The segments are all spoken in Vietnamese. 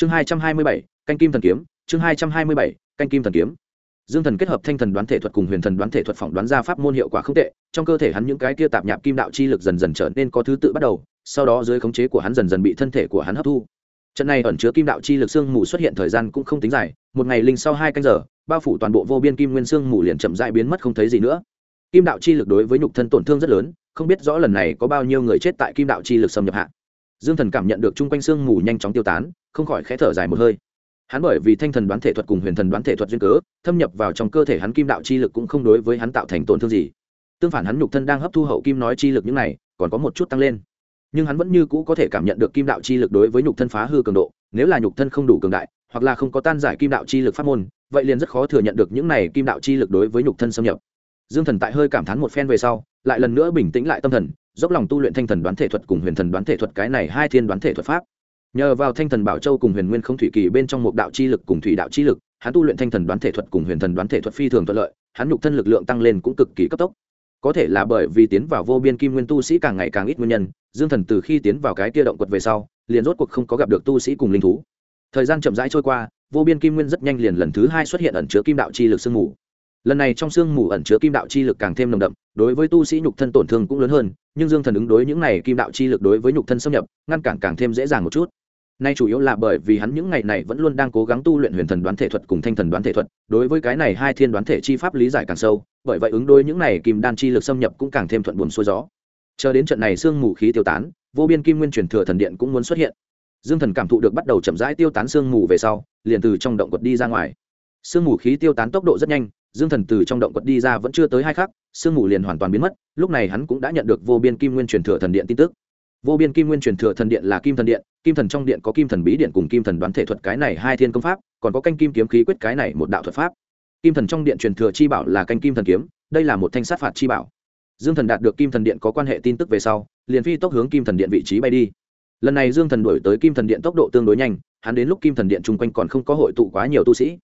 chương hai trăm hai mươi bảy, canh kim thần kiếm, chương hai trăm hai mươi bảy, canh kim thần kiếm. Dương thần kết hợp thanh thần đoán thể thuật cùng huyền thần đoán thể thuật phỏng đoán ra pháp môn hiệu quả không tệ, trong cơ thể hắn những cái kia tạp nhạp kim đạo chi lực dần dần trở nên có thứ tự bắt đầu, sau đó dưới khống chế của hắn dần dần bị thân thể của hắn hấp thu. Trận này ẩn chứa kim đạo chi lực sương mù xuất hiện thời gian cũng không tính dài, một ngày linh sau hai canh giờ, bao phủ toàn bộ vô biên kim nguyên sương mù liền chậm dại biến mất không thấy gì nữa. Kim đạo chi lực đối với nhục thân tổn thương rất lớn, không biết rõ lần này có bao nhiêu người chết tại kim đạo chi lực xâm nhập hạ. Dương thần cảm nhận được chung quanh sương mù nhanh chóng tiêu tán không khỏi khẽ thở dài một hơi. Hắn bởi vì thanh thần đoán thể thuật cùng huyền thần đoán thể thuật duyên cớ, thâm nhập vào trong cơ thể hắn kim đạo chi lực cũng không đối với hắn tạo thành tổn thương gì. Tương phản hắn nhục thân đang hấp thu hậu kim nói chi lực những này, còn có một chút tăng lên. Nhưng hắn vẫn như cũ có thể cảm nhận được kim đạo chi lực đối với nhục thân phá hư cường độ, nếu là nhục thân không đủ cường đại, hoặc là không có tan giải kim đạo chi lực pháp môn, vậy liền rất khó thừa nhận được những này kim đạo chi lực đối với nhục thân xâm nhập. Dương thần tại hơi cảm thán một phen về sau, lại lần nữa bình tĩnh lại tâm thần, dốc lòng tu luyện thanh thần đoán thể thuật cùng huyền thần đoán thể thuật cái này hai thiên đoán thể thuật pháp nhờ vào thanh thần bảo châu cùng huyền nguyên không thủy kỳ bên trong một đạo chi lực cùng thủy đạo chi lực, hắn tu luyện thanh thần đoán thể thuật cùng huyền thần đoán thể thuật phi thường thuận lợi, hắn nhục thân lực lượng tăng lên cũng cực kỳ cấp tốc. Có thể là bởi vì tiến vào vô biên kim nguyên tu sĩ càng ngày càng ít nguyên nhân, dương thần từ khi tiến vào cái kia động quật về sau, liền rốt cuộc không có gặp được tu sĩ cùng linh thú. Thời gian chậm rãi trôi qua, vô biên kim nguyên rất nhanh liền lần thứ hai xuất hiện ẩn chứa kim đạo chi lực sương mù. Lần này trong sương mù ẩn chứa kim đạo chi lực càng thêm nồng đậm, đối với tu sĩ nhục thân tổn thương cũng lớn hơn, nhưng dương thần ứng đối những này kim đạo chi lực đối với nhục thân xâm nhập, ngăn cản càng thêm dễ dàng một chút nay chủ yếu là bởi vì hắn những ngày này vẫn luôn đang cố gắng tu luyện huyền thần đoán thể thuật cùng thanh thần đoán thể thuật, đối với cái này hai thiên đoán thể chi pháp lý giải càng sâu, bởi vậy ứng đối những này kim đan chi lực xâm nhập cũng càng thêm thuận buồm xuôi gió. Chờ đến trận này sương mù khí tiêu tán, vô biên kim nguyên truyền thừa thần điện cũng muốn xuất hiện. Dương thần cảm thụ được bắt đầu chậm rãi tiêu tán sương mù về sau, liền từ trong động quật đi ra ngoài. Sương mù khí tiêu tán tốc độ rất nhanh, dương thần từ trong động quật đi ra vẫn chưa tới hai khắc, sương mù liền hoàn toàn biến mất, lúc này hắn cũng đã nhận được vô biên kim nguyên truyền thừa thần điện tin tức vô biên kim nguyên truyền thừa thần điện là kim thần điện kim thần trong điện có kim thần bí điện cùng kim thần đoán thể thuật cái này hai thiên công pháp còn có canh kim kiếm khí quyết cái này một đạo thuật pháp kim thần trong điện truyền thừa chi bảo là canh kim thần kiếm đây là một thanh sát phạt chi bảo dương thần đạt được kim thần điện có quan hệ tin tức về sau liền phi tốc hướng kim thần điện vị trí bay đi lần này dương thần đổi tới kim thần điện tốc độ tương đối nhanh hắn đến lúc kim thần điện chung quanh còn không có hội tụ quá nhiều tu sĩ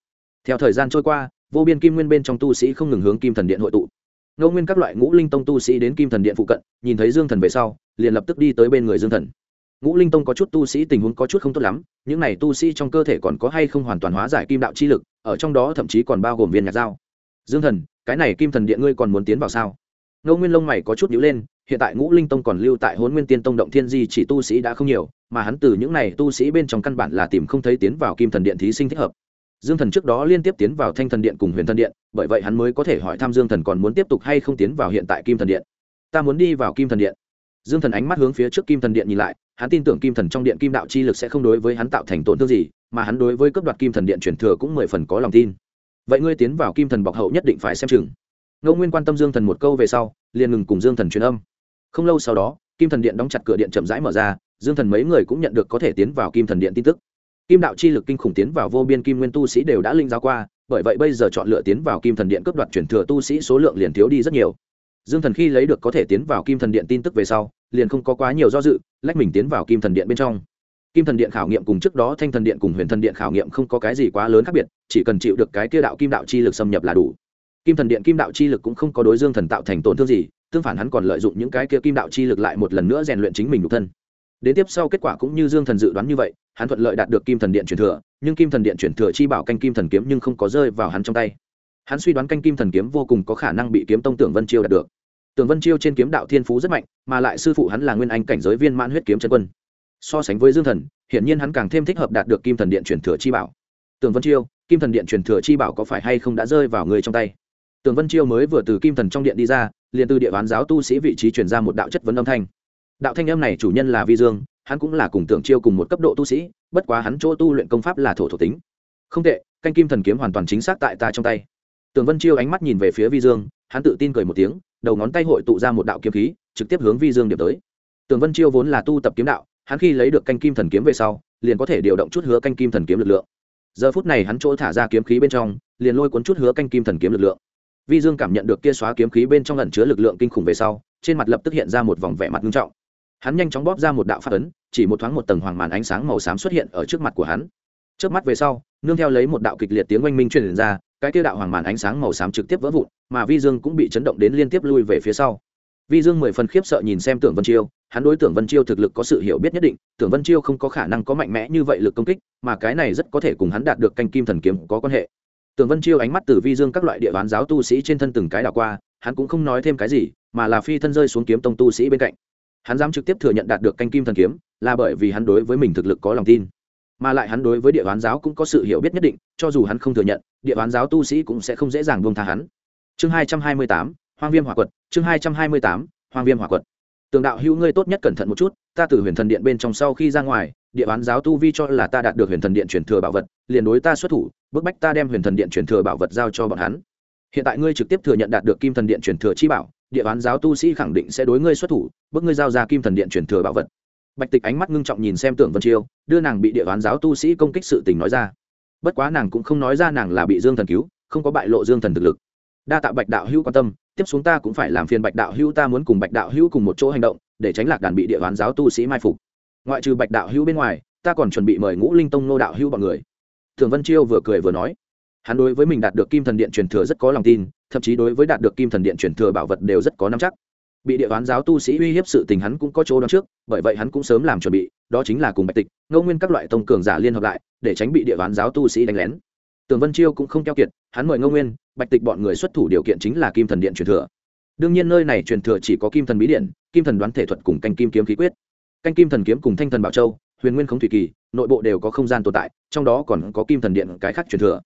theo thời gian trôi qua vô biên kim nguyên bên trong tu sĩ không ngừng hướng kim thần điện hội tụ Ngô nguyên các loại ngũ linh tông tu sĩ đến kim thần điện phụ cận, nhìn thấy dương thần về sau, liền lập tức đi tới bên người dương thần. Ngũ linh tông có chút tu sĩ tình huống có chút không tốt lắm, những này tu sĩ trong cơ thể còn có hay không hoàn toàn hóa giải kim đạo chi lực, ở trong đó thậm chí còn bao gồm viên nhạc dao. Dương thần, cái này kim thần điện ngươi còn muốn tiến vào sao? Ngô nguyên lông mày có chút nhữ lên, hiện tại ngũ linh tông còn lưu tại hôn nguyên tiên tông động thiên di chỉ tu sĩ đã không nhiều, mà hắn từ những này tu sĩ bên trong căn bản là tìm không thấy tiến vào kim thần điện thí sinh thích hợp dương thần trước đó liên tiếp tiến vào thanh thần điện cùng huyền thần điện, bởi vậy hắn mới có thể hỏi thăm dương thần còn muốn tiếp tục hay không tiến vào hiện tại kim thần điện. Ta muốn đi vào kim thần điện. Dương thần ánh mắt hướng phía trước kim thần điện nhìn lại, hắn tin tưởng kim thần trong điện kim đạo chi lực sẽ không đối với hắn tạo thành tổn thương gì, mà hắn đối với cấp đoạt kim thần điện truyền thừa cũng mười phần có lòng tin. Vậy ngươi tiến vào kim thần bọc hậu nhất định phải xem chừng. Ngô nguyên quan tâm dương thần một câu về sau, liền ngừng cùng dương thần truyền âm. Không lâu sau đó, kim thần điện đóng chặt cửa điện chậm rãi mở ra, dương thần mấy người cũng nhận được có thể tiến vào kim thần điện tin tức kim đạo chi lực kinh khủng tiến vào vô biên kim nguyên tu sĩ đều đã linh giáo qua, bởi vậy bây giờ chọn lựa tiến vào kim thần điện cấp đoạt chuyển thừa tu sĩ số lượng liền thiếu đi rất nhiều. Dương thần khi lấy được có thể tiến vào kim thần điện tin tức về sau, liền không có quá nhiều do dự, lách mình tiến vào kim thần điện bên trong. Kim thần điện khảo nghiệm cùng trước đó thanh thần điện cùng huyền thần điện khảo nghiệm không có cái gì quá lớn khác biệt, chỉ cần chịu được cái kia đạo kim đạo chi lực xâm nhập là đủ. Kim thần điện kim đạo chi lực cũng không có đối dương thần tạo thành tổn thương gì, tương phản hắn còn lợi dụng những cái kia kim đạo chi lực lại một lần nữa rèn luyện chính mình nhục thân. Đến tiếp sau kết quả cũng như dương thần dự đoán như vậy hắn thuận lợi đạt được kim thần điện truyền thừa, nhưng kim thần điện truyền thừa chi bảo canh kim thần kiếm nhưng không có rơi vào hắn trong tay. Hắn suy đoán canh kim thần kiếm vô cùng có khả năng bị kiếm tông tưởng vân chiêu đạt được. Tưởng vân chiêu trên kiếm đạo thiên phú rất mạnh, mà lại sư phụ hắn là nguyên anh cảnh giới viên mãn huyết kiếm chân quân. So sánh với dương thần, hiển nhiên hắn càng thêm thích hợp đạt được kim thần điện truyền thừa chi bảo. Tưởng vân chiêu, kim thần điện truyền thừa chi bảo có phải hay không đã rơi vào người trong tay? Tưởng vân chiêu mới vừa từ kim thần trong điện đi ra, liền từ địa bán giáo tu sĩ vị trí chuyển ra một đạo chất vấn âm thanh. Đạo thanh âm này chủ nhân là vi dương hắn cũng là cùng tưởng chiêu cùng một cấp độ tu sĩ, bất quá hắn chỗ tu luyện công pháp là thổ thổ tính. Không tệ, canh kim thần kiếm hoàn toàn chính xác tại ta trong tay. Tưởng vân chiêu ánh mắt nhìn về phía vi dương, hắn tự tin cười một tiếng, đầu ngón tay hội tụ ra một đạo kiếm khí, trực tiếp hướng vi dương điểm tới. Tưởng vân chiêu vốn là tu tập kiếm đạo, hắn khi lấy được canh kim thần kiếm về sau, liền có thể điều động chút hứa canh kim thần kiếm lực lượng. Giờ phút này hắn chỗ thả ra kiếm khí bên trong, liền lôi cuốn chút hứa canh kim thần kiếm lực lượng. Vi dương cảm nhận được kia xóa kiếm khí bên trong ẩn chứa lực lượng kinh khủng về sau, trên mặt lập tức hiện ra một vòng vẻ mặt nghiêm trọng hắn nhanh chóng bóp ra một đạo phát ấn, chỉ một thoáng một tầng hoàng màn ánh sáng màu xám xuất hiện ở trước mặt của hắn. Trước mắt về sau, nương theo lấy một đạo kịch liệt tiếng oanh minh truyền ra, cái tiêu đạo hoàng màn ánh sáng màu xám trực tiếp vỡ vụn, mà vi dương cũng bị chấn động đến liên tiếp lui về phía sau. Vi dương mười phần khiếp sợ nhìn xem tưởng vân chiêu, hắn đối tưởng vân chiêu thực lực có sự hiểu biết nhất định, tưởng vân chiêu không có khả năng có mạnh mẽ như vậy lực công kích, mà cái này rất có thể cùng hắn đạt được canh kim thần kiếm có quan hệ. Tưởng vân chiêu ánh mắt từ vi dương các loại địa bán giáo tu sĩ trên thân từng cái đảo qua, hắn cũng không nói thêm cái gì, mà là phi thân rơi xuống kiếm tông tu sĩ bên cạnh hắn dám trực tiếp thừa nhận đạt được canh kim thần kiếm, là bởi vì hắn đối với mình thực lực có lòng tin. Mà lại hắn đối với địa bán giáo cũng có sự hiểu biết nhất định, cho dù hắn không thừa nhận, địa bán giáo tu sĩ cũng sẽ không dễ dàng buông tha hắn. Chương hai trăm hai mươi tám, hoang viêm hỏa quật, chương hai trăm hai mươi tám, hoang viêm hỏa quật. Tường đạo hữu ngươi tốt nhất cẩn thận một chút, ta từ huyền thần điện bên trong sau khi ra ngoài, địa bán giáo tu vi cho là ta đạt được huyền thần điện truyền thừa bảo vật, liền đối ta xuất thủ, bức bách ta đem huyền thần điện truyền thừa bảo vật giao cho bọn hắn. Hiện tại ngươi trực tiếp thừa nhận đạt được kim thần điện truyền thừa chi bảo địa bán giáo tu sĩ khẳng định sẽ đối ngươi xuất thủ, bước ngươi giao ra kim thần điện truyền thừa bảo vật. Bạch tịch ánh mắt ngưng trọng nhìn xem tưởng vân chiêu, đưa nàng bị địa bán giáo tu sĩ công kích sự tình nói ra. Bất quá nàng cũng không nói ra nàng là bị dương thần cứu, không có bại lộ dương thần thực lực. Đa tạ bạch đạo hữu quan tâm, tiếp xuống ta cũng phải làm phiền bạch đạo hữu, ta muốn cùng bạch đạo hữu cùng một chỗ hành động, để tránh lạc đàn bị địa bán giáo tu sĩ mai phục. Ngoại trừ bạch đạo hữu bên ngoài, ta còn chuẩn bị mời ngũ linh tông nô đạo hữu bọn người. Thường vân chiêu vừa cười vừa nói hắn đối với mình đạt được kim thần điện truyền thừa rất có lòng tin, thậm chí đối với đạt được kim thần điện truyền thừa bảo vật đều rất có nắm chắc. Bị địa toán giáo tu sĩ uy hiếp sự tình hắn cũng có chỗ đón trước, bởi vậy hắn cũng sớm làm chuẩn bị, đó chính là cùng bạch tịch, ngô nguyên các loại tông cường giả liên hợp lại, để tránh bị địa toán giáo tu sĩ đánh lén. Tường vân chiêu cũng không keo kiệt, hắn mời ngô nguyên, bạch tịch bọn người xuất thủ điều kiện chính là kim thần điện truyền thừa. Đương nhiên nơi này truyền thừa chỉ có kim thần bí điện, kim thần đoán thể thuật cùng canh kim kiếm khí quyết. Canh kim thần kiếm cùng thanh thần bảo châu, huyền nguyên khống thủy kỳ, nội bộ đều có không gian tồn tại, trong đó còn có kim thần điện cái khác truyền thừa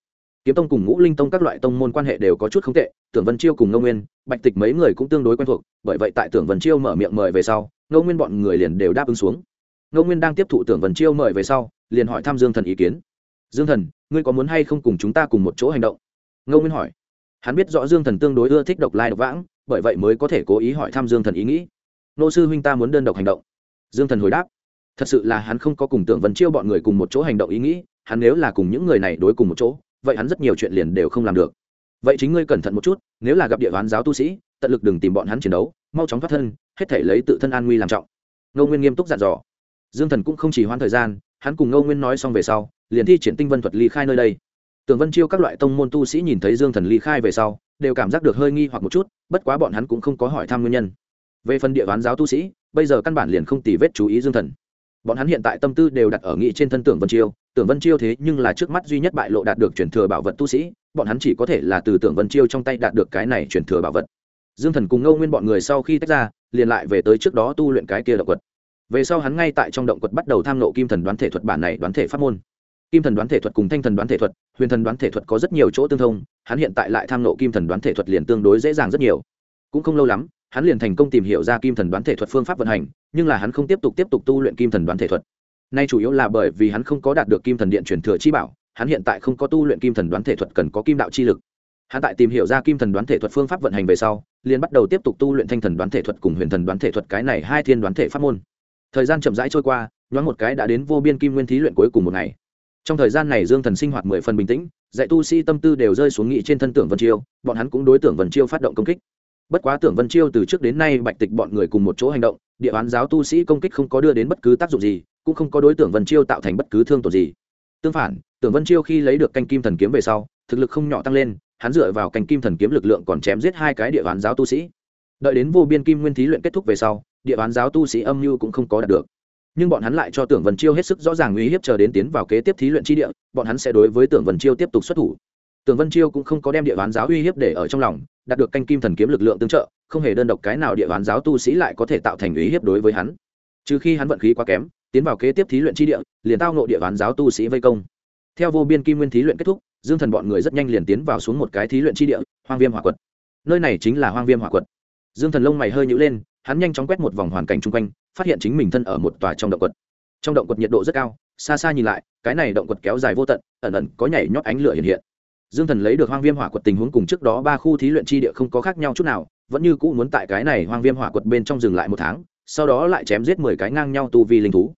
kiếm tông cùng ngũ linh tông các loại tông môn quan hệ đều có chút không tệ, tưởng vân chiêu cùng ngô nguyên, bạch tịch mấy người cũng tương đối quen thuộc, bởi vậy tại tưởng vân chiêu mở miệng mời về sau, ngô nguyên bọn người liền đều đáp ứng xuống. Ngô nguyên đang tiếp thụ tưởng vân chiêu mời về sau, liền hỏi thăm dương thần ý kiến. Dương thần, ngươi có muốn hay không cùng chúng ta cùng một chỗ hành động? Ngô nguyên hỏi. Hắn biết rõ dương thần tương đối ưa thích độc lai độc vãng, bởi vậy mới có thể cố ý hỏi thăm dương thần ý nghĩ. Nô sư huynh ta muốn đơn độc hành động. Dương thần hồi đáp. Thật sự là hắn không có cùng tưởng vân chiêu bọn người cùng một chỗ hành động ý nghĩ, hắn nếu là cùng những người này đối cùng một chỗ vậy hắn rất nhiều chuyện liền đều không làm được. Vậy chính ngươi cẩn thận một chút, nếu là gặp địa bán giáo tu sĩ, tận lực đừng tìm bọn hắn chiến đấu, mau chóng thoát thân, hết thể lấy tự thân an nguy làm trọng. Ngô nguyên nghiêm túc dặn dò. Dương thần cũng không chỉ hoãn thời gian, hắn cùng ngô nguyên nói xong về sau, liền thi triển tinh vân thuật ly khai nơi đây. Tường vân chiêu các loại tông môn tu sĩ nhìn thấy dương thần ly khai về sau, đều cảm giác được hơi nghi hoặc một chút, bất quá bọn hắn cũng không có hỏi thăm nguyên nhân. Về phần địa bán giáo tu sĩ, bây giờ căn bản liền không tì vết chú ý dương thần bọn hắn hiện tại tâm tư đều đặt ở nghị trên thân tưởng vân chiêu. Tưởng vân chiêu thế nhưng là trước mắt duy nhất bại lộ đạt được truyền thừa bảo vật tu sĩ, bọn hắn chỉ có thể là từ tưởng vân chiêu trong tay đạt được cái này truyền thừa bảo vật. Dương thần cùng ngâu nguyên bọn người sau khi tách ra, liền lại về tới trước đó tu luyện cái kia động quật. Về sau hắn ngay tại trong động quật bắt đầu tham nộ kim thần đoán thể thuật bản này đoán thể pháp môn. Kim thần đoán thể thuật cùng thanh thần đoán thể thuật, huyền thần đoán thể thuật có rất nhiều chỗ tương thông, hắn hiện tại lại tham nộ kim thần đoán thể thuật liền tương đối dễ dàng rất nhiều. Cũng không lâu lắm hắn liền thành công tìm hiểu ra kim thần đoán thể thuật phương pháp vận hành, nhưng là hắn không tiếp tục tiếp tục tu luyện kim thần đoán thể thuật. Nay chủ yếu là bởi vì hắn không có đạt được kim thần điện truyền thừa chi bảo, hắn hiện tại không có tu luyện kim thần đoán thể thuật cần có kim đạo chi lực. Hắn tại tìm hiểu ra kim thần đoán thể thuật phương pháp vận hành về sau, liền bắt đầu tiếp tục tu luyện thanh thần đoán thể thuật cùng huyền thần đoán thể thuật cái này hai thiên đoán thể pháp môn. Thời gian chậm rãi trôi qua, nhoáng một cái đã đến vô biên kim nguyên thí luyện cuối cùng một ngày. Trong thời gian này dương thần sinh hoạt mười phần bình tĩnh, dạy tu sĩ tâm tư đều rơi xuống nghị trên thân tưởng vân chiêu, bọn hắn cũng đối tượng vân chiêu phát động công kích bất quá tưởng vân chiêu từ trước đến nay bạch tịch bọn người cùng một chỗ hành động, địa bán giáo tu sĩ công kích không có đưa đến bất cứ tác dụng gì, cũng không có đối tượng vân chiêu tạo thành bất cứ thương tổn gì. Tương phản, tưởng vân chiêu khi lấy được canh kim thần kiếm về sau, thực lực không nhỏ tăng lên, hắn dựa vào canh kim thần kiếm lực lượng còn chém giết hai cái địa bán giáo tu sĩ. Đợi đến vô biên kim nguyên thí luyện kết thúc về sau, địa bán giáo tu sĩ âm mưu cũng không có đạt được. Nhưng bọn hắn lại cho tưởng vân chiêu hết sức rõ ràng uy hiếp chờ đến tiến vào kế tiếp thí luyện tri địa, bọn hắn sẽ đối với tưởng vân chiêu tiếp tục xuất thủ tưởng vân chiêu cũng không có đem địa bán giáo uy hiếp để ở trong lòng, đạt được canh kim thần kiếm lực lượng tương trợ, không hề đơn độc cái nào địa bán giáo tu sĩ lại có thể tạo thành uy hiếp đối với hắn. Trừ khi hắn vận khí quá kém, tiến vào kế tiếp thí luyện tri địa, liền tao nộ địa bán giáo tu sĩ vây công. Theo vô biên kim nguyên thí luyện kết thúc, dương thần bọn người rất nhanh liền tiến vào xuống một cái thí luyện tri địa, hoang viêm hỏa quật. Nơi này chính là hoang viêm hỏa quật. Dương thần lông mày hơi nhữ lên, hắn nhanh chóng quét một vòng hoàn cảnh chung quanh, phát hiện chính mình thân ở một tòa trong động quật. Trong động quật nhiệt độ rất cao, xa xa nhìn lại, cái này động quật kéo dài vô tận, ẩn ẩn có nhảy nhót ánh lửa hiện hiện dương thần lấy được hoang viêm hỏa quật tình huống cùng trước đó ba khu thí luyện tri địa không có khác nhau chút nào, vẫn như cũ muốn tại cái này hoang viêm hỏa quật bên trong dừng lại một tháng, sau đó lại chém giết mười cái ngang nhau tu vi linh thú.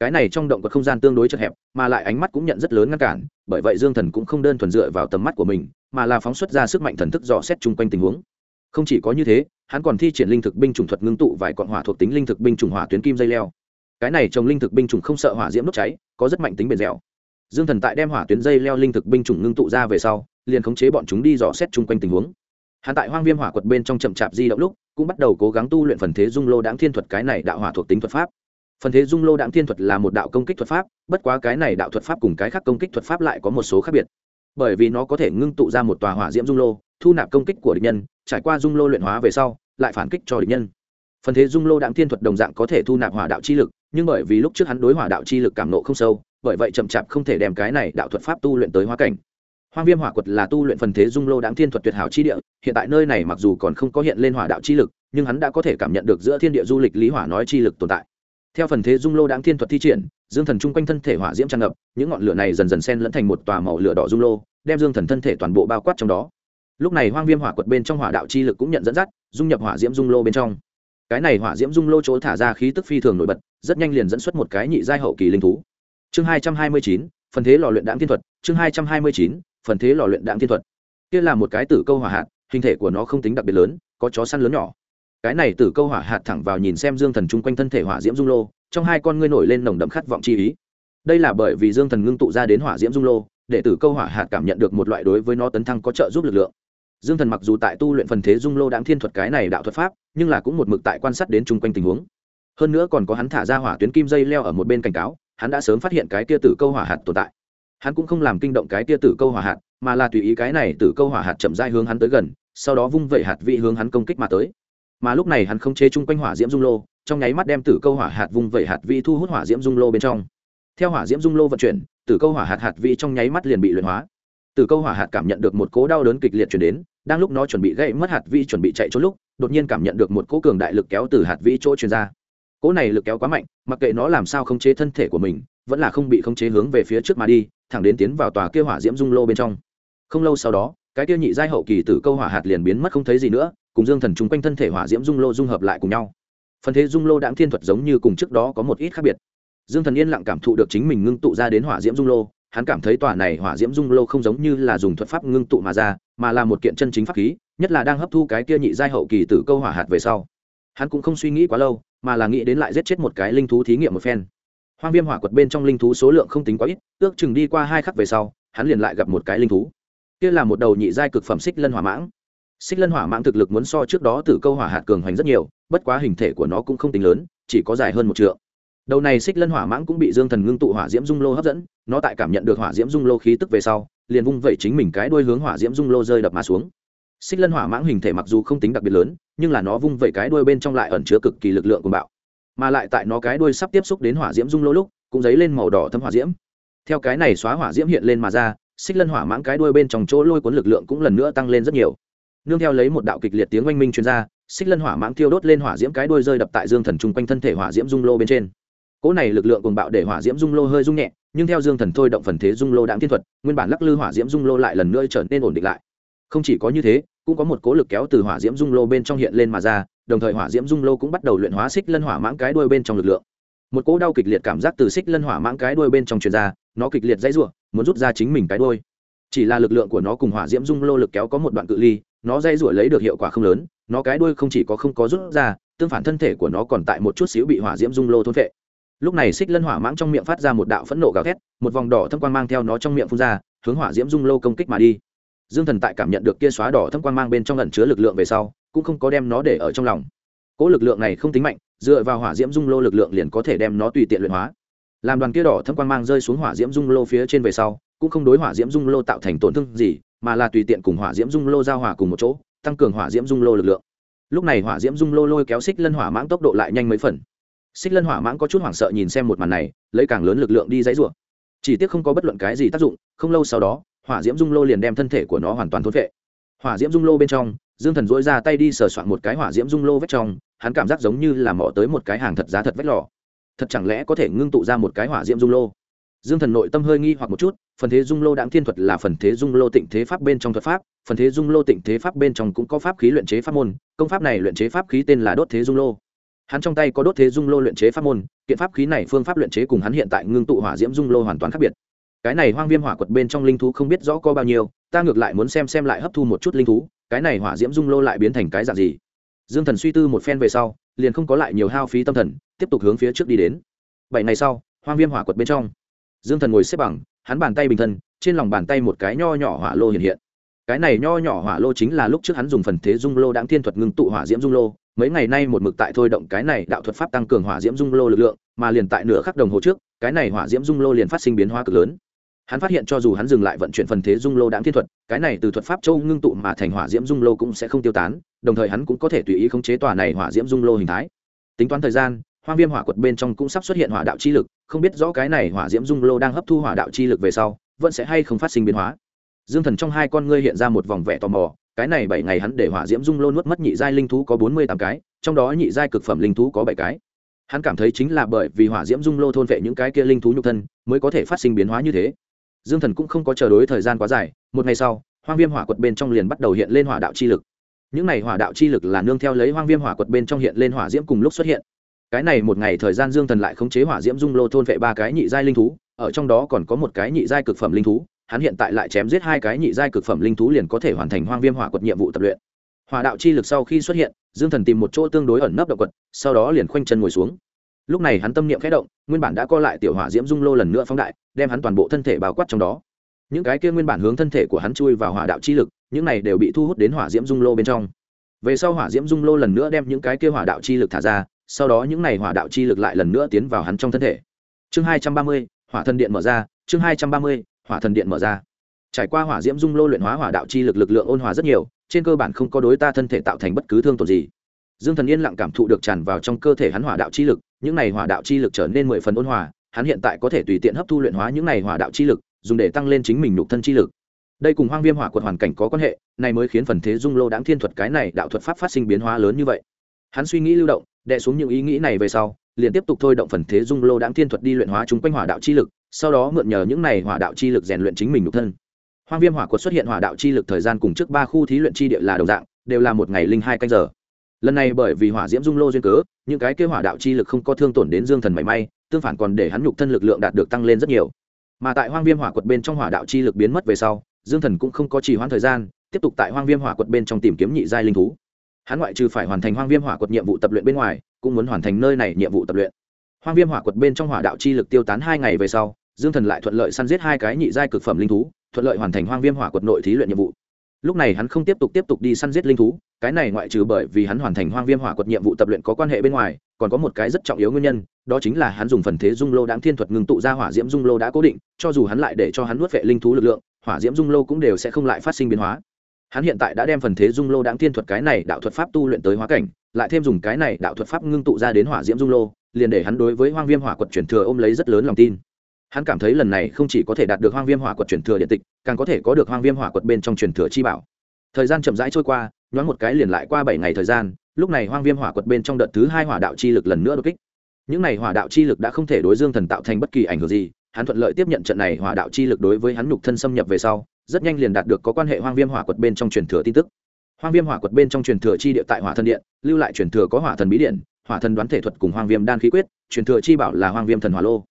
Cái này trong động quật không gian tương đối chật hẹp, mà lại ánh mắt cũng nhận rất lớn ngăn cản, bởi vậy dương thần cũng không đơn thuần dựa vào tầm mắt của mình, mà là phóng xuất ra sức mạnh thần thức dò xét chung quanh tình huống. Không chỉ có như thế, hắn còn thi triển linh thực binh chủng thuật ngưng tụ vài cọn hỏa thuộc tính linh thực binh chủng hỏa tuyến kim dây leo. Cái này trồng linh thực binh chủng không sợ hỏa diễm đốt cháy, có rất mạnh tính bền dẻo dương thần tại đem hỏa tuyến dây leo linh thực binh chủng ngưng tụ ra về sau, liền khống chế bọn chúng đi dò xét chung quanh tình huống. Hắn tại hoang viêm hỏa quật bên trong chậm chạp di động lúc, cũng bắt đầu cố gắng tu luyện phần thế dung lô đáng thiên thuật cái này đạo hỏa thuộc tính thuật pháp. Phần thế dung lô đãng thiên thuật là một đạo công kích thuật pháp, bất quá cái này đạo thuật pháp cùng cái khác công kích thuật pháp lại có một số khác biệt. Bởi vì nó có thể ngưng tụ ra một tòa hỏa diễm dung lô, thu nạp công kích của địch nhân, trải qua dung lô luyện hóa về sau, lại phản kích cho địch nhân. Phần thế dung lô đãng thiên thuật đồng dạng có thể thu nạp hỏa đạo chi lực, nhưng bởi vì lúc trước hắn đối hỏa đạo chi lực cảm nộ không sâu bởi vậy chậm chạp không thể đem cái này đạo thuật pháp tu luyện tới hóa cảnh. Hoang viêm hỏa quật là tu luyện phần thế dung lô đáng thiên thuật tuyệt hảo chi địa, hiện tại nơi này mặc dù còn không có hiện lên hỏa đạo chi lực, nhưng hắn đã có thể cảm nhận được giữa thiên địa du lịch lý hỏa nói chi lực tồn tại. Theo phần thế dung lô đáng thiên thuật thi triển, dương thần chung quanh thân thể hỏa diễm tràn ngập, những ngọn lửa này dần dần xen lẫn thành một tòa màu lửa đỏ dung lô, đem dương thần thân thể toàn bộ bao quát trong đó. Lúc này hoang viêm hỏa quật bên trong hỏa đạo chi lực cũng nhận dẫn dắt, dung nhập hỏa diễm dung lô bên trong. Cái này hỏa diễm dung lô chỗ thả ra khí tức phi thường nổi bật, rất nhanh liền dẫn xuất một cái nhị giai hậu kỳ linh thú chương hai trăm hai mươi chín, phần thế lò luyện đạm thiên thuật, chương hai trăm hai mươi chín, phần thế lò luyện đạm thiên thuật. Kia là một cái tử câu hỏa hạt, hình thể của nó không tính đặc biệt lớn, có chó săn lớn nhỏ. Cái này tử câu hỏa hạt thẳng vào nhìn xem dương thần chung quanh thân thể hỏa diễm dung lô, trong hai con ngươi nổi lên nồng đậm khát vọng chi ý. Đây là bởi vì dương thần ngưng tụ ra đến hỏa diễm dung lô, để tử câu hỏa hạt cảm nhận được một loại đối với nó tấn thăng có trợ giúp lực lượng. Dương thần mặc dù tại tu luyện phần thế dung lô đáng thiên thuật cái này đạo thuật pháp, nhưng là cũng một mực tại quan sát đến chung quanh tình huống. Hơn nữa còn có hắn thả ra hỏa tuyến kim dây leo ở một bên cảnh cáo hắn đã sớm phát hiện cái tia tử câu hỏa hạt tồn tại. Hắn cũng không làm kinh động cái tia tử câu hỏa hạt, mà là tùy ý cái này tử câu hỏa hạt chậm dai hướng hắn tới gần, sau đó vung vẩy hạt vị hướng hắn công kích mà tới. Mà lúc này hắn không chế chung quanh hỏa diễm dung lô, trong nháy mắt đem tử câu hỏa hạt vung vẩy hạt vị thu hút hỏa diễm dung lô bên trong. Theo hỏa diễm dung lô vận chuyển, tử câu hỏa hạt hạt vị trong nháy mắt liền bị luyện hóa. Tử câu hỏa hạt cảm nhận được một cố đau đớn kịch liệt chuyển đến, đang lúc nó chuẩn bị gây mất hạt vị chuẩn bị chạy trốn lúc, đột nhiên cảm nhận được một cố cường đại lực kéo từ hạt vị chỗ truyền ra cỗ này lực kéo quá mạnh, mặc kệ nó làm sao khống chế thân thể của mình, vẫn là không bị khống chế hướng về phía trước mà đi, thẳng đến tiến vào tòa kia hỏa diễm dung lô bên trong. Không lâu sau đó, cái kia nhị giai hậu kỳ tử câu hỏa hạt liền biến mất không thấy gì nữa, cùng dương thần chung quanh thân thể hỏa diễm dung lô dung hợp lại cùng nhau. Phần thế dung lô đạm thiên thuật giống như cùng trước đó có một ít khác biệt. Dương thần yên lặng cảm thụ được chính mình ngưng tụ ra đến hỏa diễm dung lô, hắn cảm thấy tòa này hỏa diễm dung lô không giống như là dùng thuật pháp ngưng tụ mà ra, mà là một kiện chân chính pháp khí, nhất là đang hấp thu cái kia nhị giai hậu kỳ tử câu hỏa hạt về sau. Hắn cũng không suy nghĩ quá lâu mà là nghĩ đến lại giết chết một cái linh thú thí nghiệm một phen. Hoang viêm hỏa quật bên trong linh thú số lượng không tính quá ít, ước chừng đi qua hai khắc về sau, hắn liền lại gặp một cái linh thú. Kia là một đầu nhị giai cực phẩm xích lân hỏa mãng. Xích lân hỏa mãng thực lực muốn so trước đó tử câu hỏa hạt cường hoành rất nhiều, bất quá hình thể của nó cũng không tính lớn, chỉ có dài hơn một trượng. Đầu này xích lân hỏa mãng cũng bị dương thần ngưng tụ hỏa diễm dung lô hấp dẫn, nó tại cảm nhận được hỏa diễm dung lô khí tức về sau, liền vung vẩy chính mình cái đuôi hướng hỏa diễm dung lô rơi đập mà xuống xích lân hỏa mãng hình thể mặc dù không tính đặc biệt lớn, nhưng là nó vung vẩy cái đuôi bên trong lại ẩn chứa cực kỳ lực lượng của bạo. Mà lại tại nó cái đuôi sắp tiếp xúc đến hỏa diễm dung lô lúc, cũng dấy lên màu đỏ thâm hỏa diễm. Theo cái này xóa hỏa diễm hiện lên mà ra, xích lân hỏa mãng cái đuôi bên trong chỗ lôi cuốn lực lượng cũng lần nữa tăng lên rất nhiều. Nương theo lấy một đạo kịch liệt tiếng oanh minh chuyên r a xích lân hỏa mãng tiêu đốt lên hỏa diễm cái đuôi rơi đập tại dương thần chung quanh thân thể hỏa diễm dung lô bên trên. Cỗ này lực lượng cùng bạo để hỏa diễm dung lô hơi rung nhẹ, nhưng theo dương thần thôi động phần thế dung lô đáng thiên thuật, nguyên bản lắc lư hỏa diễm dung lô lại lần nữa trở nên ổn định lại không chỉ có như thế, cũng có một cố lực kéo từ hỏa diễm dung lô bên trong hiện lên mà ra, đồng thời hỏa diễm dung lô cũng bắt đầu luyện hóa xích lân hỏa mãng cái đuôi bên trong lực lượng. Một cỗ đau kịch liệt cảm giác từ xích lân hỏa mãng cái đuôi bên trong truyền ra, nó kịch liệt dãy r u ộ muốn rút ra chính mình cái đuôi. Chỉ là lực lượng của nó cùng hỏa diễm dung lô lực kéo có một đoạn cự ly, nó dãy r u ộ lấy được hiệu quả không lớn, nó cái đuôi không chỉ có không có rút ra, tương phản thân thể của nó còn tại một chút xíu bị hỏa diễm dung lô thôn vệ lúc này xích lân hỏa mãng trong miệng phát ra một đạo phẫn nộ gào thét, một vòng đỏ thâm quang mang theo nó trong miệng phun ra, hướng hỏa diễm dung lô công kích mà đi dương thần tại cảm nhận được kia xóa đỏ thâm quang mang bên trong ẩn chứa lực lượng về sau, cũng không có đem nó để ở trong lòng. Cỗ lực lượng này không tính mạnh, dựa vào hỏa diễm dung lô lực lượng liền có thể đem nó tùy tiện luyện hóa. Làm đoàn kia đỏ thâm quang mang rơi xuống hỏa diễm dung lô phía trên về sau, cũng không đối hỏa diễm dung lô tạo thành tổn thương gì, mà là tùy tiện cùng hỏa diễm dung lô giao hỏa cùng một chỗ, tăng cường hỏa diễm dung lô lực lượng. Lúc này hỏa diễm dung lô lôi kéo xích lân hỏa mãng tốc độ lại nhanh mấy phần. Xích lân hỏa mãng có chút hoảng sợ nhìn xem một màn này, lấy càng lớn lực lượng đi dãy rủa. Chỉ tiếc không có bất luận cái gì tác dụng, không lâu sau đó hỏa diễm dung lô liền đem thân thể của nó hoàn toàn thốt vệ hỏa diễm dung lô bên trong, dương thần dỗi ra tay đi sờ soạn một cái hỏa diễm dung lô vách trong, hắn cảm giác giống như là mỏ tới một cái hàng thật giá thật vách lò. Thật chẳng lẽ có thể ngưng tụ ra một cái hỏa diễm dung lô? Dương thần nội tâm hơi nghi hoặc một chút, phần thế dung lô đáng thiên thuật là phần thế dung lô tịnh thế pháp bên trong thuật pháp, phần thế dung lô tịnh thế pháp bên trong cũng có pháp khí luyện chế pháp môn, công pháp này luyện chế pháp khí tên là đốt thế dung lô. Hắn trong tay có đốt thế dung lô luyện chế pháp môn, kiện pháp khí này phương pháp luyện chế cùng hắn hiện tại ngưng tụ hỏa diễm dung lô hoàn toàn khác biệt cái này hoang viêm hỏa quật bên trong linh thú không biết rõ có bao nhiêu, ta ngược lại muốn xem xem lại hấp thu một chút linh thú, cái này hỏa diễm dung lô lại biến thành cái dạng gì. Dương thần suy tư một phen về sau, liền không có lại nhiều hao phí tâm thần, tiếp tục hướng phía trước đi đến. Bảy ngày sau, hoang viêm hỏa quật bên trong, dương thần ngồi xếp bằng, hắn bàn tay bình thân, trên lòng bàn tay một cái nho nhỏ hỏa lô hiện hiện. Cái này nho nhỏ hỏa lô chính là lúc trước hắn dùng phần thế dung lô đáng thiên thuật ngưng tụ hỏa diễm dung lô. Mấy ngày nay một mực tại thôi động cái này đạo thuật pháp tăng cường hỏa diễm dung lô lực lượng, mà liền tại nửa khắc đồng hồ trước, cái này hỏa diễm dung lô liền phát sinh biến hóa cực lớn hắn phát hiện cho dù hắn dừng lại vận chuyển phần thế dung lô đáng thiên thuật, cái này từ thuật pháp châu ngưng tụ mà thành hỏa diễm dung lô cũng sẽ không tiêu tán, đồng thời hắn cũng có thể tùy ý khống chế tòa này hỏa diễm dung lô hình thái. Tính toán thời gian, hoang viêm hỏa quật bên trong cũng sắp xuất hiện hỏa đạo chi lực, không biết rõ cái này hỏa diễm dung lô đang hấp thu hỏa đạo chi lực về sau, vẫn sẽ hay không phát sinh biến hóa. Dương thần trong hai con ngươi hiện ra một vòng vẻ tò mò, cái này bảy ngày hắn để hỏa diễm dung lô nuốt mất nhị giai linh thú có bốn mươi tám cái, trong đó nhị giai cực phẩm linh thú có bảy cái. Hắn cảm thấy chính là bởi vì hỏa diễm dung lô thôn vệ những cái kia linh thú nhục thân, mới có thể phát sinh biến hóa như thế dương thần cũng không có chờ đối thời gian quá dài, một ngày sau, hoang viêm hỏa quật bên trong liền bắt đầu hiện lên hỏa đạo chi lực. Những này hỏa đạo chi lực là nương theo lấy hoang viêm hỏa quật bên trong hiện lên hỏa diễm cùng lúc xuất hiện. Cái này một ngày thời gian dương thần lại khống chế hỏa diễm dung lô thôn vệ ba cái nhị giai linh thú, ở trong đó còn có một cái nhị giai cực phẩm linh thú, hắn hiện tại lại chém giết hai cái nhị giai cực phẩm linh thú liền có thể hoàn thành hoang viêm hỏa quật nhiệm vụ tập luyện. Hỏa đạo chi lực sau khi xuất hiện, dương thần tìm một chỗ tương đối ẩn nấp động quật, sau đó liền khoanh chân ngồi xuống lúc này hắn tâm niệm khẽ động, nguyên bản đã co lại tiểu hỏa diễm dung lô lần nữa phóng đại, đem hắn toàn bộ thân thể bao quát trong đó. Những cái kia nguyên bản hướng thân thể của hắn chui vào hỏa đạo chi lực, những này đều bị thu hút đến hỏa diễm dung lô bên trong. Về sau hỏa diễm dung lô lần nữa đem những cái kia hỏa đạo chi lực thả ra, sau đó những này hỏa đạo chi lực lại lần nữa tiến vào hắn trong thân thể. Chương hai trăm ba mươi, hỏa thần điện mở ra, chương hai trăm ba mươi, hỏa thần điện mở ra. Trải qua hỏa diễm dung lô luyện hóa hỏa đạo chi lực lực lượng ôn hòa rất nhiều, trên cơ bản không có đối ta thân thể tạo thành bất cứ thương tổn gì dương thần yên lặng cảm thụ được tràn vào trong cơ thể hắn hỏa đạo chi lực, những này hỏa đạo chi lực trở nên mười phần ôn hòa, hắn hiện tại có thể tùy tiện hấp thu luyện hóa những này hỏa đạo chi lực, dùng để tăng lên chính mình nhục thân chi lực. Đây cùng hoang viêm hỏa quật hoàn cảnh có quan hệ, này mới khiến phần thế dung lô đáng thiên thuật cái này đạo thuật pháp phát sinh biến hóa lớn như vậy. Hắn suy nghĩ lưu động đệ xuống những ý nghĩ này về sau, liền tiếp tục thôi động phần thế dung lô đáng thiên thuật đi luyện hóa chúng quanh hỏa đạo chi lực, sau đó mượn nhờ những này hỏa đạo chi lực rèn luyện chính mình nhục thân. Hoang viêm hỏa quật xuất hiện hỏa đạo chi lực thời gian cùng trước ba khu thí luyện chi địa là đồng dạng, đều là một ngày linh hai canh giờ lần này bởi vì hỏa diễm dung lô duyên cớ, những cái kêu hỏa đạo chi lực không có thương tổn đến dương thần mảy may, tương phản còn để hắn nhục thân lực lượng đạt được tăng lên rất nhiều. Mà tại hoang viêm hỏa quật bên trong hỏa đạo chi lực biến mất về sau, dương thần cũng không có trì hoãn thời gian, tiếp tục tại hoang viêm hỏa quật bên trong tìm kiếm nhị giai linh thú. Hắn ngoại trừ phải hoàn thành hoang viêm hỏa quật nhiệm vụ tập luyện bên ngoài, cũng muốn hoàn thành nơi này nhiệm vụ tập luyện. Hoang viêm hỏa quật bên trong hỏa đạo chi lực tiêu tán hai ngày về sau, dương thần lại thuận lợi săn giết hai cái nhị giai cực phẩm linh thú, thuận lợi hoàn thành hoang viêm hỏa quật nội thí luyện nhiệm vụ lúc này hắn không tiếp tục tiếp tục đi săn giết linh thú, cái này ngoại trừ bởi vì hắn hoàn thành hoang viêm hỏa quật nhiệm vụ tập luyện có quan hệ bên ngoài, còn có một cái rất trọng yếu nguyên nhân, đó chính là hắn dùng phần thế dung lô đáng thiên thuật ngừng tụ ra hỏa diễm dung lô đã cố định, cho dù hắn lại để cho hắn nuốt vệ linh thú lực lượng, hỏa diễm dung lô cũng đều sẽ không lại phát sinh biến hóa. Hắn hiện tại đã đem phần thế dung lô đáng thiên thuật cái này đạo thuật pháp tu luyện tới hóa cảnh, lại thêm dùng cái này đạo thuật pháp ngưng tụ ra đến hỏa diễm dung lô, liền để hắn đối với hoang viêm hỏa quật chuyển thừa ôm lấy rất lớn lòng tin hắn cảm thấy lần này không chỉ có thể đạt được hoang viêm hỏa quật truyền thừa điện tịch, càng có thể có được hoang viêm hỏa quật bên trong truyền thừa chi bảo. Thời gian chậm rãi trôi qua, nhoáng một cái liền lại qua bảy ngày thời gian, lúc này hoang viêm hỏa quật bên trong đợt thứ hai hỏa đạo chi lực lần nữa đột kích. Những này hỏa đạo chi lực đã không thể đối dương thần tạo thành bất kỳ ảnh hưởng gì, hắn thuận lợi tiếp nhận trận này hỏa đạo chi lực đối với hắn nhục thân xâm nhập về sau, rất nhanh liền đạt được có quan hệ hoang viêm hỏa quật bên trong truyền thừa tin tức. Hoang viêm hỏa quật bên trong truyền thừa chi địa tại hỏa thần điện, lưu lại truyền thừa có hỏa thần bí điện, hỏa thần đoán thể thuật cùng hoang viêm đan khí quyết, truyền thừa chi bảo là hoang viêm thần hỏa lô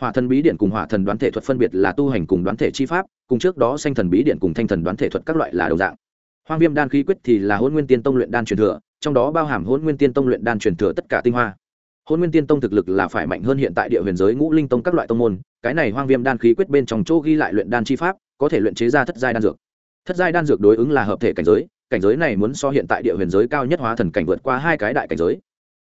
hỏa thần bí điện cùng hỏa thần đoán thể thuật phân biệt là tu hành cùng đoán thể chi pháp, cùng trước đó sanh thần bí điện cùng thanh thần đoán thể thuật các loại là đồng dạng. Hoang viêm đan khí quyết thì là hôn nguyên tiên tông luyện đan truyền thừa, trong đó bao hàm hôn nguyên tiên tông luyện đan truyền thừa tất cả tinh hoa. Hôn nguyên tiên tông thực lực là phải mạnh hơn hiện tại địa huyền giới ngũ linh tông các loại tông môn, cái này hoang viêm đan khí quyết bên trong chỗ ghi lại luyện đan chi pháp, có thể luyện chế ra thất giai đan dược. Thất giai đan dược đối ứng là hợp thể cảnh giới cảnh giới này muốn so hiện tại địa huyền giới cao nhất hóa thần cảnh vượt qua hai cái đại cảnh giới.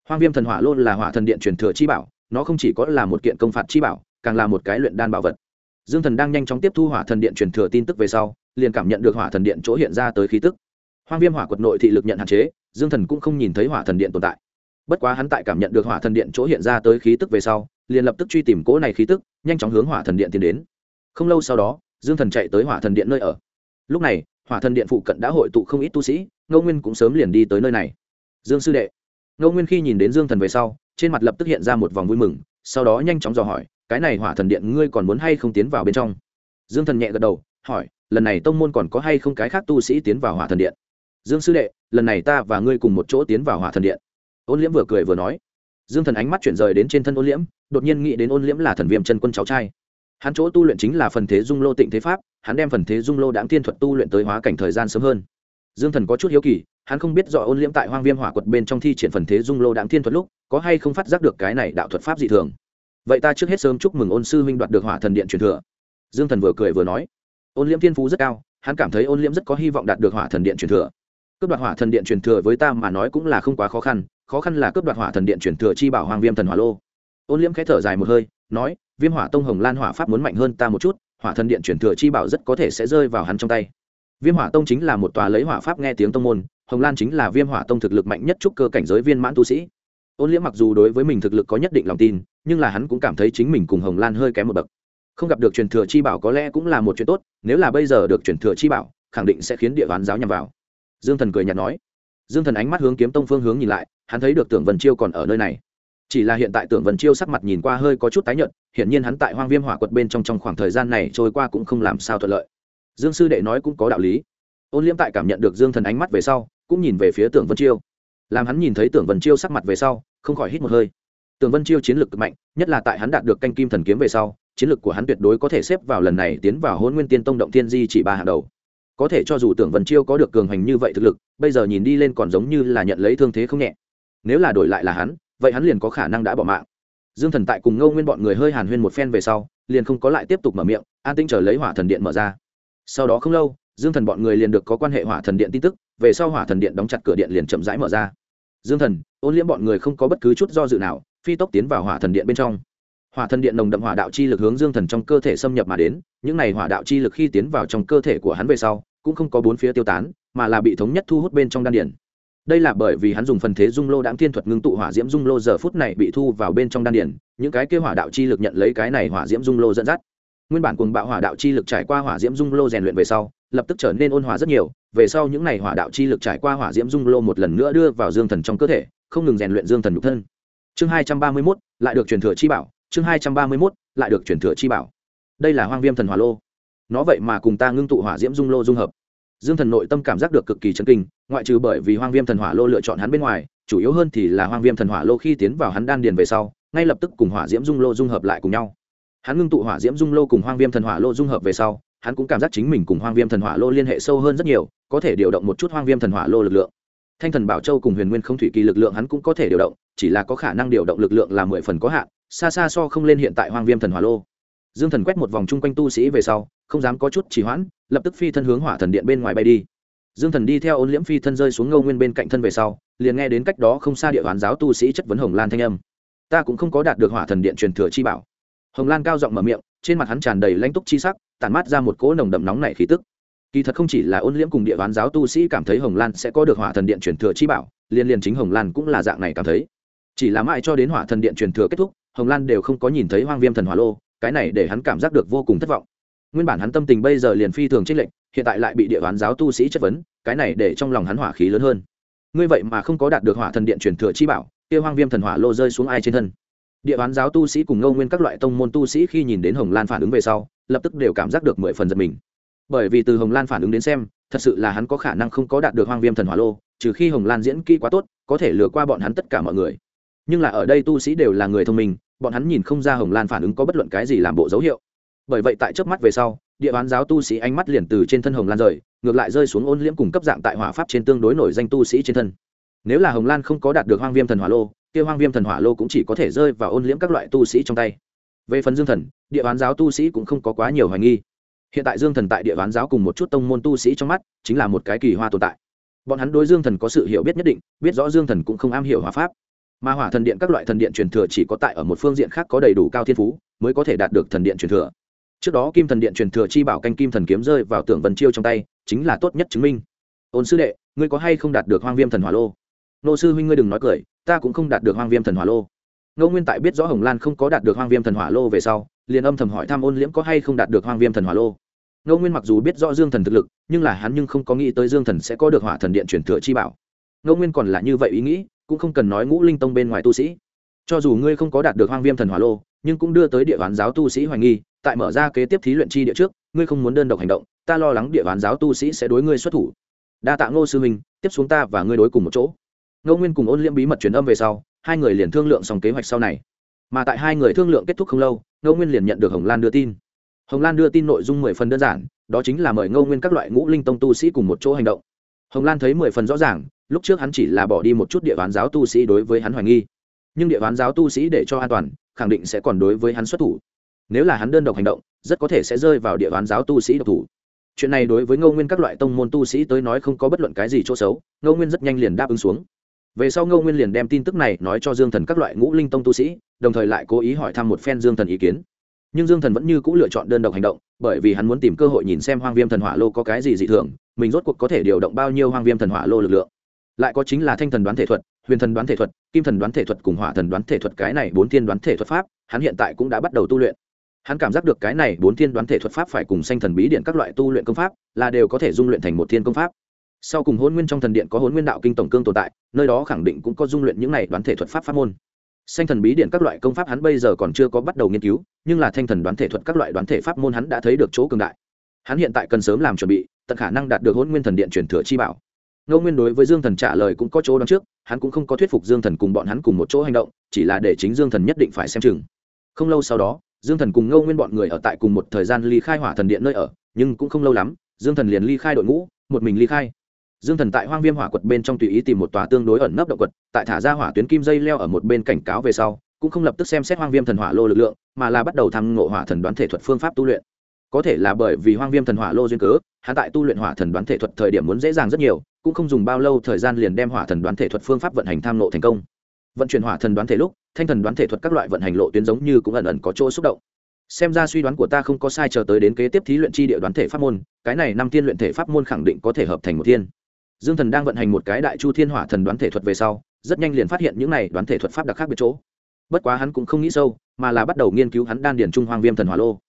Hoang viêm thần hỏa luôn là hỏa thần điện truyền thừa chi bảo nó không chỉ có là một kiện công phạt chi bảo, càng là một cái luyện đan bảo vật. Dương thần đang nhanh chóng tiếp thu hỏa thần điện truyền thừa tin tức về sau, liền cảm nhận được hỏa thần điện chỗ hiện ra tới khí tức. Hoang viêm hỏa quật nội thị lực nhận hạn chế, dương thần cũng không nhìn thấy hỏa thần điện tồn tại. Bất quá hắn tại cảm nhận được hỏa thần điện chỗ hiện ra tới khí tức về sau, liền lập tức truy tìm cỗ này khí tức, nhanh chóng hướng hỏa thần điện tiến đến. Không lâu sau đó, dương thần chạy tới hỏa thần điện nơi ở. Lúc này, hỏa thần điện phụ cận đã hội tụ không ít tu sĩ, ngô nguyên cũng sớm liền đi tới nơi này. Dương sư đệ, ngô nguyên khi nhìn đến dương thần về sau trên mặt lập tức hiện ra một vòng vui mừng, sau đó nhanh chóng dò hỏi, cái này hỏa thần điện ngươi còn muốn hay không tiến vào bên trong? Dương thần nhẹ gật đầu, hỏi, lần này tông môn còn có hay không cái khác tu sĩ tiến vào hỏa thần điện? Dương sư đệ, lần này ta và ngươi cùng một chỗ tiến vào hỏa thần điện. Ôn liễm vừa cười vừa nói. Dương thần ánh mắt chuyển rời đến trên thân ôn liễm, đột nhiên nghĩ đến ôn liễm là thần viêm chân quân cháu trai. Hắn chỗ tu luyện chính là phần thế dung lô tịnh thế pháp, hắn đem phần thế dung lô đáng tiên thuật tu luyện tới hóa cảnh thời gian sớm hơn. Dương thần có chút hiếu kỳ hắn không biết rõ ôn liễm tại hoang viêm hỏa quật bên trong thi triển phần thế dung lô đáng thiên thuật lúc, có hay không phát giác được cái này đạo thuật pháp dị thường. Vậy ta trước hết sớm chúc mừng ôn sư huynh đoạt được hỏa thần điện truyền thừa. Dương thần vừa cười vừa nói, ôn liễm thiên phú rất cao, hắn cảm thấy ôn liễm rất có hy vọng đạt được hỏa thần điện truyền thừa. Cướp đoạt hỏa thần điện truyền thừa với ta mà nói cũng là không quá khó khăn khó khăn là cướp đoạt hỏa thần điện truyền thừa chi bảo hoàng viêm thần hỏa lô. Ôn liễm khẽ thở dài một hơi, nói, viêm hỏa tông hồng lan hỏa pháp muốn mạnh hơn ta một chút, hỏa thần điện truyền thừa chi bảo rất có thể sẽ rơi vào hắn trong tay. Viêm hỏa tông chính là một tòa lấy hỏa pháp nghe tiếng tông môn hồng lan chính là viêm hỏa tông thực lực mạnh nhất trúc cơ cảnh giới viên mãn tu sĩ. Ôn liễm mặc dù đối với mình thực lực có nhất định lòng tin, nhưng là hắn cũng cảm thấy chính mình cùng hồng lan hơi kém một bậc. Không gặp được truyền thừa chi bảo có lẽ cũng là một chuyện tốt, nếu là bây giờ được truyền thừa chi bảo, khẳng định sẽ khiến địa bàn giáo nhằm vào. Dương thần cười nhạt nói. Dương thần ánh mắt hướng kiếm tông phương hướng nhìn lại, hắn thấy được tưởng vân chiêu còn ở nơi này. Chỉ là hiện tại tưởng vân chiêu sắc mặt nhìn qua hơi có chút tái nhợt, hiển nhiên hắn tại hoang viêm hỏa quật bên trong trong khoảng thời gian này trôi qua cũng không làm sao thuận lợi. Dương sư đệ nói cũng có đạo lý. Ôn liễm tại cảm nhận được dương thần ánh mắt về sau cũng nhìn về phía tưởng vân chiêu. Làm hắn nhìn thấy tưởng vân chiêu sắc mặt về sau, không khỏi hít một hơi. Tưởng vân chiêu chiến lược cực mạnh, nhất là tại hắn đạt được canh kim thần kiếm về sau, chiến lược của hắn tuyệt đối có thể xếp vào lần này tiến vào hôn nguyên tiên tông động tiên di chỉ ba hàng đầu. Có thể cho dù tưởng vân chiêu có được cường hành như vậy thực lực, bây giờ nhìn đi lên còn giống như là nhận lấy thương thế không nhẹ. Nếu là đổi lại là hắn, vậy hắn liền có khả năng đã bỏ mạng. Dương thần tại cùng ngâu nguyên bọn người hơi hàn huyên một phen về sau, liền không có lại tiếp tục mở miệng, an tinh chờ lấy hỏa thần điện mở ra. Sau đó không lâu, dương thần bọn người liền được có quan hệ hỏa thần điện tin tức về sau hỏa thần điện đóng chặt cửa điện liền chậm rãi mở ra. Dương thần, ôn liễm bọn người không có bất cứ chút do dự nào, phi tốc tiến vào hỏa thần điện bên trong. Hỏa thần điện nồng đậm hỏa đạo chi lực hướng dương thần trong cơ thể xâm nhập mà đến, những n à y hỏa đạo chi lực khi tiến vào trong cơ thể của hắn về sau, cũng không có bốn phía tiêu tán, mà là bị thống nhất thu hút bên trong đan điển. Đây là bởi vì hắn dùng phần thế dung lô đáng thiên thuật ngưng tụ hỏa diễm dung lô giờ phút này bị thu vào bên trong đan điển, những cái kêu hỏa đạo chi lực nhận lấy cái này hỏa diễm dung lô dẫn dắt. Nguyên bản cùng bạo hỏa đạo chi lực trải qua hỏa diễm dung lô rèn luyện về sau, lập tức trở nên ôn hòa rất nhiều về sau những ngày hỏa đạo chi lực trải qua hỏa diễm dung lô một lần nữa đưa vào dương thần trong cơ thể, không ngừng rèn luyện dương thần nhục thân. Chương hai trăm ba mươi mốt, lại được truyền thừa chi bảo. Chương hai trăm ba mươi mốt, lại được truyền thừa chi bảo. Đây là hoang viêm thần hỏa lô. Nó vậy mà cùng ta ngưng tụ hỏa diễm dung lô dung hợp. Dương thần nội tâm cảm giác được cực kỳ chấn kinh, ngoại trừ bởi vì hoang viêm thần hỏa lô lựa chọn hắn bên ngoài, chủ yếu hơn thì là hoang viêm thần hỏa lô khi tiến vào hắn đan điền về sau, ngay lập tức cùng hỏa diễm dung lô dung hợp lại cùng nhau. Hắn ngưng tụ hỏa diễm dung lô cùng hoang viêm thần hỏa lô dung hợp về sau hắn cũng cảm giác chính mình cùng hoang viêm thần hỏa lô liên hệ sâu hơn rất nhiều, có thể điều động một chút hoang viêm thần hỏa lô lực lượng. Thanh thần bảo châu cùng huyền nguyên không thủy kỳ lực lượng hắn cũng có thể điều động, chỉ là có khả năng điều động lực lượng là mười phần có hạn, xa xa so không lên hiện tại hoang viêm thần hỏa lô. Dương thần quét một vòng chung quanh tu sĩ về sau, không dám có chút trì hoãn, lập tức phi thân hướng hỏa thần điện bên ngoài bay đi. Dương thần đi theo ôn liễm phi thân rơi xuống ngâu nguyên bên cạnh thân về sau, liền nghe đến cách đó không xa địa bàn giáo tu sĩ chất vấn hồng lan thanh âm. Ta cũng không có đạt được hỏa thần điện truyền thừa chi bảo. Hồng lan cao giọng mở miệng, trên mặt hắn tràn đầy lãnh túc chi sắc tản mát ra một cỗ nồng đậm nóng này khí tức. Kỳ thật không chỉ là ôn liễm cùng địa đoán giáo tu sĩ cảm thấy hồng lan sẽ có được hỏa thần điện truyền thừa chi bảo liên liên chính hồng lan cũng là dạng này cảm thấy. Chỉ là mãi cho đến hỏa thần điện truyền thừa kết thúc, hồng lan đều không có nhìn thấy hoang viêm thần hỏa lô, cái này để hắn cảm giác được vô cùng thất vọng. Nguyên bản hắn tâm tình bây giờ liền phi thường trích lệnh hiện tại lại bị địa bán giáo tu sĩ chất vấn, cái này để trong lòng hắn hỏa khí lớn hơn. Ngươi vậy mà không có đạt được hỏa thần điện truyền thừa chi bảo, kia hoang viêm thần hỏa lô rơi xuống ai trên thân? Địa bán giáo tu sĩ cùng ngâu nguyên các loại tông môn tu sĩ khi nhìn đến hồng lan phản ứng về sau lập tức đều cảm giác được mười phần giật mình. Bởi vì từ hồng lan phản ứng đến xem, thật sự là hắn có khả năng không có đạt được hoang viêm thần hỏa lô, trừ khi hồng lan diễn kỹ quá tốt, có thể lừa qua bọn hắn tất cả mọi người. Nhưng là ở đây tu sĩ đều là người thông minh, bọn hắn nhìn không ra hồng lan phản ứng có bất luận cái gì làm bộ dấu hiệu. Bởi vậy tại trước mắt về sau, địa bán giáo tu sĩ ánh mắt liền từ trên thân hồng lan rời, ngược lại rơi xuống ôn liễm cùng cấp dạng tại hỏa pháp trên tương đối nổi danh tu sĩ trên thân. Nếu là hồng lan không có đạt được hoang viêm thần hỏa lô, kia hoang viêm thần hỏa lô cũng chỉ có thể rơi vào ôn liễm các loại tu sĩ trong tay về phần dương thần, địa bán giáo tu sĩ cũng không có quá nhiều hoài nghi. Hiện tại dương thần tại địa bán giáo cùng một chút tông môn tu sĩ trong mắt, chính là một cái kỳ hoa tồn tại. Bọn hắn đối dương thần có sự hiểu biết nhất định, biết rõ dương thần cũng không am hiểu hòa pháp. Mà hỏa thần điện các loại thần điện truyền thừa chỉ có tại ở một phương diện khác có đầy đủ cao thiên phú, mới có thể đạt được thần điện truyền thừa. Trước đó kim thần điện truyền thừa chi bảo canh kim thần kiếm rơi vào tưởng vân chiêu trong tay, chính là tốt nhất chứng minh. Ôn sư đệ, ngươi có hay không đạt được hoang viêm thần hỏa lô? Nô sư huynh ngươi đừng nói cười, ta cũng không đạt được hoang viêm thần hỏa lô ngô nguyên tại biết rõ hồng lan không có đạt được hoang viêm thần hỏa lô về sau, liền âm thầm hỏi thăm ôn liễm có hay không đạt được hoang viêm thần hỏa lô. Ngô nguyên mặc dù biết rõ dương thần thực lực, nhưng là hắn nhưng không có nghĩ tới dương thần sẽ có được hỏa thần điện truyền thừa chi bảo. Ngô nguyên còn là như vậy ý nghĩ, cũng không cần nói ngũ linh tông bên ngoài tu sĩ. Cho dù ngươi không có đạt được hoang viêm thần hỏa lô, nhưng cũng đưa tới địa bán giáo tu sĩ hoài nghi, tại mở ra kế tiếp thí luyện chi địa trước, ngươi không muốn đơn độc hành động, ta lo lắng địa bán giáo tu sĩ sẽ đối ngươi xuất thủ. Đa tạ ngô sư minh, tiếp xuống ta và ngươi đối cùng một chỗ. Ngô nguyên cùng ôn liễm bí mật truyền âm về sau hai người liền thương lượng xong kế hoạch sau này. Mà tại hai người thương lượng kết thúc không lâu, ngô nguyên liền nhận được hồng lan đưa tin. Hồng lan đưa tin nội dung mười phần đơn giản, đó chính là mời ngô nguyên các loại ngũ linh tông tu sĩ cùng một chỗ hành động. Hồng lan thấy mười phần rõ ràng, lúc trước hắn chỉ là bỏ đi một chút địa bán giáo tu sĩ đối với hắn hoài nghi. Nhưng địa bán giáo tu sĩ để cho an toàn, khẳng định sẽ còn đối với hắn xuất thủ. Nếu là hắn đơn độc hành động, rất có thể sẽ rơi vào địa bán giáo tu sĩ độc thủ. Chuyện này đối với ngô nguyên các loại tông môn tu sĩ tới nói không có bất luận cái gì chỗ xấu, ngô nguyên rất nhanh liền đáp ứng xuống về sau ngô nguyên liền đem tin tức này nói cho dương thần các loại ngũ linh tông tu sĩ, đồng thời lại cố ý hỏi thăm một phen dương thần ý kiến. Nhưng dương thần vẫn như c ũ lựa chọn đơn độc hành động, bởi vì hắn muốn tìm cơ hội nhìn xem hoang viêm thần hỏa lô có cái gì dị thường, mình rốt cuộc có thể điều động bao nhiêu hoang viêm thần hỏa lô lực lượng. Lại có chính là thanh thần đoán thể thuật, huyền thần đoán thể thuật, kim thần đoán thể thuật cùng hỏa thần đoán thể thuật cái này bốn thiên đoán thể thuật pháp, hắn hiện tại cũng đã bắt đầu tu luyện. Hắn cảm giác được cái này bốn thiên đoán thể thuật pháp phải cùng sanh thần bí điện các loại tu luyện công pháp, là đều có thể dung luyện thành một thiên công pháp sau cùng hôn nguyên trong thần điện có hôn nguyên đạo kinh tổng cương tồn tại, nơi đó khẳng định cũng có dung luyện những này đoán thể thuật pháp pháp môn. Sanh thần bí điện các loại công pháp hắn bây giờ còn chưa có bắt đầu nghiên cứu, nhưng là thanh thần đoán thể thuật các loại đoán thể pháp môn hắn đã thấy được chỗ cường đại. Hắn hiện tại cần sớm làm chuẩn bị, tận khả năng đạt được hôn nguyên thần điện truyền thừa chi bảo. Ngô nguyên đối với dương thần trả lời cũng có chỗ đón trước, hắn cũng không có thuyết phục dương thần cùng bọn hắn cùng một chỗ hành động, chỉ là để chính dương thần nhất định phải xem chừng. Không lâu sau đó, dương thần cùng ngô nguyên bọn người ở tại cùng một thời gian ly khai hỏa thần điện nơi ở, nhưng cũng không lâu lắm, dương thần liền ly khai đội ngũ, một mình ly khai dương thần tại hoang viêm hỏa quật bên trong tùy ý tìm một tòa tương đối ẩn nấp động quật, tại thả ra hỏa tuyến kim dây leo ở một bên cảnh cáo về sau, cũng không lập tức xem xét hoang viêm thần hỏa lô lực lượng, mà là bắt đầu thăm ngộ hỏa thần đoán thể thuật phương pháp tu luyện. Có thể là bởi vì hoang viêm thần hỏa lô duyên cớ, hắn tại tu luyện hỏa thần đoán thể thuật thời điểm muốn dễ dàng rất nhiều, cũng không dùng bao lâu thời gian liền đem hỏa thần đoán thể thuật phương pháp vận hành tham nộ thành công. Vận chuyển hỏa thần đoán thể lúc, thanh thần đoán thể thuật các loại vận hành lộ tuyến giống như cũng ẩn ẩn có chỗ xúc động. Xem ra suy đoán của ta không có sai chờ tới đến kế tiếp thí luyện chi địa đoán thể pháp môn, cái này năm tiên luyện thể pháp môn khẳng định có thể hợp thành một thiên dương thần đang vận hành một cái đại chu thiên hỏa thần đoán thể thuật về sau, rất nhanh liền phát hiện những này đoán thể thuật pháp đặc khác biệt chỗ. Bất quá hắn cũng không nghĩ sâu, mà là bắt đầu nghiên cứu hắn đan điển trung hoang viêm thần hỏa lô.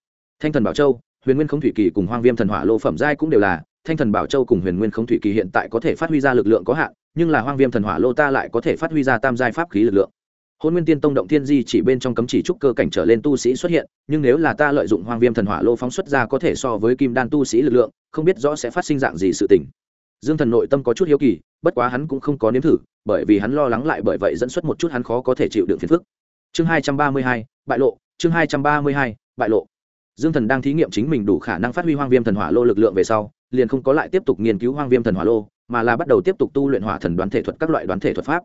Thanh thần bảo châu, huyền nguyên không thủy kỳ cùng hoang viêm thần hỏa lô phẩm giai cũng đều là, thanh thần bảo châu cùng huyền nguyên không thủy kỳ hiện tại có thể phát huy ra lực lượng có hạn, nhưng là hoang viêm thần hỏa lô ta lại có thể phát huy ra tam giai pháp khí lực lượng. Hôn nguyên tiên tông động thiên di chỉ bên trong cấm chỉ trúc cơ cảnh trở lên tu sĩ xuất hiện, nhưng nếu là ta lợi dụng hoang viêm thần hỏa lô phóng xuất ra có thể so với kim đan tu sĩ lực lượng, không biết rõ sẽ phát sinh dạng gì sự tình dương thần nội tâm có chút hiếu kỳ, bất quá hắn cũng không có nếm thử, bởi vì hắn lo lắng lại bởi vậy dẫn xuất một chút hắn khó có thể chịu đựng phiền phức. Chương hai trăm ba mươi hai, bại lộ, chương hai trăm ba mươi hai, bại lộ. Dương thần đang thí nghiệm chính mình đủ khả năng phát huy hoang viêm thần hỏa lô lực lượng về sau, liền không có lại tiếp tục nghiên cứu hoang viêm thần hỏa lô, mà là bắt đầu tiếp tục tu luyện hỏa thần đoán thể thuật các loại đoán thể thuật pháp.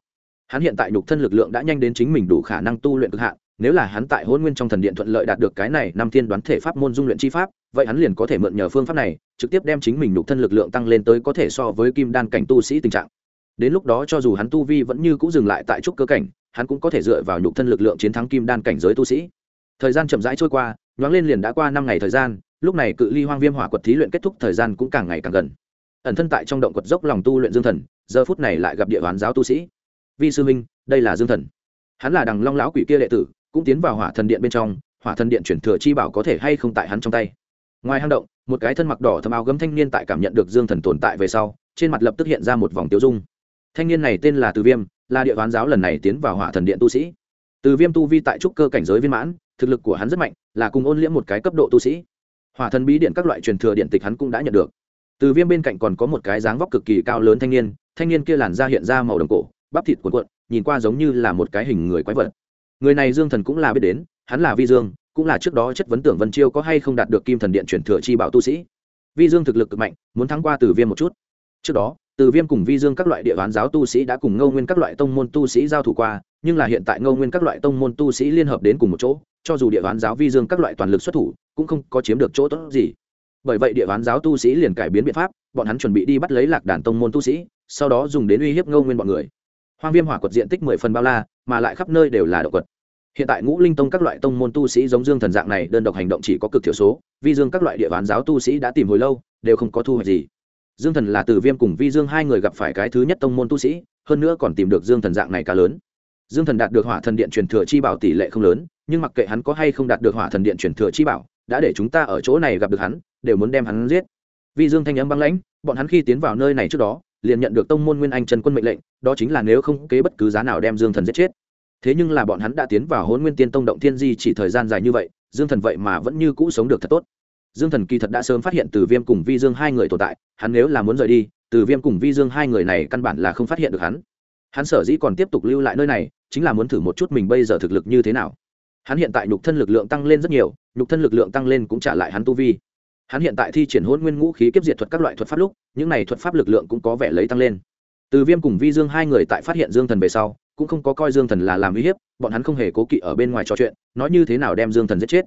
Hắn hiện tại nhục thân lực lượng đã nhanh đến chính mình đủ khả năng tu luyện cực hạn nếu là hắn tại hôn nguyên trong thần điện thuận lợi đạt được cái này năm thiên đoán thể pháp môn dung luyện chi pháp, vậy hắn liền có thể mượn nhờ phương pháp này, trực tiếp đem chính mình nhục thân lực lượng tăng lên tới có thể so với kim đan cảnh tu sĩ tình trạng. Đến lúc đó cho dù hắn tu vi vẫn như c ũ dừng lại tại trúc cơ cảnh, hắn cũng có thể dựa vào nhục thân lực lượng chiến thắng kim đan cảnh giới tu sĩ. Thời gian chậm rãi trôi qua, nhoáng lên liền đã qua năm ngày thời gian, lúc này cự ly hoang viêm hỏa quật thí luyện kết thúc thời gian cũng càng ngày càng gần. Ẩn thân tại trong động quật dốc lòng tu luyện dương thần, giờ phút này lại gặp địa bán giáo tu sĩ. Vi sư minh đây là dương thần. Hắn là đằng long lão quỷ kia đệ tử cũng tiến vào hỏa thần điện bên trong, hỏa thần điện chuyển thừa chi bảo có thể hay không tại hắn trong tay. Ngoài hang động, một cái thân mặc đỏ thâm áo gấm thanh niên tại cảm nhận được dương thần tồn tại về sau, trên mặt lập tức hiện ra một vòng tiêu dung. Thanh niên này tên là từ viêm, là địa toán giáo lần này tiến vào hỏa thần điện tu sĩ. Từ viêm tu vi tại trúc cơ cảnh giới viên mãn, thực lực của hắn rất mạnh, là cùng ôn liễm một cái cấp độ tu sĩ. Hỏa thần bí điện các loại truyền thừa điện tịch hắn cũng đã nhận được. Từ viêm bên cạnh còn có một cái dáng vóc cực kỳ cao lớn thanh niên thanh niên kia làn da hiện ra màu đồng cổ, bắp thịt cuộn cuộn, nhìn qua giống như là một cái hình người quái vật người này dương thần cũng là biết đến, hắn là vi dương, cũng là trước đó chất vấn tưởng vân chiêu có hay không đạt được kim thần điện chuyển thừa chi bảo tu sĩ. Vi dương thực lực cực mạnh, muốn thắng qua từ viêm một chút. Trước đó, từ viêm cùng vi dương các loại địa bán giáo tu sĩ đã cùng ngâu nguyên các loại tông môn tu sĩ giao thủ qua, nhưng là hiện tại ngâu nguyên các loại tông môn tu sĩ liên hợp đến cùng một chỗ, cho dù địa bán giáo vi dương các loại toàn lực xuất thủ, cũng không có chiếm được chỗ tốt gì. Bởi vậy địa bán giáo tu sĩ liền cải biến biện pháp, bọn hắn chuẩn bị đi bắt lấy lạc đàn tông môn tu sĩ, sau đó dùng đến uy hiếp ngâu nguyên bọn người hoang viêm hỏa quật diện tích mười phần bao la, mà lại khắp nơi đều là động quật. Hiện tại ngũ linh tông các loại tông môn tu sĩ giống dương thần dạng này, đơn độc hành động chỉ có cực thiểu số, vi dương các loại địa bán giáo tu sĩ đã tìm hồi lâu, đều không có thu hoạch gì. Dương thần là từ viêm cùng vi dương hai người gặp phải cái thứ nhất tông môn tu sĩ, hơn nữa còn tìm được dương thần dạng này cá lớn. Dương thần đạt được hỏa thần điện truyền thừa chi bảo tỷ lệ không lớn, nhưng mặc kệ hắn có hay không đạt được hỏa thần điện truyền thừa chi bảo, đã để chúng ta ở chỗ này gặp được hắn, đều muốn đem hắn giết. Vi dương thanh âm băng lãnh, bọn hắn khi tiến vào nơi này trước đó liền nhận được tông môn nguyên anh trần quân mệnh lệnh, đó chính là nếu không kế bất cứ giá nào đem dương thần giết chết. Thế nhưng là bọn hắn đã tiến vào hôn nguyên tiên tông động thiên di chỉ thời gian dài như vậy, dương thần vậy mà vẫn như cũ sống được thật tốt. Dương thần kỳ thật đã sớm phát hiện từ viêm cùng vi dương hai người tồn tại, hắn nếu là muốn rời đi, từ viêm cùng vi dương hai người này căn bản là không phát hiện được hắn. Hắn sở dĩ còn tiếp tục lưu lại nơi này, chính là muốn thử một chút mình bây giờ thực lực như thế nào. Hắn hiện tại nhục thân lực lượng tăng lên rất nhiều, nhục thân lực lượng tăng lên cũng trả lại hắn tu vi hắn hiện tại thi triển hôn nguyên ngũ khí kiếp diệt thuật các loại thuật pháp lúc, những này thuật pháp lực lượng cũng có vẻ lấy tăng lên. Từ viêm cùng vi dương hai người tại phát hiện dương thần về sau, cũng không có coi dương thần là làm uy hiếp, bọn hắn không hề cố kỵ ở bên ngoài trò chuyện, nói như thế nào đem dương thần giết chết.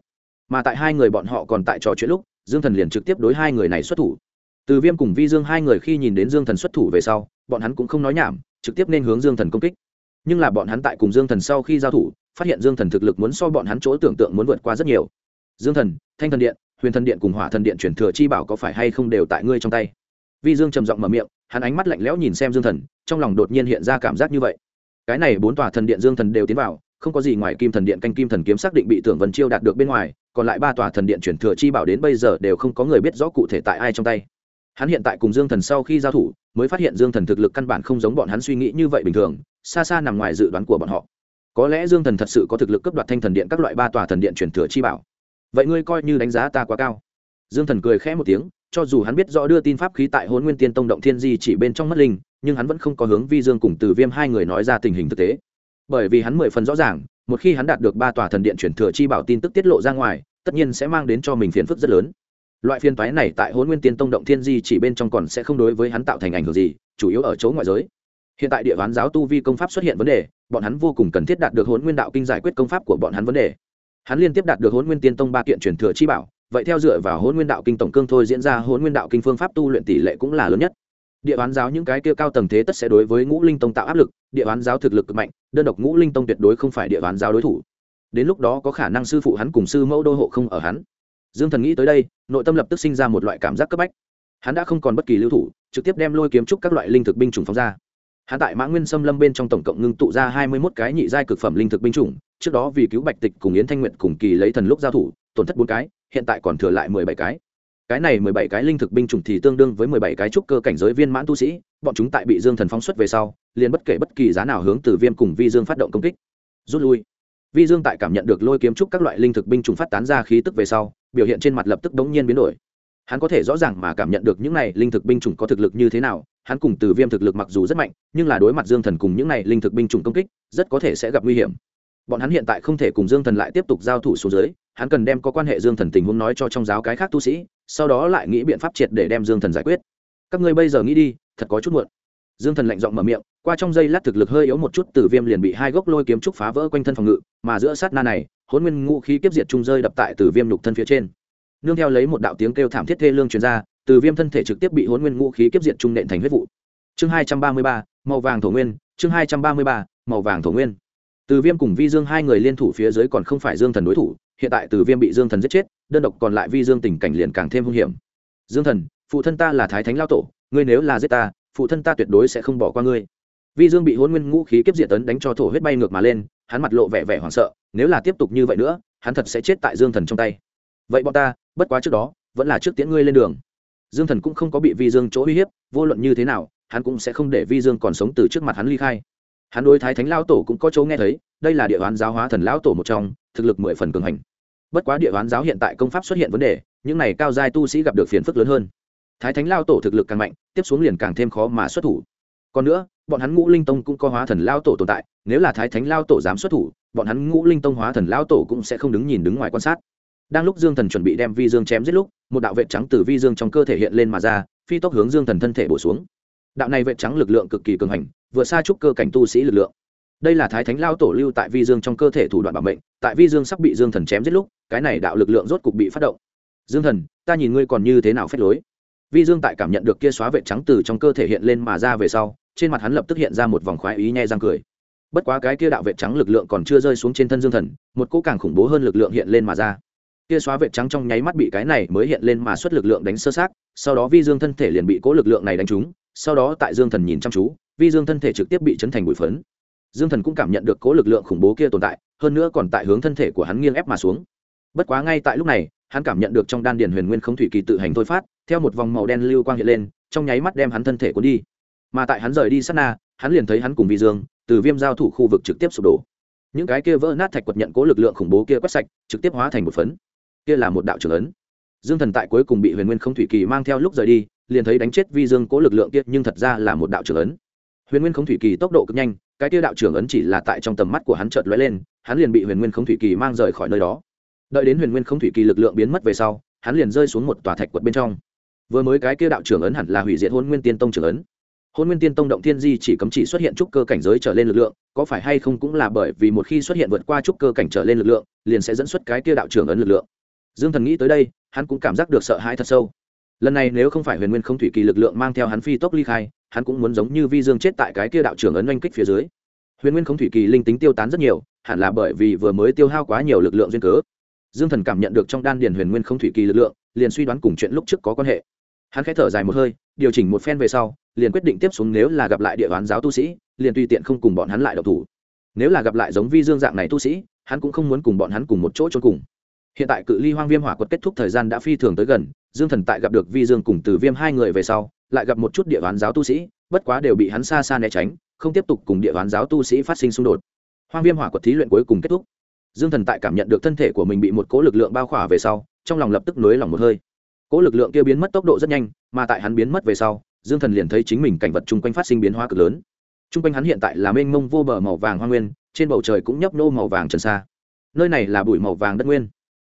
Mà tại hai người bọn họ còn tại trò chuyện lúc, dương thần liền trực tiếp đối hai người này xuất thủ. Từ viêm cùng vi dương hai người khi nhìn đến dương thần xuất thủ về sau, bọn hắn cũng không nói nhảm, trực tiếp nên hướng dương thần công kích. Nhưng là bọn hắn tại cùng dương thần sau khi giao thủ, phát hiện dương thần thực lực muốn so bọn hắn chỗ tưởng tượng muốn vượt qua rất nhiều. Dương thần, thanh thần điện huyền thần điện cùng hỏa thần điện chuyển thừa chi bảo có phải hay không đều tại ngươi trong tay? Vi dương trầm giọng mở miệng, hắn ánh mắt lạnh lẽo nhìn xem dương thần, trong lòng đột nhiên hiện ra cảm giác như vậy. Cái này bốn tòa thần điện dương thần đều tiến vào, không có gì ngoài kim thần điện canh kim thần kiếm xác định bị tưởng vân chiêu đạt được bên ngoài, còn lại ba tòa thần điện chuyển thừa chi bảo đến bây giờ đều không có người biết rõ cụ thể tại ai trong tay. Hắn hiện tại cùng dương thần sau khi giao thủ, mới phát hiện dương thần thực lực căn bản không giống bọn hắn suy nghĩ như vậy bình thường, xa xa nằm ngoài dự đoán của bọn họ. Có lẽ dương thần thật sự có thực lực cấp đoạt thanh thần điện các loại ba tòa thần điện chuyển thừa chi bảo vậy ngươi coi như đánh giá ta quá cao. Dương thần cười khẽ một tiếng, cho dù hắn biết rõ đưa tin pháp khí tại hôn nguyên tiên tông động thiên di chỉ bên trong mất linh, nhưng hắn vẫn không có hướng vi dương cùng từ viêm hai người nói ra tình hình thực tế. Bởi vì hắn mười phần rõ ràng, một khi hắn đạt được ba tòa thần điện chuyển thừa chi bảo tin tức tiết lộ ra ngoài, tất nhiên sẽ mang đến cho mình phiền phức rất lớn. Loại phiền toái này tại hôn nguyên tiên tông động thiên di chỉ bên trong còn sẽ không đối với hắn tạo thành ảnh hưởng gì, chủ yếu ở chỗ ngoại giới. Hiện tại địa ván giáo tu vi công pháp xuất hiện vấn đề, bọn hắn vô cùng cần thiết đạt được hôn nguyên đạo kinh giải quyết công pháp của bọn hắn vấn đề hắn liên tiếp đạt được hôn nguyên tiên tông ba kiện truyền thừa chi bảo, vậy theo dựa vào hôn nguyên đạo kinh tổng cương thôi diễn ra hôn nguyên đạo kinh phương pháp tu luyện tỷ lệ cũng là lớn nhất. Địa bán giáo những cái kia cao tầng thế tất sẽ đối với ngũ linh tông tạo áp lực, địa bán giáo thực lực cực mạnh, đơn độc ngũ linh tông tuyệt đối không phải địa bán giáo đối thủ. Đến lúc đó có khả năng sư phụ hắn cùng sư mẫu đô hộ không ở hắn. Dương thần nghĩ tới đây, nội tâm lập tức sinh ra một loại cảm giác cấp bách. Hắn đã không còn bất kỳ lưu thủ, trực tiếp đem lôi kiếm trúc các loại linh thực binh chủng phóng ra hắn tại mã nguyên xâm lâm bên trong tổng cộng ngưng tụ ra hai mươi mốt cái nhị giai cực phẩm linh thực binh chủng, trước đó vì cứu bạch tịch cùng yến thanh nguyện cùng kỳ lấy thần lúc giao thủ, tổn thất bốn cái, hiện tại còn thừa lại mười bảy cái. Cái này mười bảy cái linh thực binh chủng thì tương đương với mười bảy cái trúc cơ cảnh giới viên mãn tu sĩ, bọn chúng tại bị dương thần phóng xuất về sau, liền bất kể bất kỳ giá nào hướng từ viêm cùng vi dương phát động công kích. Rút lui. Vi dương tại cảm nhận được lôi kiếm trúc các loại linh thực binh chủng phát tán ra khí tức về sau, biểu hiện trên mặt lập tức đống nhiên biến đổi. Hắn có thể rõ ràng mà cảm nhận được những này linh thực binh chủng có thực lực như thế nào hắn cùng từ viêm thực lực mặc dù rất mạnh, nhưng là đối mặt dương thần cùng những này linh thực binh chủng công kích, rất có thể sẽ gặp nguy hiểm. Bọn hắn hiện tại không thể cùng dương thần lại tiếp tục giao thủ xuống dưới, hắn cần đem có quan hệ dương thần tình huống nói cho trong giáo cái khác tu sĩ, sau đó lại nghĩ biện pháp triệt để đem dương thần giải quyết. Các ngươi bây giờ nghĩ đi, thật có chút muộn. Dương thần lạnh giọng mở miệng, qua trong giây lát thực lực hơi yếu một chút, từ viêm liền bị hai gốc lôi kiếm trúc phá vỡ quanh thân phòng ngự, mà giữa sát na này hôn nguyên ngũ khí kiếp diệt trung rơi đập tại từ viêm lục thân phía trên. Nương theo lấy một đạo tiếng kêu thảm thiết thê lương truyền ra từ viêm thân thể trực tiếp bị hôn nguyên ngũ khí kiếp diện trung nện thành huyết vụ. Chương hai trăm ba mươi ba, màu vàng thổ nguyên, chương hai trăm ba mươi ba, màu vàng thổ nguyên. Từ viêm cùng vi dương hai người liên thủ phía dưới còn không phải dương thần đối thủ, hiện tại từ viêm bị dương thần giết chết, đơn độc còn lại vi dương tình cảnh liền càng thêm hung hiểm. Dương thần, phụ thân ta là thái thánh lao tổ, ngươi nếu là giết ta, phụ thân ta tuyệt đối sẽ không bỏ qua ngươi. Vi dương bị hôn nguyên ngũ khí kiếp diện tấn đánh cho thổ huyết bay ngược mà lên, hắn mặt lộ vẻ vẻ hoảng sợ, nếu là tiếp tục như vậy nữa, hắn thật sẽ chết tại dương thần trong tay. Vậy bọn ta, bất quá trước đó, vẫn là trước tiễn ngươi lên đường dương thần cũng không có bị vi dương chỗ uy hiếp, vô luận như thế nào, hắn cũng sẽ không để vi dương còn sống từ trước mặt hắn ly khai. Hắn đối thái thánh lao tổ cũng có chỗ nghe thấy, đây là địa hoán giáo hóa thần lão tổ một trong, thực lực mười phần cường hành. Bất quá địa hoán giáo hiện tại công pháp xuất hiện vấn đề, những này cao giai tu sĩ gặp được phiền phức lớn hơn. Thái thánh lao tổ thực lực càng mạnh, tiếp xuống liền càng thêm khó mà xuất thủ. Còn nữa, bọn hắn ngũ linh tông cũng có hóa thần lao tổ tồn tại, nếu là thái thánh lao tổ dám xuất thủ, bọn hắn ngũ linh tông hóa thần lao tổ cũng sẽ không đứng nhìn đứng ngoài quan sát đang lúc dương thần chuẩn bị đem vi dương chém giết lúc, một đạo vệ trắng từ vi dương trong cơ thể hiện lên mà ra, phi tốc hướng dương thần thân thể bổ xuống. Đạo này vệ trắng lực lượng cực kỳ cường hành, vừa xa chúc cơ cảnh tu sĩ lực lượng. Đây là thái thánh lao tổ lưu tại vi dương trong cơ thể thủ đoạn bảo mệnh, tại vi dương sắp bị dương thần chém giết lúc, cái này đạo lực lượng rốt cục bị phát động. Dương thần, ta nhìn ngươi còn như thế nào phép lối. Vi dương tại cảm nhận được kia xóa vệ trắng từ trong cơ thể hiện lên mà ra về sau, trên mặt hắn lập tức hiện ra một vòng khoái ý nhai răng cười. Bất quá cái kia đạo vệ trắng lực lượng còn chưa rơi xuống trên thân dương thần, một cỗ càng khủng bố hơn lực lượng hiện lên mà ra kia xóa vệt trắng trong nháy mắt bị cái này mới hiện lên mà xuất lực lượng đánh sơ sát sau đó vi dương thân thể liền bị cố lực lượng này đánh trúng, sau đó tại dương thần nhìn chăm chú, vi dương thân thể trực tiếp bị chấn thành bụi phấn. Dương thần cũng cảm nhận được cố lực lượng khủng bố kia tồn tại, hơn nữa còn tại hướng thân thể của hắn nghiêng ép mà xuống. Bất quá ngay tại lúc này, hắn cảm nhận được trong đan điền huyền nguyên không thủy kỳ tự hành thôi phát, theo một vòng màu đen lưu quang hiện lên, trong nháy mắt đem hắn thân thể cuốn đi. Mà tại hắn rời đi sát na, hắn liền thấy hắn cùng vi dương, từ viêm giao thủ khu vực trực tiếp sụp đổ. Những cái kia vỡ nát thạch quật nhận cố lực lượng khủng bố kia quét sạch, trực tiếp hóa thành một phấn kia là một đạo trưởng ấn. Dương thần tại cuối cùng bị huyền nguyên không thủy kỳ mang theo lúc rời đi, liền thấy đánh chết vi dương cố lực lượng kia, nhưng thật ra là một đạo trưởng ấn. Huyền nguyên không thủy kỳ tốc độ cực nhanh, cái kia đạo trưởng ấn chỉ là tại trong tầm mắt của hắn chợt lóe lên, hắn liền bị huyền nguyên không thủy kỳ mang rời khỏi nơi đó. Đợi đến huyền nguyên không thủy kỳ lực lượng biến mất về sau, hắn liền rơi xuống một tòa thạch quật bên trong. Vừa mới cái kia đạo trưởng ấn hẳn là hủy diệt hôn nguyên tiên tông trưởng ấn. Hôn nguyên tiên tông động thiên di chỉ cấm chỉ xuất hiện trúc cơ cảnh giới trở lên lực lượng, có phải hay không cũng là bởi vì một khi xuất hiện vượt qua trúc cơ cảnh trở lên lực lượng, liền sẽ dẫn xuất cái kia đạo trưởng ấn lực lượng dương thần nghĩ tới đây, hắn cũng cảm giác được sợ hãi thật sâu. Lần này nếu không phải huyền nguyên không thủy kỳ lực lượng mang theo hắn phi tốc ly khai, hắn cũng muốn giống như vi dương chết tại cái kia đạo trưởng ấn oanh kích phía dưới. Huyền nguyên không thủy kỳ linh tính tiêu tán rất nhiều, hẳn là bởi vì vừa mới tiêu hao quá nhiều lực lượng duyên cớ. Dương thần cảm nhận được trong đan điền huyền nguyên không thủy kỳ lực lượng, liền suy đoán cùng chuyện lúc trước có quan hệ. Hắn khẽ thở dài một hơi, điều chỉnh một phen về sau, liền quyết định tiếp xuống nếu là gặp lại địa bán giáo tu sĩ, liền tùy tiện không cùng bọn hắn lại độc thủ. Nếu là gặp lại giống vi dương dạng này tu sĩ, hắn cũng không muốn cùng bọn hắn cùng một chỗ trốn cùng hiện tại cự ly hoang viêm hỏa quật kết thúc thời gian đã phi thường tới gần, dương thần tại gặp được vi dương cùng từ viêm hai người về sau, lại gặp một chút địa bán giáo tu sĩ, bất quá đều bị hắn xa xa né tránh, không tiếp tục cùng địa bán giáo tu sĩ phát sinh xung đột. Hoang viêm hỏa quật thí luyện cuối cùng kết thúc. Dương thần tại cảm nhận được thân thể của mình bị một cố lực lượng bao khỏa về sau, trong lòng lập tức nới lỏng một hơi. Cố lực lượng kia biến mất tốc độ rất nhanh, mà tại hắn biến mất về sau, dương thần liền thấy chính mình cảnh vật chung quanh phát sinh biến hóa cực lớn. Chung quanh hắn hiện tại là mênh mông vô bờ màu vàng hoa nguyên, trên bầu trời cũng nhấp nô màu vàng trần xa. Nơi này là bụi màu vàng đất nguyên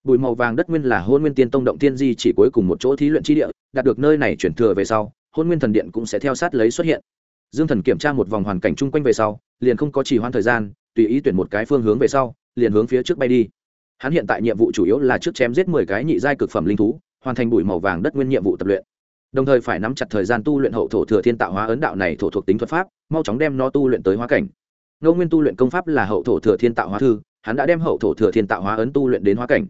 bụi màu vàng đất nguyên là hôn nguyên tiên tông động tiên di chỉ cuối cùng một chỗ thí luyện tri địa, đạt được nơi này chuyển thừa về sau, hôn nguyên thần điện cũng sẽ theo sát lấy xuất hiện. Dương thần kiểm tra một vòng hoàn cảnh chung quanh về sau, liền không có trì hoãn thời gian, tùy ý tuyển một cái phương hướng về sau, liền hướng phía trước bay đi. Hắn hiện tại nhiệm vụ chủ yếu là trước chém giết mười cái nhị giai cực phẩm linh thú, hoàn thành bụi màu vàng đất nguyên nhiệm vụ tập luyện. Đồng thời phải nắm chặt thời gian tu luyện hậu thổ thừa thiên tạo hóa ấn đạo này thổ thuộc tính thuật pháp, mau chóng đem nó tu luyện tới hóa cảnh. Ngô nguyên tu luyện công pháp là hậu thổ thừa thiên tạo hóa thư, hắn đã đem hậu thổ thừa thiên tạo hóa ấn tu luyện đến hóa cảnh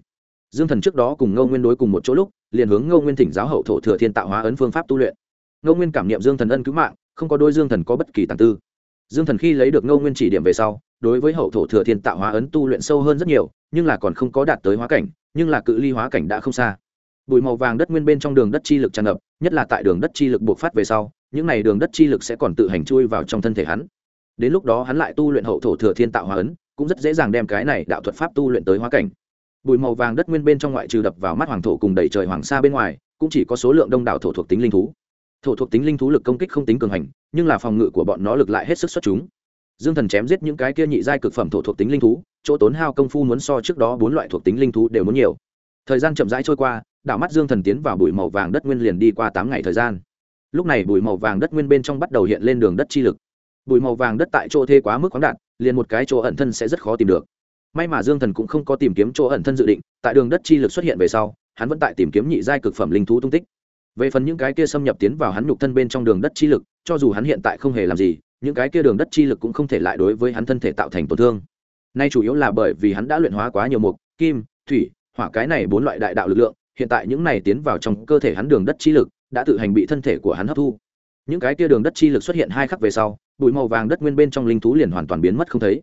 dương thần trước đó cùng ngô nguyên đối cùng một chỗ lúc, liền hướng ngô nguyên thỉnh giáo hậu thổ thừa thiên tạo hóa ấn phương pháp tu luyện. Ngô nguyên cảm niệm dương thần ân cứu mạng, không có đôi dương thần có bất kỳ tàn tư. Dương thần khi lấy được ngô nguyên chỉ điểm về sau, đối với hậu thổ thừa thiên tạo hóa ấn tu luyện sâu hơn rất nhiều, nhưng là còn không có đạt tới hóa cảnh, nhưng là cự ly hóa cảnh đã không xa. Bụi màu vàng đất nguyên bên trong đường đất chi lực tràn ngập, nhất là tại đường đất chi lực buộc phát về sau, những n à y đường đất chi lực sẽ còn tự hành chui vào trong thân thể hắn. Đến lúc đó hắn lại tu luyện hậu thổ thừa thiên tạo hóa ấn, cũng rất dễ dàng đem cái này đạo thuật pháp tu luyện tới hóa cảnh bụi màu vàng đất nguyên bên trong ngoại trừ đập vào mắt hoàng thổ cùng đầy trời hoàng sa bên ngoài, cũng chỉ có số lượng đông đảo thổ thuộc tính linh thú. Thổ thuộc tính linh thú lực công kích không tính cường hành, nhưng là phòng ngự của bọn nó lực lại hết sức xuất chúng. Dương thần chém giết những cái kia nhị giai cực phẩm thổ thuộc tính linh thú, chỗ tốn hao công phu muốn so trước đó bốn loại thuộc tính linh thú đều muốn nhiều. Thời gian chậm rãi trôi qua, đảo mắt dương thần tiến vào bụi màu vàng đất nguyên liền đi qua tám ngày thời gian. Lúc này bụi màu vàng đất nguyên bên trong bắt đầu hiện lên đường đất chi lực. Bụi màu vàng đất tại chỗ thê quá mức khoáng đạt, liền một cái chỗ ẩn thân sẽ rất khó tìm được may mà dương thần cũng không có tìm kiếm chỗ ẩn thân dự định, tại đường đất chi lực xuất hiện về sau, hắn vẫn tại tìm kiếm nhị giai cực phẩm linh thú tung tích. Về phần những cái kia xâm nhập tiến vào hắn nhục thân bên trong đường đất chi lực, cho dù hắn hiện tại không hề làm gì, những cái kia đường đất chi lực cũng không thể lại đối với hắn thân thể tạo thành tổn thương. Nay chủ yếu là bởi vì hắn đã luyện hóa quá nhiều mục, kim, thủy, hỏa cái này bốn loại đại đạo lực lượng, hiện tại những này tiến vào trong cơ thể hắn đường đất chi lực, đã tự hành bị thân thể của hắn hấp thu. Những cái kia đường đất chi lực xuất hiện hai khắc về sau, bụi màu vàng đất nguyên bên trong linh thú liền hoàn toàn biến mất không thấy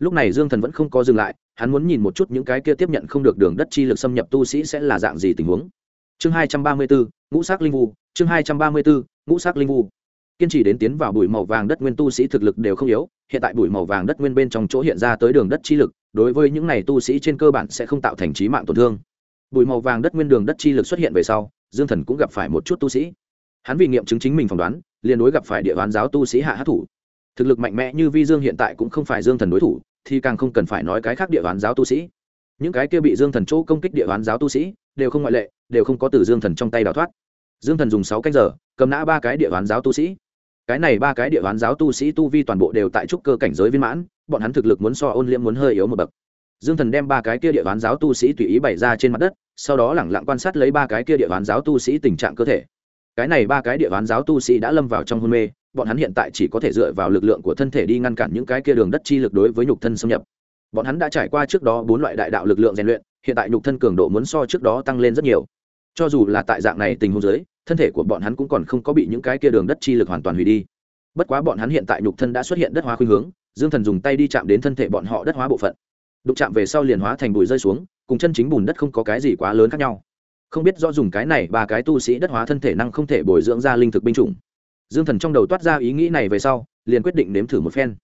lúc này dương thần vẫn không có dừng lại, hắn muốn nhìn một chút những cái kia tiếp nhận không được đường đất chi lực xâm nhập tu sĩ sẽ là dạng gì tình huống. Chương hai trăm ba mươi bốn, ngũ sắc linh vu, chương hai trăm ba mươi bốn, ngũ sắc linh vu. Kiên trì đến tiến vào bụi màu vàng đất nguyên tu sĩ thực lực đều không yếu, hiện tại bụi màu vàng đất nguyên bên trong chỗ hiện ra tới đường đất chi lực, đối với những này tu sĩ trên cơ bản sẽ không tạo thành trí mạng tổn thương. Bụi màu vàng đất nguyên đường đất chi lực xuất hiện về sau, dương thần cũng gặp phải một chút tu sĩ. Hắn vì nghiệm chứng chính mình phỏng đoán, liền đối gặp phải địa bán giáo tu sĩ hạ hát thủ thực lực mạnh mẽ như vi dương hiện tại cũng không phải dương thần đối thủ thì càng không cần phải nói cái khác địa đoán giáo tu sĩ. Những cái kia bị dương thần chỗ công kích địa đoán giáo tu sĩ đều không ngoại lệ, đều không có từ dương thần trong tay đào thoát. Dương thần dùng sáu canh giờ, cầm nã ba cái địa đoán giáo tu sĩ. Cái này ba cái địa đoán giáo tu sĩ tu vi toàn bộ đều tại trúc cơ cảnh giới viên mãn, bọn hắn thực lực muốn so ôn liễm muốn hơi yếu một bậc. Dương thần đem ba cái kia địa đoán giáo tu sĩ tùy ý bày ra trên mặt đất, sau đó lẳng lặng quan sát lấy ba cái kia địa đoán giáo tu sĩ tình trạng cơ thể. Cái này ba cái địa đoán giáo tu sĩ đã lâm vào trong hôn mê bọn hắn hiện tại chỉ có thể dựa vào lực lượng của thân thể đi ngăn cản những cái kia đường đất chi lực đối với nhục thân xâm nhập. Bọn hắn đã trải qua trước đó bốn loại đại đạo lực lượng rèn luyện, hiện tại nhục thân cường độ muốn so trước đó tăng lên rất nhiều. Cho dù là tại dạng này tình huống giới thân thể của bọn hắn cũng còn không có bị những cái kia đường đất chi lực hoàn toàn hủy đi. Bất quá bọn hắn hiện tại nhục thân đã xuất hiện đất hóa khuynh hướng, dương thần dùng tay đi chạm đến thân thể bọn họ đất hóa bộ phận. Đụng chạm về sau liền hóa thành bụi rơi xuống, cùng chân chính bùn đất không có cái gì quá lớn khác nhau. Không biết do dùng cái này ba cái tu sĩ đất hóa thân thể năng không thể bồi dưỡng ra linh thực binh chủng dương thần trong đầu toát ra ý nghĩ này về sau, liền quyết định nếm thử một phen.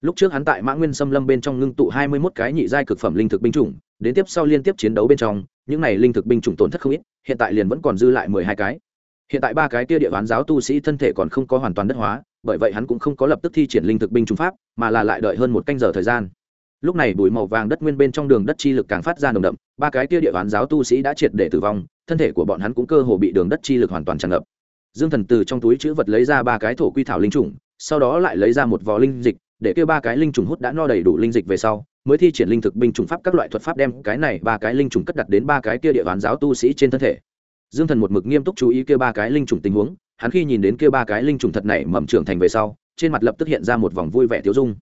Lúc trước hắn tại mã nguyên xâm lâm bên trong ngưng tụ hai mươi mốt cái nhị giai cực phẩm linh thực binh chủng, đến tiếp sau liên tiếp chiến đấu bên trong, những này linh thực binh chủng tổn thất không ít, hiện tại liền vẫn còn dư lại mười hai cái. Hiện tại ba cái tia địa bán giáo tu sĩ thân thể còn không có hoàn toàn đất hóa, bởi vậy hắn cũng không có lập tức thi triển linh thực binh chủng pháp, mà là lại đợi hơn một canh giờ thời gian. Lúc này bụi màu vàng đất nguyên bên trong đường đất chi lực càng phát ra nồng đậm, ba cái tia địa bán giáo tu sĩ đã triệt để tử vong, thân thể của bọn hắn cũng cơ hồ bị đường đất chi lực hoàn toàn tràn ngập dương thần từ trong túi chữ vật lấy ra ba cái thổ quy thảo linh trùng, sau đó lại lấy ra một vò linh dịch, để kêu ba cái linh trùng hút đã no đầy đủ linh dịch về sau, mới thi triển linh thực binh trùng pháp các loại thuật pháp đem cái này ba cái linh trùng cất đặt đến ba cái kia địa bán giáo tu sĩ trên thân thể. Dương thần một mực nghiêm túc chú ý kia ba cái linh trùng tình huống, hắn khi nhìn đến kia ba cái linh trùng thật này mầm trưởng thành về sau, trên mặt lập tức hiện ra một vòng vui vẻ tiêu dung.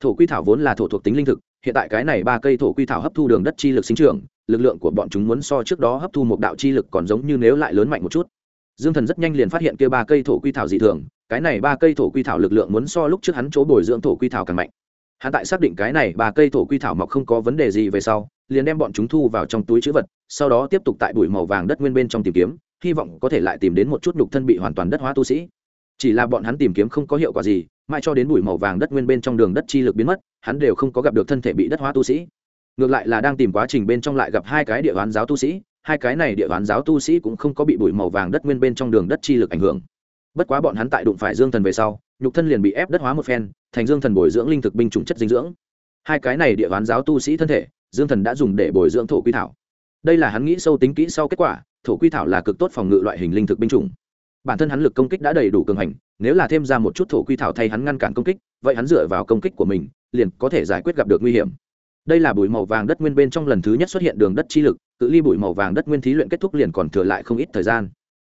Thổ quy thảo vốn là thổ thuộc tính linh thực, hiện tại cái này ba cây thổ quy thảo hấp thu đường đất chi lực sinh trưởng, lực lượng của bọn chúng muốn so trước đó hấp thu một đạo chi lực còn giống như nếu lại lớn mạnh một chút dương thần rất nhanh liền phát hiện kia ba cây thổ quy thảo dị thường, cái này ba cây thổ quy thảo lực lượng muốn so lúc trước hắn chỗ bồi dưỡng thổ quy thảo càng mạnh. Hắn tại xác định cái này ba cây thổ quy thảo mọc không có vấn đề gì về sau, liền đem bọn chúng thu vào trong túi chữ vật, sau đó tiếp tục tại bụi màu vàng đất nguyên bên trong tìm kiếm, hy vọng có thể lại tìm đến một chút nhục thân bị hoàn toàn đất hóa tu sĩ. Chỉ là bọn hắn tìm kiếm không có hiệu quả gì, mãi cho đến bụi màu vàng đất nguyên bên trong đường đất chi lực biến mất, hắn đều không có gặp được thân thể bị đất hóa tu sĩ. Ngược lại là đang tìm quá trình bên trong lại gặp hai cái địa hoán giáo tu sĩ hai cái này địa bán giáo tu sĩ cũng không có bị bụi màu vàng đất nguyên bên trong đường đất chi lực ảnh hưởng. Bất quá bọn hắn tại đụng phải dương thần về sau, nhục thân liền bị ép đất hóa một phen, thành dương thần bồi dưỡng linh thực binh chủng chất dinh dưỡng. Hai cái này địa bán giáo tu sĩ thân thể, dương thần đã dùng để bồi dưỡng thổ quy thảo. Đây là hắn nghĩ sâu tính kỹ sau kết quả, thổ quy thảo là cực tốt phòng ngự loại hình linh thực binh chủng. Bản thân hắn lực công kích đã đầy đủ cường hành, nếu là thêm ra một chút thổ quy thảo thay hắn ngăn cản công kích, vậy hắn dựa vào công kích của mình, liền có thể giải quyết gặp được nguy hiểm. Đây là bụi màu vàng đất nguyên bên trong lần thứ nhất xuất hiện đường đất chi lực tự ly bụi màu vàng đất nguyên thí luyện kết thúc liền còn thừa lại không ít thời gian.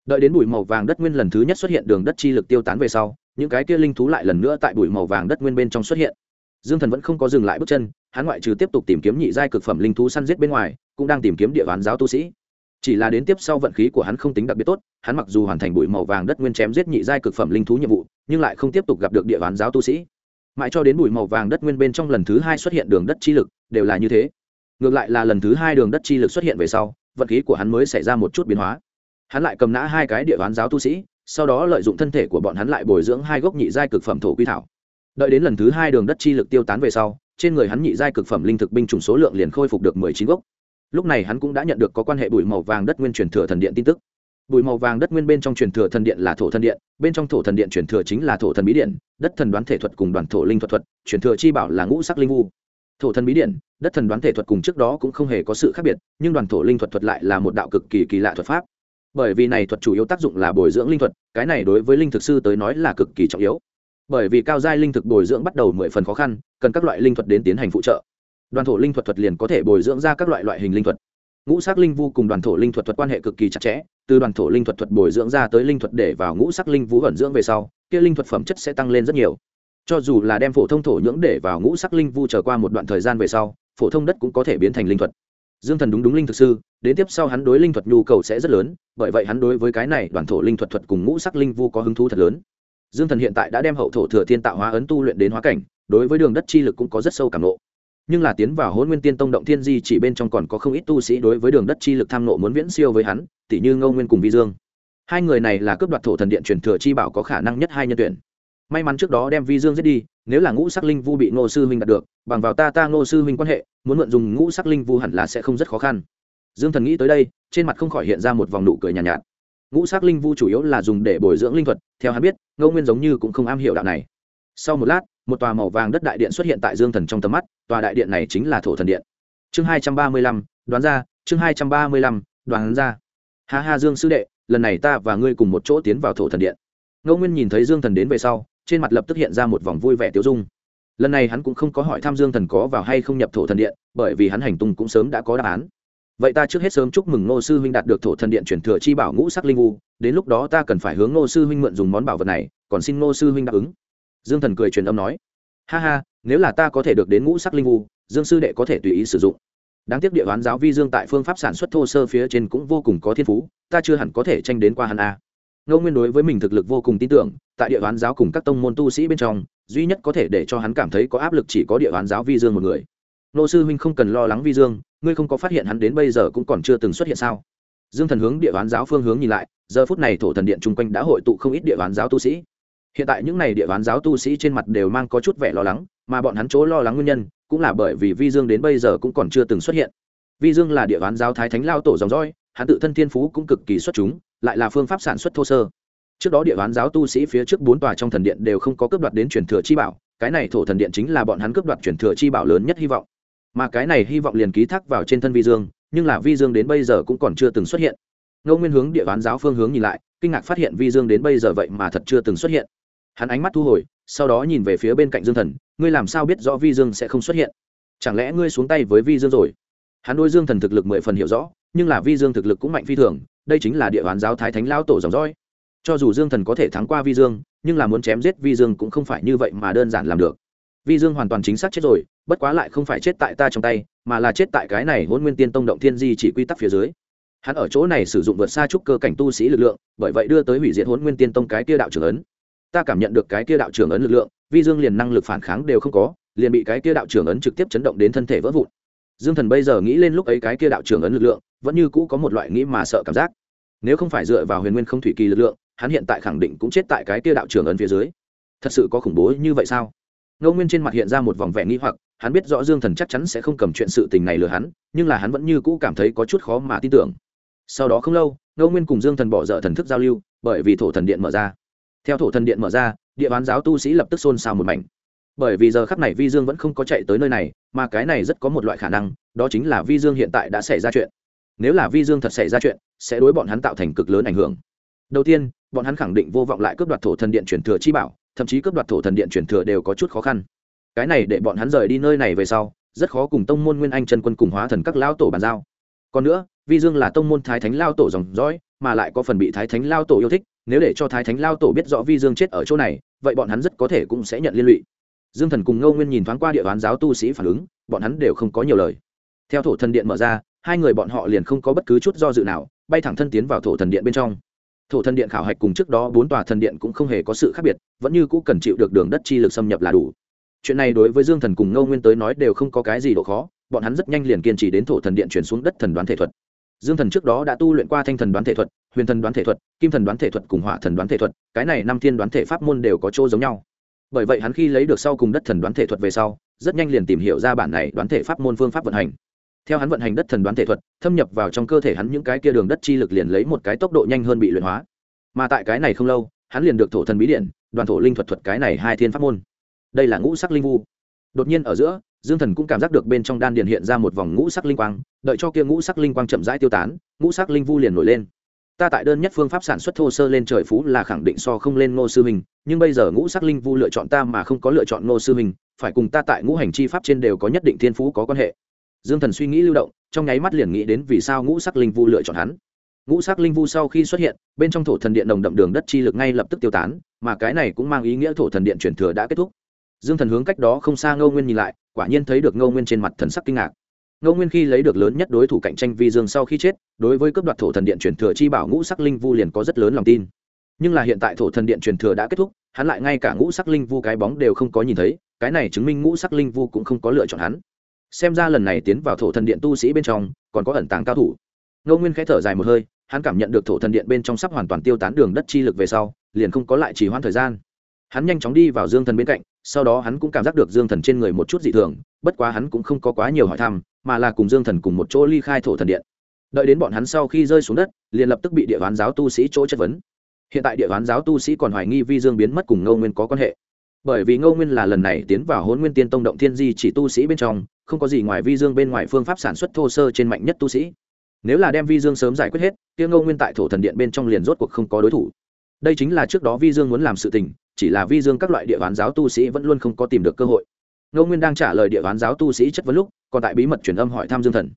Đợi đến bụi màu vàng đất nguyên lần thứ nhất xuất hiện đường đất chi lực tiêu tán về sau, những cái kia linh thú lại lần nữa tại bụi màu vàng đất nguyên bên trong xuất hiện. Dương thần vẫn không có dừng lại bước chân, hắn ngoại trừ tiếp tục tìm kiếm nhị giai cực phẩm linh thú săn giết bên ngoài, cũng đang tìm kiếm địa bàn giáo tu sĩ. Chỉ là đến tiếp sau vận khí của hắn không tính đặc biệt tốt, hắn mặc dù hoàn thành bụi màu vàng đất nguyên chém giết nhị giai cực phẩm linh thú nhiệm vụ, nhưng lại không tiếp tục gặp được địa bàn giáo tu sĩ. Mãi cho đến bụi màu vàng đất nguyên bên trong lần thứ hai xuất hiện đường đất chi lực, đều là như thế ngược lại là lần thứ hai đường đất chi lực xuất hiện về sau, vận khí của hắn mới xảy ra một chút biến hóa. Hắn lại cầm nã hai cái địa đoán giáo tu sĩ, sau đó lợi dụng thân thể của bọn hắn lại bồi dưỡng hai gốc nhị giai cực phẩm thổ quy thảo. Đợi đến lần thứ hai đường đất chi lực tiêu tán về sau, trên người hắn nhị giai cực phẩm linh thực binh chủng số lượng liền khôi phục được mười chín gốc. Lúc này hắn cũng đã nhận được có quan hệ bụi màu vàng đất nguyên truyền thừa thần điện tin tức. Bụi màu vàng đất nguyên bên trong truyền thừa thần điện là thổ thần điện, bên trong thổ thần điện truyền thừa chính là thổ thần bí điện, đất thần đoán thể thuật cùng đoàn thổ linh thuật thuật, truyền thừa chi bảo là ngũ sắc linh vu thổ thần bí điện đất thần đoán thể thuật cùng trước đó cũng không hề có sự khác biệt, nhưng đoàn thổ linh thuật thuật lại là một đạo cực kỳ kỳ lạ thuật pháp. Bởi vì này thuật chủ yếu tác dụng là bồi dưỡng linh thuật, cái này đối với linh thực sư tới nói là cực kỳ trọng yếu. Bởi vì cao giai linh thực bồi dưỡng bắt đầu mười phần khó khăn, cần các loại linh thuật đến tiến hành phụ trợ. Đoàn thổ linh thuật thuật liền có thể bồi dưỡng ra các loại loại hình linh thuật. Ngũ sắc linh vu cùng đoàn thổ linh thuật thuật quan hệ cực kỳ chặt chẽ, từ đoàn thổ linh thuật thuật bồi dưỡng ra tới linh thuật để vào ngũ sắc linh vũ ẩn dưỡng về sau, kia linh thuật phẩm chất sẽ tăng lên rất nhiều cho dù là đem phổ thông thổ nhưỡng để vào ngũ sắc linh vu trở qua một đoạn thời gian về sau, phổ thông đất cũng có thể biến thành linh thuật. Dương thần đúng đúng linh thực sư, đến tiếp sau hắn đối linh thuật nhu cầu sẽ rất lớn, bởi vậy hắn đối với cái này đoàn thổ linh thuật thuật cùng ngũ sắc linh vu có hứng thú thật lớn. Dương thần hiện tại đã đem hậu thổ thừa thiên tạo hóa ấn tu luyện đến hóa cảnh, đối với đường đất chi lực cũng có rất sâu cảm nộ nhưng là tiến vào hôn nguyên tiên tông động thiên di chỉ bên trong còn có không ít tu sĩ đối với đường đất chi lực tham nộ muốn viễn siêu với hắn tỷ như ngâu nguyên cùng vi dương. Hai người này là cướp đoạt thổ thần điện truyền thừa chi bảo có khả năng nhất hai nhân tuyển may mắn trước đó đem vi dương giết đi nếu là ngũ sắc linh vu bị ngô sư huynh đạt được bằng vào ta ta ngô sư huynh quan hệ muốn mượn dùng ngũ sắc linh vu hẳn là sẽ không rất khó khăn. Dương thần nghĩ tới đây trên mặt không khỏi hiện ra một vòng nụ cười nhàn nhạt, nhạt. Ngũ sắc linh vu chủ yếu là dùng để bồi dưỡng linh thuật theo hắn biết ngô nguyên giống như cũng không am hiểu đạo này. Sau một lát một tòa màu vàng đất đại điện xuất hiện tại dương thần trong tầm mắt tòa đại điện này chính là thổ thần điện. Chương hai trăm ba mươi lăm đoán ra chương hai trăm ba mươi lăm đoán ra. Ha ha dương sư đệ lần này ta và ngươi cùng một chỗ tiến vào thổ thần điện. Ngô nguyên nhìn thấy dương thần đến về sau trên mặt lập tức hiện ra một vòng vui vẻ tiêu dung. Lần này hắn cũng không có hỏi tham dương thần có vào hay không nhập thổ thần điện, bởi vì hắn hành tung cũng sớm đã có đáp án. Vậy ta trước hết sớm chúc mừng ngô sư huynh đạt được thổ thần điện chuyển thừa chi bảo ngũ sắc linh vu, đến lúc đó ta cần phải hướng ngô sư huynh mượn dùng món bảo vật này, còn xin ngô sư huynh đáp ứng. Dương thần cười truyền âm nói. Ha ha, nếu là ta có thể được đến ngũ sắc linh vu, dương sư đệ có thể tùy ý sử dụng. Đáng tiếc địa đoán giáo vi dương tại phương pháp sản xuất thô sơ phía trên cũng vô cùng có thiên phú, ta chưa hẳn có thể tranh đến qua hắn a ngô nguyên đối với mình thực lực vô cùng tin tưởng, tại địa đoán giáo cùng các tông môn tu sĩ bên trong, duy nhất có thể để cho hắn cảm thấy có áp lực chỉ có địa đoán giáo vi dương một người. Nô sư huynh không cần lo lắng vi dương, ngươi không có phát hiện hắn đến bây giờ cũng còn chưa từng xuất hiện sao? Dương thần hướng địa đoán giáo phương hướng nhìn lại, giờ phút này thổ thần điện chung quanh đã hội tụ không ít địa đoán giáo tu sĩ. Hiện tại những n à y địa đoán giáo tu sĩ trên mặt đều mang có chút vẻ lo lắng, mà bọn hắn chỗ lo lắng nguyên nhân cũng là bởi vì vi dương đến bây giờ cũng còn chưa từng xuất hiện. Vi dương là địa đoán giáo thái thánh lao tổ dòng dõi, hắn tự thân thiên phú cũng cực kỳ xuất chúng lại là phương pháp sản xuất thô sơ. Trước đó địa bán giáo tu sĩ phía trước bốn tòa trong thần điện đều không có cướp đoạt đến truyền thừa chi bảo, cái này thổ thần điện chính là bọn hắn cướp đoạt truyền thừa chi bảo lớn nhất hy vọng. Mà cái này hy vọng liền ký thác vào trên thân vi dương, nhưng là vi dương đến bây giờ cũng còn chưa từng xuất hiện. Ngô nguyên hướng địa bán giáo phương hướng nhìn lại, kinh ngạc phát hiện vi dương đến bây giờ vậy mà thật chưa từng xuất hiện. Hắn ánh mắt thu hồi, sau đó nhìn về phía bên cạnh dương thần, ngươi làm sao biết rõ vi dương sẽ không xuất hiện? Chẳng lẽ ngươi xuống tay với vi dương rồi? Hắn đôi dương thần thực lực mười phần hiểu rõ, nhưng là vi dương thực lực cũng mạnh phi thường đây chính là địa bàn giáo thái thánh lao tổ dòng dõi. Cho dù dương thần có thể thắng qua vi dương, nhưng là muốn chém giết vi dương cũng không phải như vậy mà đơn giản làm được. Vi dương hoàn toàn chính xác chết rồi, bất quá lại không phải chết tại ta trong tay, mà là chết tại cái này hôn nguyên tiên tông động thiên di chỉ quy tắc phía dưới. Hắn ở chỗ này sử dụng vượt xa trúc cơ cảnh tu sĩ lực lượng, bởi vậy đưa tới hủy diệt hôn nguyên tiên tông cái kia đạo trưởng ấn. Ta cảm nhận được cái kia đạo trưởng ấn lực lượng, vi dương liền năng lực phản kháng đều không có, liền bị cái kia đạo trưởng ấn trực tiếp chấn động đến thân thể vỡ vụn. Dương thần bây giờ nghĩ lên lúc ấy cái kia đạo trưởng ấn lực lượng vẫn như cũ có một loại nghĩ mà sợ cảm giác. Nếu không phải dựa vào huyền nguyên không thủy kỳ lực lượng, hắn hiện tại khẳng định cũng chết tại cái kia đạo trưởng ấn phía dưới. Thật sự có khủng bố như vậy sao? Ngô nguyên trên mặt hiện ra một vòng vẻ nghi hoặc, hắn biết rõ dương thần chắc chắn sẽ không cầm chuyện sự tình này lừa hắn, nhưng là hắn vẫn như cũ cảm thấy có chút khó mà tin tưởng. Sau đó không lâu, ngô nguyên cùng dương thần bỏ dở thần thức giao lưu, bởi vì thổ thần điện mở ra. Theo thổ thần điện mở ra, địa bán giáo tu sĩ lập tức xôn xao một mảnh. Bởi vì giờ khắp này vi dương vẫn không có chạy tới nơi này, mà cái này rất có một loại khả năng, đó chính là vi dương hiện tại đã xảy ra chuyện nếu là vi dương thật xảy ra chuyện, sẽ đối bọn hắn tạo thành cực lớn ảnh hưởng. Đầu tiên, bọn hắn khẳng định vô vọng lại cướp đoạt thổ thần điện truyền thừa chi bảo, thậm chí cướp đoạt thổ thần điện truyền thừa đều có chút khó khăn. Cái này để bọn hắn rời đi nơi này về sau, rất khó cùng tông môn nguyên anh chân quân cùng hóa thần các lao tổ bàn giao. Còn nữa, vi dương là tông môn thái thánh lao tổ dòng dõi, mà lại có phần bị thái thánh lao tổ yêu thích, nếu để cho thái thánh lao tổ biết rõ vi dương chết ở chỗ này, vậy bọn hắn rất có thể cũng sẽ nhận liên lụy. Dương thần cùng ngô nguyên nhìn thoáng qua địa đoán giáo tu sĩ phản ứng, bọn hắn đều không có nhiều lời. Theo thổ thần điện mở ra hai người bọn họ liền không có bất cứ chút do dự nào, bay thẳng thân tiến vào thổ thần điện bên trong. Thổ thần điện khảo hạch cùng trước đó bốn tòa thần điện cũng không hề có sự khác biệt, vẫn như cũ cần chịu được đường đất chi lực xâm nhập là đủ. Chuyện này đối với dương thần cùng ngô nguyên tới nói đều không có cái gì độ khó, bọn hắn rất nhanh liền kiên trì đến thổ thần điện chuyển xuống đất thần đoán thể thuật. Dương thần trước đó đã tu luyện qua thanh thần đoán thể thuật, huyền thần đoán thể thuật, kim thần đoán thể thuật cùng hỏa thần đoán thể thuật, cái này năm thiên đoán thể pháp môn đều có chỗ giống nhau. Bởi vậy hắn khi lấy được sau cùng đất thần đoán thể thuật về sau, rất nhanh liền tìm hiểu ra bản này đoán thể pháp môn phương pháp vận hành theo hắn vận hành đất thần đoán thể thuật, thâm nhập vào trong cơ thể hắn những cái kia đường đất chi lực liền lấy một cái tốc độ nhanh hơn bị luyện hóa. Mà tại cái này không lâu, hắn liền được thổ thần bí điện, đoàn thổ linh thuật thuật cái này hai thiên pháp môn. Đây là ngũ sắc linh vu. Đột nhiên ở giữa, dương thần cũng cảm giác được bên trong đan điện hiện ra một vòng ngũ sắc linh quang, đợi cho kia ngũ sắc linh quang chậm rãi tiêu tán, ngũ sắc linh vu liền nổi lên. Ta tại đơn nhất phương pháp sản xuất thô sơ lên trời phú là khẳng định so không lên ngô sư minh, nhưng bây giờ ngũ sắc linh vu lựa chọn ta mà không có lựa chọn ngô sư minh, phải cùng ta tại ngũ hành chi pháp trên đều có nhất định thiên phú có quan hệ dương thần suy nghĩ lưu động, trong nháy mắt liền nghĩ đến vì sao ngũ sắc linh vu lựa chọn hắn. Ngũ sắc linh vu sau khi xuất hiện, bên trong thổ thần điện đồng đậm đường đất chi lực ngay lập tức tiêu tán, mà cái này cũng mang ý nghĩa thổ thần điện chuyển thừa đã kết thúc. Dương thần hướng cách đó không xa ngô nguyên nhìn lại, quả nhiên thấy được ngô nguyên trên mặt thần sắc kinh ngạc. Ngô nguyên khi lấy được lớn nhất đối thủ cạnh tranh vi dương sau khi chết, đối với cấp đoạt thổ thần điện truyền thừa chi bảo ngũ sắc linh vu liền có rất lớn lòng tin. Nhưng là hiện tại thổ thần điện truyền thừa đã kết thúc, hắn lại ngay cả ngũ sắc linh vu cái bóng đều không có nhìn thấy, cái này chứng minh ngũ sắc linh vu cũng không có lựa chọn hắn xem ra lần này tiến vào thổ thần điện tu sĩ bên trong, còn có ẩn tàng cao thủ. Ngô nguyên khẽ thở dài một hơi, hắn cảm nhận được thổ thần điện bên trong sắp hoàn toàn tiêu tán đường đất chi lực về sau, liền không có lại chỉ hoãn thời gian. Hắn nhanh chóng đi vào dương thần bên cạnh, sau đó hắn cũng cảm giác được dương thần trên người một chút dị thường, bất quá hắn cũng không có quá nhiều hỏi thăm, mà là cùng dương thần cùng một chỗ ly khai thổ thần điện. Đợi đến bọn hắn sau khi rơi xuống đất, liền lập tức bị địa bán giáo tu sĩ chỗ chất vấn. Hiện tại địa bán giáo tu sĩ còn hoài nghi vi dương biến mất cùng ngô nguyên có quan hệ. Bởi vì ngô nguyên là lần này tiến vào hôn nguyên tiên tông động thiên di chỉ tu sĩ bên trong không có gì ngoài vi dương bên ngoài phương pháp sản xuất thô sơ trên mạnh nhất tu sĩ. Nếu là đem vi dương sớm giải quyết hết tiêu ngô nguyên tại thổ thần điện bên trong liền rốt cuộc không có đối thủ. Đây chính là trước đó vi dương muốn làm sự tình, chỉ là vi dương các loại địa bán giáo tu sĩ vẫn luôn không có tìm được cơ hội. Ngô nguyên đang trả lời địa bán giáo tu sĩ chất vấn lúc, còn tại bí mật truyền âm hỏi thăm dương thần.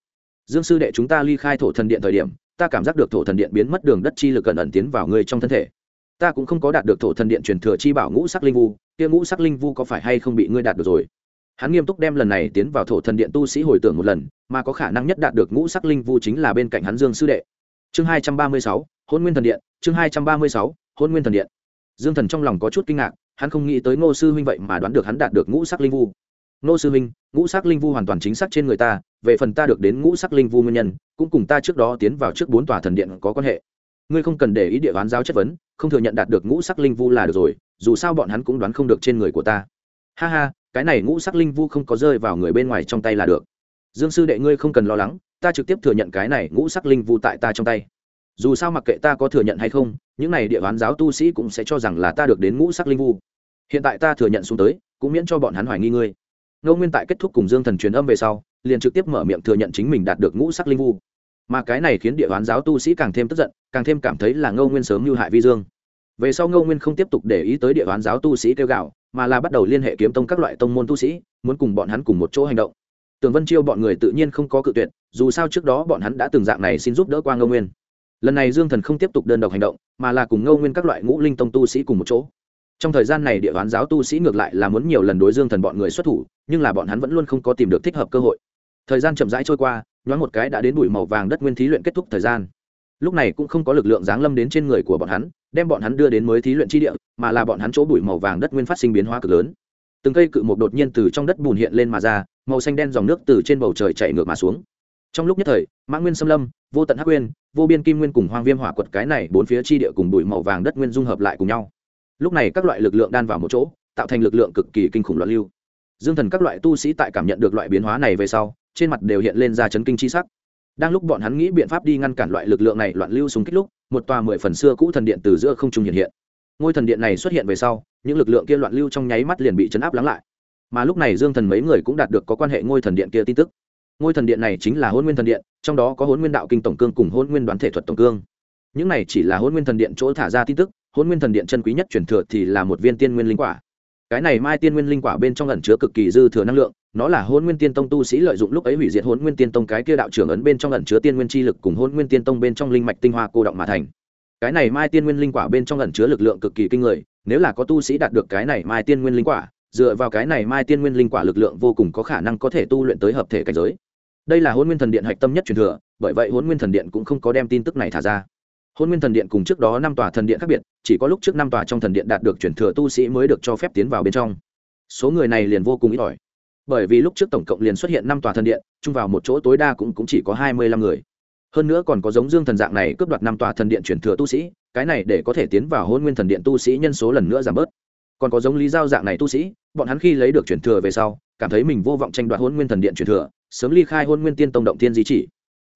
Dương sư đệ, chúng ta ly khai thổ thần điện thời điểm, ta cảm giác được thổ thần điện biến mất đường đất chi lực cẩn ẩn tiến vào người trong thân thể. Ta cũng không có đạt được thổ thần điện truyền thừa chi bảo ngũ sắc linh vu, kia ngũ sắc linh vu có phải hay không bị ngươi đạt được rồi? Hắn nghiêm túc đem lần này tiến vào thổ thần điện tu sĩ hồi tưởng một lần, mà có khả năng nhất đạt được ngũ sắc linh vu chính là bên cạnh hắn dương sư đệ. Chương hai trăm ba mươi sáu, hôn nguyên thần điện, chương hai trăm ba mươi sáu, hôn nguyên thần điện. Dương thần trong lòng có chút kinh ngạc, hắn không nghĩ tới ngô sư huynh vậy mà đoán được hắn đạt được ngũ sắc linh vu. Ngô sư huynh, ngũ sắc linh vu hoàn toàn chính xác trên người ta, về phần ta được đến ngũ sắc linh vu nguyên nhân, cũng cùng ta trước đó tiến vào trước bốn tòa thần điện có quan hệ. Ngươi không cần để ý địa đoán giáo chất vấn, không thừa nhận đạt được ngũ sắc linh vu là được rồi, dù sao bọn hắn cũng đoán không được trên người của ta. Ha ha cái này ngũ sắc linh vu không có rơi vào người bên ngoài trong tay là được. Dương sư đệ ngươi không cần lo lắng, ta trực tiếp thừa nhận cái này ngũ sắc linh vu tại ta trong tay. Dù sao mặc kệ ta có thừa nhận hay không, những này địa bán giáo tu sĩ cũng sẽ cho rằng là ta được đến ngũ sắc linh vu. Hiện tại ta thừa nhận xuống tới, cũng miễn cho bọn hắn hoài nghi ngươi. Ngô nguyên tại kết thúc cùng dương thần truyền âm về sau, liền trực tiếp mở miệng thừa nhận chính mình đạt được ngũ sắc linh vu. Mà cái này khiến địa bán giáo tu sĩ càng thêm tức giận, càng thêm cảm thấy là ngô nguyên sớm như hại vi dương. Về sau ngô nguyên không tiếp tục để ý tới địa bán giáo tu sĩ kêu gạo mà là bắt đầu liên hệ kiếm tông các loại tông môn tu sĩ, muốn cùng bọn hắn cùng một chỗ hành động. Tường vân chiêu bọn người tự nhiên không có cự tuyệt, dù sao trước đó bọn hắn đã từng dạng này xin giúp đỡ qua ngô nguyên. Lần này dương thần không tiếp tục đơn độc hành động, mà là cùng ngô nguyên các loại ngũ linh tông tu sĩ cùng một chỗ. Trong thời gian này địa đoán giáo tu sĩ ngược lại là muốn nhiều lần đối dương thần bọn người xuất thủ, nhưng là bọn hắn vẫn luôn không có tìm được thích hợp cơ hội. Thời gian chậm rãi trôi qua, nhoáng một cái đã đến bụi màu vàng đất nguyên thí luyện kết thúc thời gian. Lúc này cũng không có lực lượng giáng lâm đến trên người của bọn hắn đem bọn hắn đưa đến mới thí luyện chi địa, mà là bọn hắn chỗ bụi màu vàng đất nguyên phát sinh biến hóa cực lớn. Từng cây cự mục đột nhiên từ trong đất bùn hiện lên mà ra, màu xanh đen dòng nước từ trên bầu trời chạy ngược mà xuống. Trong lúc nhất thời, mã nguyên xâm lâm, vô tận hắc nguyên, vô biên kim nguyên cùng hoang viêm hỏa quật cái này bốn phía chi địa cùng bụi màu vàng đất nguyên dung hợp lại cùng nhau. Lúc này các loại lực lượng đan vào một chỗ, tạo thành lực lượng cực kỳ kinh khủng loạn lưu. Dương thần các loại tu sĩ tại cảm nhận được loại biến hóa này về sau, trên mặt đều hiện lên ra chấn kinh chi sắc. Đang lúc bọn hắn nghĩ biện pháp đi ngăn cản loại lực lượng này loạn lưu súng kích lúc một tòa mười phần xưa cũ thần điện từ giữa không trung hiện hiện. Ngôi thần điện này xuất hiện về sau, những lực lượng kia loạn lưu trong nháy mắt liền bị chấn áp lắng lại. Mà lúc này dương thần mấy người cũng đạt được có quan hệ ngôi thần điện kia tin tức. Ngôi thần điện này chính là hôn nguyên thần điện, trong đó có hôn nguyên đạo kinh tổng cương cùng hôn nguyên đoán thể thuật tổng cương. Những này chỉ là hôn nguyên thần điện chỗ thả ra tin tức hôn nguyên thần điện chân quý nhất truyền thừa thì là một viên tiên nguyên linh quả cái này mai tiên nguyên linh quả bên trong ẩn chứa cực kỳ dư thừa năng lượng, nó là hôn nguyên tiên tông tu sĩ lợi dụng lúc ấy hủy diệt hôn nguyên tiên tông cái kia đạo trưởng ấn bên trong ẩn chứa tiên nguyên chi lực cùng hôn nguyên tiên tông bên trong linh mạch tinh hoa cô động mà thành. Cái này mai tiên nguyên linh quả bên trong ẩn chứa lực lượng cực kỳ kinh người, nếu là có tu sĩ đạt được cái này mai tiên nguyên linh quả, dựa vào cái này mai tiên nguyên linh quả lực lượng vô cùng có khả năng có thể tu luyện tới hợp thể cảnh giới. Đây là hôn nguyên thần điện hạch tâm nhất truyền thừa, bởi vậy hôn nguyên thần điện cũng không có đem tin tức này thả ra hôn nguyên thần điện cùng trước đó năm tòa thần điện khác biệt chỉ có lúc trước năm tòa trong thần điện đạt được chuyển thừa tu sĩ mới được cho phép tiến vào bên trong. Số người này liền vô cùng ít ỏi. Bởi vì lúc trước tổng cộng liền xuất hiện năm tòa thần điện chung vào một chỗ tối đa cũng, cũng chỉ có hai mươi lăm người. Hơn nữa còn có giống dương thần dạng này cướp đoạt năm tòa thần điện chuyển thừa tu sĩ cái này để có thể tiến vào hôn nguyên thần điện tu sĩ nhân số lần nữa giảm bớt. Còn có giống lý giao dạng này tu sĩ bọn hắn khi lấy được chuyển thừa về sau cảm thấy mình vô vọng tranh đoạt hôn nguyên thần điện chuyển thừa sớm ly khai hôn nguyên tiên tông động thiên di chỉ.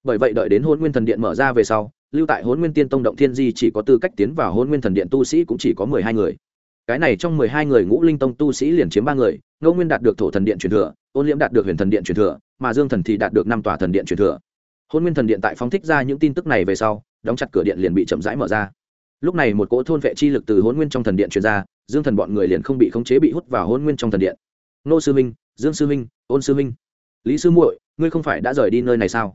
Bởi vậy đợi đến hôn nguyên thần điện mở ra về sau lưu tại hôn nguyên tiên tông động thiên di chỉ có tư cách tiến vào hôn nguyên thần điện tu sĩ cũng chỉ có mười hai người. Cái này trong mười hai người ngũ linh tông tu sĩ liền chiếm ba người, ngô nguyên đạt được thổ thần điện truyền thừa, ôn liễm đạt được huyền thần điện truyền thừa, mà dương thần thì đạt được năm tòa thần điện truyền thừa. Hôn nguyên thần điện tại phóng thích ra những tin tức này về sau, đóng chặt cửa điện liền bị chậm rãi mở ra. Lúc này một cỗ thôn vệ chi lực từ hôn nguyên trong thần điện truyền ra, dương thần bọn người liền không bị khống chế bị hút vào hôn nguyên trong thần điện. Nô sư minh, dương sư minh, ôn sư minh. Lý sư muội, ngươi không phải đã rời đi nơi này sao?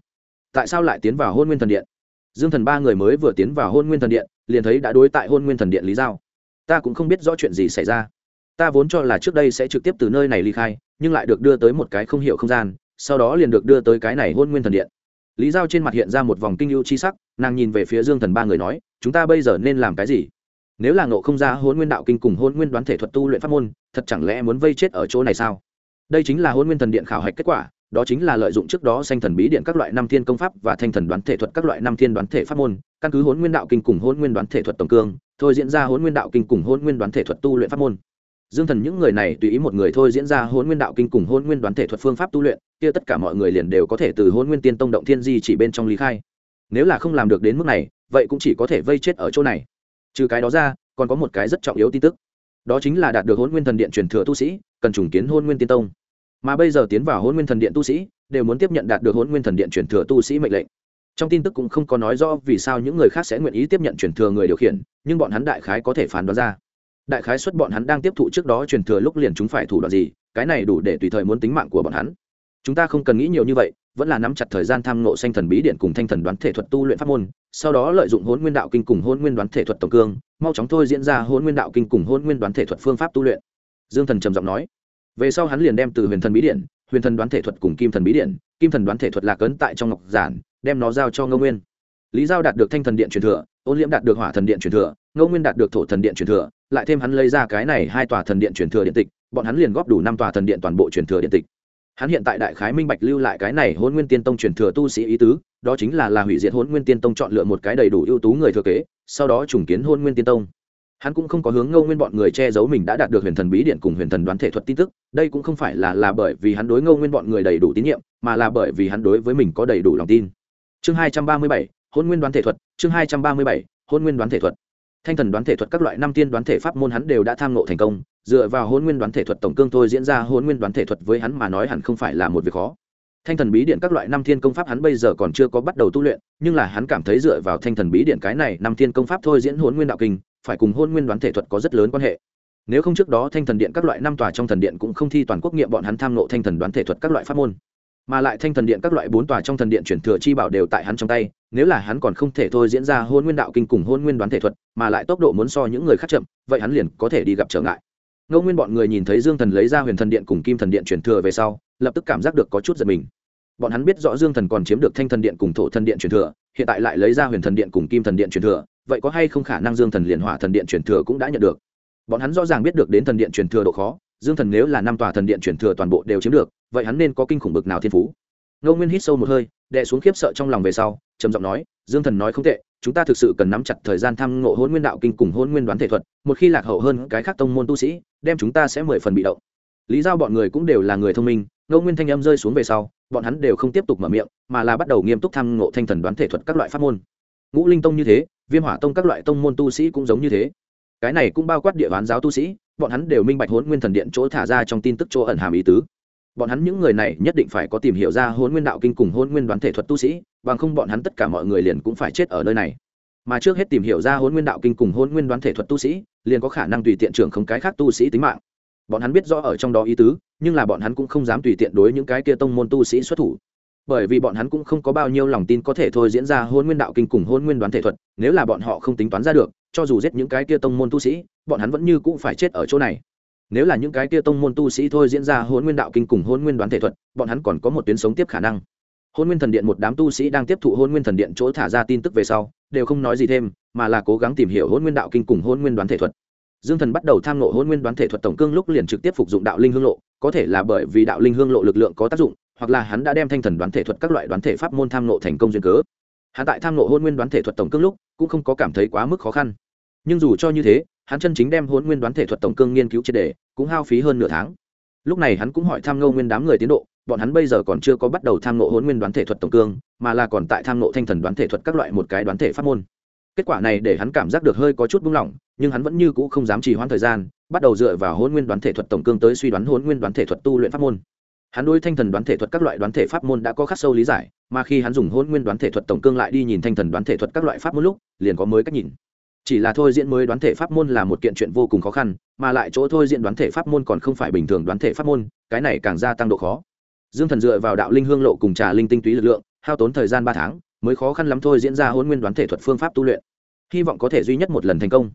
Tại sao lại tiến vào hôn nguyên thần điện? Dương thần ba người mới vừa tiến vào hôn nguyên thần điện, liền thấy đã đối tại hôn nguyên thần điện lý giao. Ta cũng không biết rõ chuyện gì xảy ra. Ta vốn cho là trước đây sẽ trực tiếp từ nơi này ly khai, nhưng lại được đưa tới một cái không hiểu không gian, sau đó liền được đưa tới cái này hôn nguyên thần điện. Lý giao trên mặt hiện ra một vòng kinh lưu chi sắc, nàng nhìn về phía dương thần ba người nói, chúng ta bây giờ nên làm cái gì? Nếu là ngộ không ra hôn nguyên đạo kinh cùng hôn nguyên đoán thể thuật tu luyện pháp môn, thật chẳng lẽ muốn vây chết ở chỗ này sao? Đây chính là hôn nguyên thần điện khảo hạch kết quả đó chính là lợi dụng trước đó sanh thần bí điện các loại năm thiên công pháp và thanh thần đoán thể thuật các loại năm thiên đoán thể pháp môn, căn cứ hôn nguyên đạo kinh cùng hôn nguyên đoán thể thuật tổng cương, thôi diễn ra hôn nguyên đạo kinh cùng hôn nguyên đoán thể thuật tu luyện pháp môn. Dương thần những người này tùy ý một người thôi diễn ra hôn nguyên đạo kinh cùng hôn nguyên đoán thể thuật phương pháp tu luyện, kia tất cả mọi người liền đều có thể từ hôn nguyên tiên tông động thiên di chỉ bên trong lý khai. Nếu là không làm được đến mức này, vậy cũng chỉ có thể vây chết ở chỗ này. Trừ cái đó ra, còn có một cái rất trọng yếu tin tức. Đó chính là đạt được hôn nguyên thần điện truyền thừa tu sĩ, cần trùng kiến hôn nguyên tiên tông mà bây giờ tiến vào hôn nguyên thần điện tu sĩ, đều muốn tiếp nhận đạt được hôn nguyên thần điện truyền thừa tu sĩ mệnh lệnh. Trong tin tức cũng không có nói rõ vì sao những người khác sẽ nguyện ý tiếp nhận truyền thừa người điều khiển, nhưng bọn hắn đại khái có thể phán đoán ra. Đại khái xuất bọn hắn đang tiếp thụ trước đó truyền thừa lúc liền chúng phải thủ đoạn gì, cái này đủ để tùy thời muốn tính mạng của bọn hắn. Chúng ta không cần nghĩ nhiều như vậy, vẫn là nắm chặt thời gian tham ngộ sanh thần bí điện cùng thanh thần đoán thể thuật tu luyện pháp môn, sau đó lợi dụng hôn nguyên đạo kinh cùng hôn nguyên đoán thể thuật tổng cương, mau chóng thôi diễn ra hôn nguyên đạo kinh cùng hôn nguyên đoán thể thuật phương pháp tu luyện. Dương thần trầm giọng nói về sau hắn liền đem từ huyền thần bí điện, huyền thần đoán thể thuật cùng kim thần bí điện, kim thần đoán thể thuật lạc ấn tại trong ngọc giản, đem nó giao cho ngô nguyên. Lý giao đạt được thanh thần điện truyền thừa, ôn liễm đạt được hỏa thần điện truyền thừa, ngô nguyên đạt được thổ thần điện truyền thừa, lại thêm hắn lấy ra cái này hai tòa thần điện truyền thừa điện tịch, bọn hắn liền góp đủ năm tòa thần điện toàn bộ truyền thừa điện tịch. Hắn hiện tại đại khái minh bạch lưu lại cái này hôn nguyên tiên tông truyền thừa tu sĩ ý tứ, đó chính là là hủy diệt hôn nguyên tiên tông chọn lựa một cái đầy đủ ưu tú người thừa kế, sau đó trùng kiến hôn nguyên tiên tông hắn cũng không có hướng ngô nguyên bọn người che giấu mình đã đạt được huyền thần bí điện cùng huyền thần đoán thể thuật tin tức, đây cũng không phải là là bởi vì hắn đối ngô nguyên bọn người đầy đủ tín nhiệm, mà là bởi vì hắn đối với mình có đầy đủ lòng tin. Chương hai trăm ba mươi bảy hôn nguyên đoán thể thuật, chương hai trăm ba mươi bảy hôn nguyên đoán thể thuật. Thanh thần đoán thể thuật các loại năm tiên đoán thể pháp môn hắn đều đã tham ngộ thành công, dựa vào hôn nguyên đoán thể thuật tổng cương thôi diễn ra hôn nguyên đoán thể thuật với hắn mà nói hẳn không phải là một việc khó. Thanh thần bí điện các loại năm thiên công pháp hắn bây giờ còn chưa có bắt đầu tu luyện, nhưng là hắn cảm thấy dựa vào thanh thần bí điện cái này năm thiên công pháp thôi diễn hôn nguyên đạo kinh phải cùng hôn nguyên đoán thể thuật có rất lớn quan hệ. Nếu không trước đó thanh thần điện các loại năm tòa trong thần điện cũng không thi toàn quốc nghiệm bọn hắn tham nộ thanh thần đoán thể thuật các loại pháp môn. Mà lại thanh thần điện các loại bốn tòa trong thần điện chuyển thừa chi bảo đều tại hắn trong tay, nếu là hắn còn không thể thôi diễn ra hôn nguyên đạo kinh cùng hôn nguyên đoán thể thuật, mà lại tốc độ muốn so những người khác chậm, vậy hắn liền có thể đi gặp trở ngại. Ngô nguyên bọn người nhìn thấy dương thần lấy ra huyền thần điện cùng kim thần điện chuyển thừa về sau, lập tức cảm giác được có chút giật mình. Bọn hắn biết rõ dương thần còn chiếm được thanh thần điện cùng thổ thần điện chuyển thừa, hiện tại lại lấy ra huyền thần điện cùng kim thần điện chuyển thừa vậy có hay không khả năng dương thần liền hỏa thần điện truyền thừa cũng đã nhận được? Bọn hắn rõ ràng biết được đến thần điện truyền thừa độ khó, dương thần nếu là năm tòa thần điện truyền thừa toàn bộ đều chiếm được, vậy hắn nên có kinh khủng bực nào thiên phú? Ngô nguyên hít sâu một hơi, đè xuống khiếp sợ trong lòng về sau, trầm giọng nói, dương thần nói không tệ, chúng ta thực sự cần nắm chặt thời gian thăm ngộ hôn nguyên đạo kinh cùng hôn nguyên đoán thể thuật, một khi lạc hậu hơn cái khác tông môn tu sĩ, đem chúng ta sẽ mười phần bị động. Lý do bọn người cũng đều là người thông minh, ngô nguyên thanh âm rơi xuống về sau, bọn hắn đều không tiếp tục mở miệng, mà là bắt đầu nghiêm túc thăm ngộ thanh thần đoán thể thuật các loại pháp môn. Ngũ linh tông như thế viêm hỏa tông các loại tông môn tu sĩ cũng giống như thế. Cái này cũng bao quát địa bán giáo tu sĩ, bọn hắn đều minh bạch hôn nguyên thần điện chỗ thả ra trong tin tức chỗ ẩn hàm ý tứ. Bọn hắn những người này nhất định phải có tìm hiểu ra hôn nguyên đạo kinh cùng hôn nguyên đoán thể thuật tu sĩ, bằng không bọn hắn tất cả mọi người liền cũng phải chết ở nơi này. Mà trước hết tìm hiểu ra hôn nguyên đạo kinh cùng hôn nguyên đoán thể thuật tu sĩ, liền có khả năng tùy tiện trưởng không cái khác tu sĩ tính mạng. Bọn hắn biết rõ ở trong đó ý tứ, nhưng là bọn hắn cũng không dám tùy tiện đối những cái kia tông môn tu sĩ xuất thủ bởi vì bọn hắn cũng không có bao nhiêu lòng tin có thể thôi diễn ra hôn nguyên đạo kinh cùng hôn nguyên đoán thể thuật, nếu là bọn họ không tính toán ra được, cho dù giết những cái kia tông môn tu sĩ, bọn hắn vẫn như cũng phải chết ở chỗ này. Nếu là những cái kia tông môn tu sĩ thôi diễn ra hôn nguyên đạo kinh cùng hôn nguyên đoán thể thuật, bọn hắn còn có một tuyến sống tiếp khả năng. Hôn nguyên thần điện một đám tu sĩ đang tiếp thụ hôn nguyên thần điện chỗ thả ra tin tức về sau, đều không nói gì thêm, mà là cố gắng tìm hiểu hôn nguyên đạo kinh cùng hôn nguyên đoán thể thuật. Dương thần bắt đầu tham nộ hôn nguyên đoán thể thuật tổng cương lúc liền trực tiếp phục dụng đạo linh hương lộ, có thể là bởi vì đạo linh hương lộ lực lượng có tác dụng hoặc là hắn đã đem thanh thần đoán thể thuật các loại đoán thể pháp môn tham nộ thành công duyên cớ. Hắn tại tham nộ hôn nguyên đoán thể thuật tổng cương lúc, cũng không có cảm thấy quá mức khó khăn. Nhưng dù cho như thế, hắn chân chính đem hôn nguyên đoán thể thuật tổng cương nghiên cứu triệt đề cũng hao phí hơn nửa tháng. Lúc này hắn cũng hỏi tham ngô nguyên đám người tiến độ, bọn hắn bây giờ còn chưa có bắt đầu tham nộ hôn nguyên đoán thể thuật tổng cương, mà là còn tại tham nộ thanh thần đoán thể thuật các loại một cái đoán thể pháp môn. Kết quả này để hắn cảm giác được hơi có chút buông lỏng, nhưng hắn vẫn như cũ không dám trì hoãn thời gian, bắt đầu dựa vào hôn nguyên đoán thể thuật tổng cương tới suy đoán hôn nguyên đoán thể thuật tu luyện pháp môn hắn đối thanh thần đoán thể thuật các loại đoán thể pháp môn đã có khắc sâu lý giải, mà khi hắn dùng hôn nguyên đoán thể thuật tổng cương lại đi nhìn thanh thần đoán thể thuật các loại pháp môn lúc, liền có mới cách nhìn. Chỉ là thôi diễn mới đoán thể pháp môn là một kiện chuyện vô cùng khó khăn, mà lại chỗ thôi diễn đoán thể pháp môn còn không phải bình thường đoán thể pháp môn, cái này càng gia tăng độ khó. Dương thần dựa vào đạo linh hương lộ cùng trà linh tinh túy lực lượng, hao tốn thời gian ba tháng, mới khó khăn lắm thôi diễn ra hôn nguyên đoán thể thuật phương pháp tu luyện. Hy vọng có thể duy nhất một lần thành công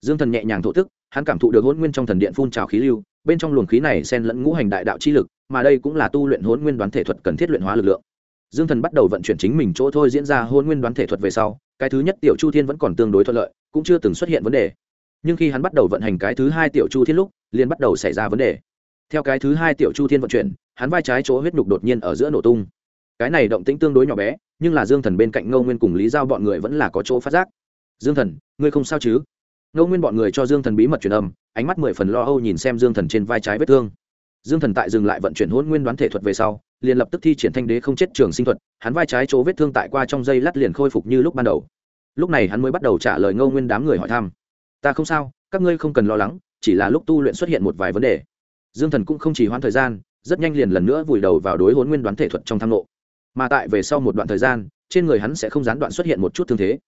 dương thần nhẹ nhàng thổ tức hắn cảm thụ được hôn nguyên trong thần điện phun trào khí lưu, bên trong luồng khí này xen lẫn ngũ hành đại đạo chi lực, mà đây cũng là tu luyện hôn nguyên đoán thể thuật cần thiết luyện hóa lực lượng. Dương thần bắt đầu vận chuyển chính mình chỗ thôi diễn ra hôn nguyên đoán thể thuật về sau, cái thứ nhất tiểu chu thiên vẫn còn tương đối thuận lợi, cũng chưa từng xuất hiện vấn đề. Nhưng khi hắn bắt đầu vận hành cái thứ hai tiểu chu thiên lúc, liền bắt đầu xảy ra vấn đề. Theo cái thứ hai tiểu chu thiên vận chuyển, hắn vai trái chỗ huyết nhục đột nhiên ở giữa nổ tung. Cái này động tĩnh tương đối nhỏ bé, nhưng là dương thần bên cạnh ngô nguyên cùng lý giao bọn người vẫn là có chỗ phát giác. Dương thần, ngươi không sao chứ? Ngô nguyên bọn người cho dương thần bí mật truyền âm, ánh mắt mười phần lo âu nhìn xem dương thần trên vai trái vết thương. Dương thần tại dừng lại vận chuyển hôn nguyên đoán thể thuật về sau, liền lập tức thi triển thanh đế không chết trường sinh thuật, hắn vai trái chỗ vết thương tại qua trong dây lát liền khôi phục như lúc ban đầu. Lúc này hắn mới bắt đầu trả lời ngô nguyên đám người hỏi thăm. Ta không sao, các ngươi không cần lo lắng, chỉ là lúc tu luyện xuất hiện một vài vấn đề. Dương thần cũng không chỉ hoãn thời gian, rất nhanh liền lần nữa vùi đầu vào đối hôn nguyên đoán thể thuật trong tham lộ mà tại về sau một đoạn thời gian, trên người hắn sẽ không gián đoạn xuất hiện một chút thương thế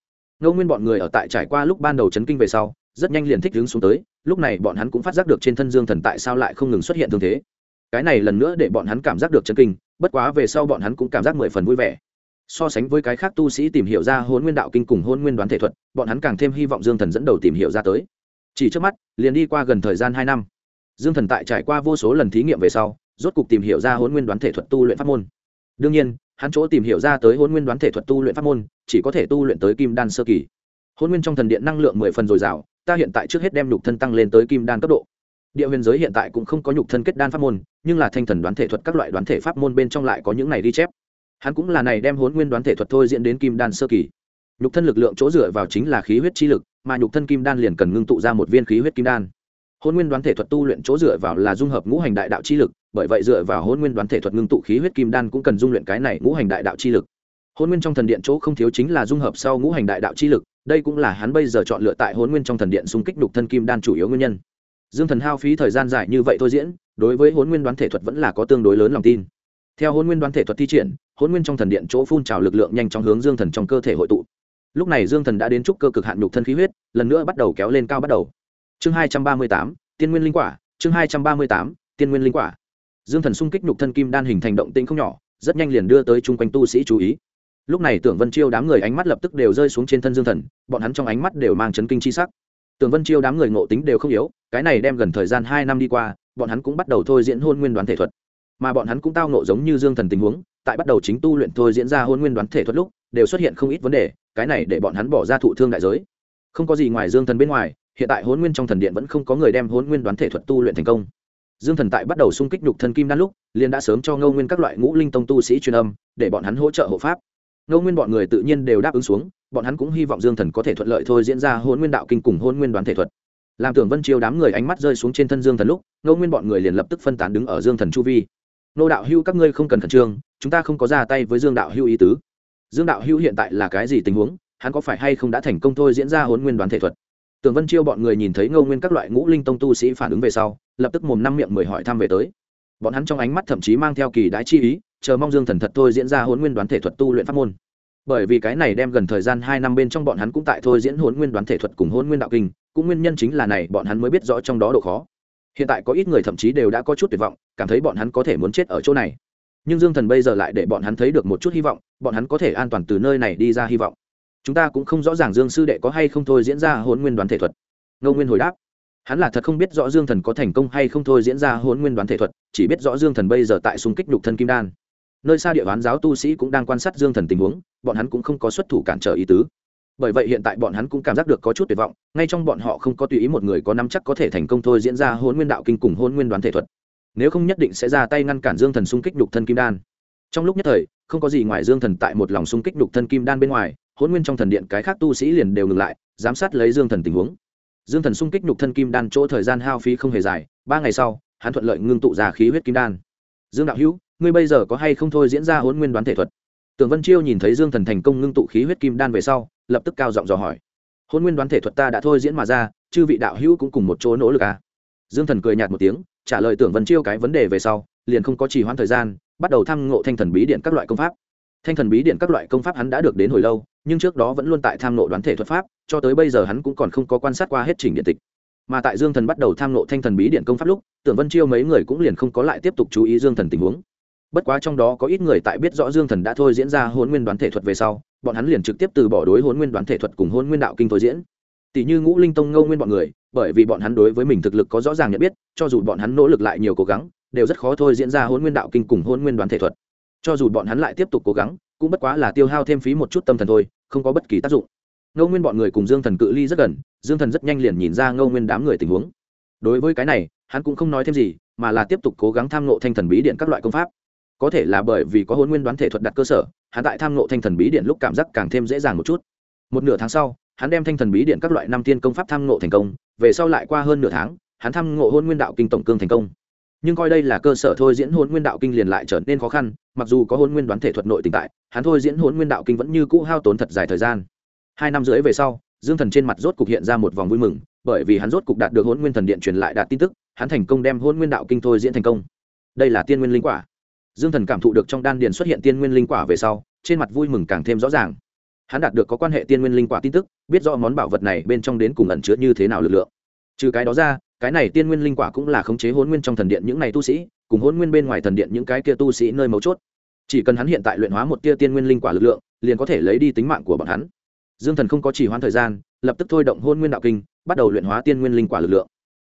ngô nguyên bọn người ở tại trải qua lúc ban đầu chấn kinh về sau, rất nhanh liền thích đứng xuống tới, lúc này bọn hắn cũng phát giác được trên thân dương thần tại sao lại không ngừng xuất hiện thương thế. Cái này lần nữa để bọn hắn cảm giác được chấn kinh, bất quá về sau bọn hắn cũng cảm giác mười phần vui vẻ. So sánh với cái khác tu sĩ tìm hiểu ra hôn nguyên đạo kinh cùng hôn nguyên đoán thể thuật, bọn hắn càng thêm hy vọng dương thần dẫn đầu tìm hiểu ra tới. Chỉ trước mắt, liền đi qua gần thời gian hai năm. Dương thần tại trải qua vô số lần thí nghiệm về sau, rốt cục tìm hiểu ra hôn nguyên đoán thể thuật tu luyện pháp môn. Đương nhiên, hắn chỗ tìm hiểu ra tới hôn nguyên đoán thể thuật tu luyện pháp môn chỉ có thể tu luyện tới kim đan sơ kỳ. Hôn nguyên trong thần điện năng lượng mười phần dồi dào, ta hiện tại trước hết đem nhục thân tăng lên tới kim đan cấp độ. Địa huyền giới hiện tại cũng không có nhục thân kết đan pháp môn, nhưng là thanh thần đoán thể thuật các loại đoán thể pháp môn bên trong lại có những này ghi chép. Hắn cũng là này đem hôn nguyên đoán thể thuật thôi diễn đến kim đan sơ kỳ. Nhục thân lực lượng chỗ dựa vào chính là khí huyết chi lực, mà nhục thân kim đan liền cần ngưng tụ ra một viên khí huyết kim đan. Hôn nguyên đoán thể thuật tu luyện chỗ dựa vào là dung hợp ngũ hành đại đạo chi lực, bởi vậy dựa vào hôn nguyên đoán thể thuật ngưng tụ khí huyết kim đan cũng cần dung luyện cái này ngũ hành đại đạo chi lực hôn nguyên trong thần điện chỗ không thiếu chính là dung hợp sau ngũ hành đại đạo chi lực, đây cũng là hắn bây giờ chọn lựa tại hôn nguyên trong thần điện xung kích đục thân kim đan chủ yếu nguyên nhân. Dương thần hao phí thời gian dài như vậy thôi diễn, đối với hôn nguyên đoán thể thuật vẫn là có tương đối lớn lòng tin. Theo hôn nguyên đoán thể thuật thi triển, hôn nguyên trong thần điện chỗ phun trào lực lượng nhanh chóng hướng dương thần trong cơ thể hội tụ. Lúc này dương thần đã đến trúc cơ cực hạn nhục thân khí huyết, lần nữa bắt đầu kéo lên cao bắt đầu. Chương hai trăm ba mươi tám, tiên nguyên linh quả, chương hai trăm ba mươi tám, tiên nguyên linh quả. Dương thần xung kích nhục thân kim đan hình thành động tĩnh không nhỏ, rất nhanh liền đưa tới chung quanh tu sĩ chú ý lúc này tưởng vân chiêu đám người ánh mắt lập tức đều rơi xuống trên thân dương thần, bọn hắn trong ánh mắt đều mang chấn kinh chi sắc. Tưởng vân chiêu đám người ngộ tính đều không yếu, cái này đem gần thời gian hai năm đi qua, bọn hắn cũng bắt đầu thôi diễn hôn nguyên đoán thể thuật. Mà bọn hắn cũng tao nộ giống như dương thần tình huống, tại bắt đầu chính tu luyện thôi diễn ra hôn nguyên đoán thể thuật lúc, đều xuất hiện không ít vấn đề, cái này để bọn hắn bỏ ra thụ thương đại giới. Không có gì ngoài dương thần bên ngoài, hiện tại hôn nguyên trong thần điện vẫn không có người đem hôn nguyên đoán thể thuật tu luyện thành công. Dương thần tại bắt đầu xung kích nhục thân kim đan lúc, liền đã sớm cho ngâu nguyên các loại ngũ linh tông tu sĩ truyền âm, để bọn hắn hỗ trợ hộ pháp. Ngô nguyên bọn người tự nhiên đều đáp ứng xuống, bọn hắn cũng hy vọng dương thần có thể thuận lợi thôi diễn ra hôn nguyên đạo kinh cùng hôn nguyên đoán thể thuật. Làm tưởng vân chiêu đám người ánh mắt rơi xuống trên thân dương thần lúc, Ngô nguyên bọn người liền lập tức phân tán đứng ở dương thần chu vi. Nô đạo hưu các ngươi không cần khẩn trương, chúng ta không có ra tay với dương đạo hưu ý tứ. Dương đạo hưu hiện tại là cái gì tình huống, hắn có phải hay không đã thành công thôi diễn ra hôn nguyên đoán thể thuật? Tưởng vân chiêu bọn người nhìn thấy Ngô nguyên các loại ngũ linh tông tu sĩ phản ứng về sau, lập tức mồm năm miệng mười hỏi thăm về tới. Bọn hắn trong ánh mắt thậm chí mang theo kỳ đái chi ý chờ mong dương thần thật thôi diễn ra hôn nguyên đoán thể thuật tu luyện pháp môn. Bởi vì cái này đem gần thời gian hai năm bên trong bọn hắn cũng tại thôi diễn hôn nguyên đoán thể thuật cùng hôn nguyên đạo kinh, cũng nguyên nhân chính là này, bọn hắn mới biết rõ trong đó độ khó. Hiện tại có ít người thậm chí đều đã có chút tuyệt vọng, cảm thấy bọn hắn có thể muốn chết ở chỗ này. Nhưng dương thần bây giờ lại để bọn hắn thấy được một chút hy vọng, bọn hắn có thể an toàn từ nơi này đi ra hy vọng. Chúng ta cũng không rõ ràng dương sư đệ có hay không thôi diễn ra hôn nguyên đoán thể thuật. Ngô nguyên hồi đáp. Hắn là thật không biết rõ dương thần có thành công hay không thôi diễn ra hôn nguyên đoán thể thuật, chỉ biết rõ dương thần bây giờ tại xung kích nhục thân kim đan nơi xa địa bán giáo tu sĩ cũng đang quan sát dương thần tình huống, bọn hắn cũng không có xuất thủ cản trở ý tứ. Bởi vậy hiện tại bọn hắn cũng cảm giác được có chút tuyệt vọng, ngay trong bọn họ không có tùy ý một người có nắm chắc có thể thành công thôi diễn ra hôn nguyên đạo kinh cùng hôn nguyên đoán thể thuật. Nếu không nhất định sẽ ra tay ngăn cản dương thần xung kích nhục thân kim đan. Trong lúc nhất thời, không có gì ngoài dương thần tại một lòng xung kích nhục thân kim đan bên ngoài hôn nguyên trong thần điện cái khác tu sĩ liền đều ngừng lại, giám sát lấy dương thần tình huống. Dương thần xung kích nhục thân kim đan chỗ thời gian hao phí không hề dài, ba ngày sau, hắn thuận lợi ngưng tụ ra khí huyết kim đan. Dương đạo hữu ngươi bây giờ có hay không thôi diễn ra hôn nguyên đoán thể thuật? Tưởng vân chiêu nhìn thấy dương thần thành công ngưng tụ khí huyết kim đan về sau, lập tức cao giọng dò hỏi. Hôn nguyên đoán thể thuật ta đã thôi diễn mà ra, chư vị đạo hữu cũng cùng một chỗ nỗ lực à. dương thần cười nhạt một tiếng, trả lời tưởng vân chiêu cái vấn đề về sau, liền không có trì hoãn thời gian, bắt đầu thăm ngộ thanh thần bí điện các loại công pháp. Thanh thần bí điện các loại công pháp hắn đã được đến hồi lâu, nhưng trước đó vẫn luôn tại tham nộ đoán thể thuật pháp, cho tới bây giờ hắn cũng còn không có quan sát qua hết trình điện tịch. Mà tại dương thần bắt đầu tham nộ thanh thần bí điện công pháp lúc, tưởng vân chiêu mấy người cũng liền không có lại tiếp tục chú ý dương thần tình huống bất quá trong đó có ít người tại biết rõ dương thần đã thôi diễn ra hôn nguyên đoán thể thuật về sau, bọn hắn liền trực tiếp từ bỏ đối hôn nguyên đoán thể thuật cùng hôn nguyên đạo kinh thôi diễn. Tỷ như ngũ linh tông ngâu nguyên bọn người, bởi vì bọn hắn đối với mình thực lực có rõ ràng nhận biết, cho dù bọn hắn nỗ lực lại nhiều cố gắng, đều rất khó thôi diễn ra hôn nguyên đạo kinh cùng hôn nguyên đoán thể thuật. Cho dù bọn hắn lại tiếp tục cố gắng, cũng bất quá là tiêu hao thêm phí một chút tâm thần thôi, không có bất kỳ tác dụng. Ngô nguyên bọn người cùng dương thần cự ly rất gần, dương thần rất nhanh liền nhìn ra ngô nguyên đám người tình huống. Đối với cái này, hắn cũng không nói thêm gì, mà là tiếp tục cố gắng tham nộ thanh thần bí điện các loại công pháp có thể là bởi vì có hôn nguyên đoán thể thuật đặt cơ sở, hắn tại tham ngộ thanh thần bí điện lúc cảm giác càng thêm dễ dàng một chút. Một nửa tháng sau, hắn đem thanh thần bí điện các loại năm tiên công pháp tham ngộ thành công, về sau lại qua hơn nửa tháng, hắn tham ngộ hôn nguyên đạo kinh tổng cương thành công. Nhưng coi đây là cơ sở thôi diễn hôn nguyên đạo kinh liền lại trở nên khó khăn, mặc dù có hôn nguyên đoán thể thuật nội tình tại, hắn thôi diễn hôn nguyên đạo kinh vẫn như cũ hao tốn thật dài thời gian. Hai năm rưỡi về sau, dương thần trên mặt rốt cục hiện ra một vòng vui mừng, bởi vì hắn rốt cục đạt được hôn nguyên thần điện truyền lại đạt tin tức, hắn thành công đem hôn nguyên đạo kinh thôi diễn thành công. Đây là tiên nguyên linh quả dương thần cảm thụ được trong đan điền xuất hiện tiên nguyên linh quả về sau, trên mặt vui mừng càng thêm rõ ràng. Hắn đạt được có quan hệ tiên nguyên linh quả tin tức, biết rõ món bảo vật này bên trong đến cùng ẩn chứa như thế nào lực lượng. Trừ cái đó ra, cái này tiên nguyên linh quả cũng là khống chế hôn nguyên trong thần điện những này tu sĩ, cùng hôn nguyên bên ngoài thần điện những cái kia tu sĩ nơi mấu chốt. Chỉ cần hắn hiện tại luyện hóa một tia tiên nguyên linh quả lực lượng, liền có thể lấy đi tính mạng của bọn hắn. Dương thần không có chỉ hoãn thời gian, lập tức thôi động hôn nguyên đạo kinh, bắt đầu luyện hóa tiên nguyên linh quả lực lượng.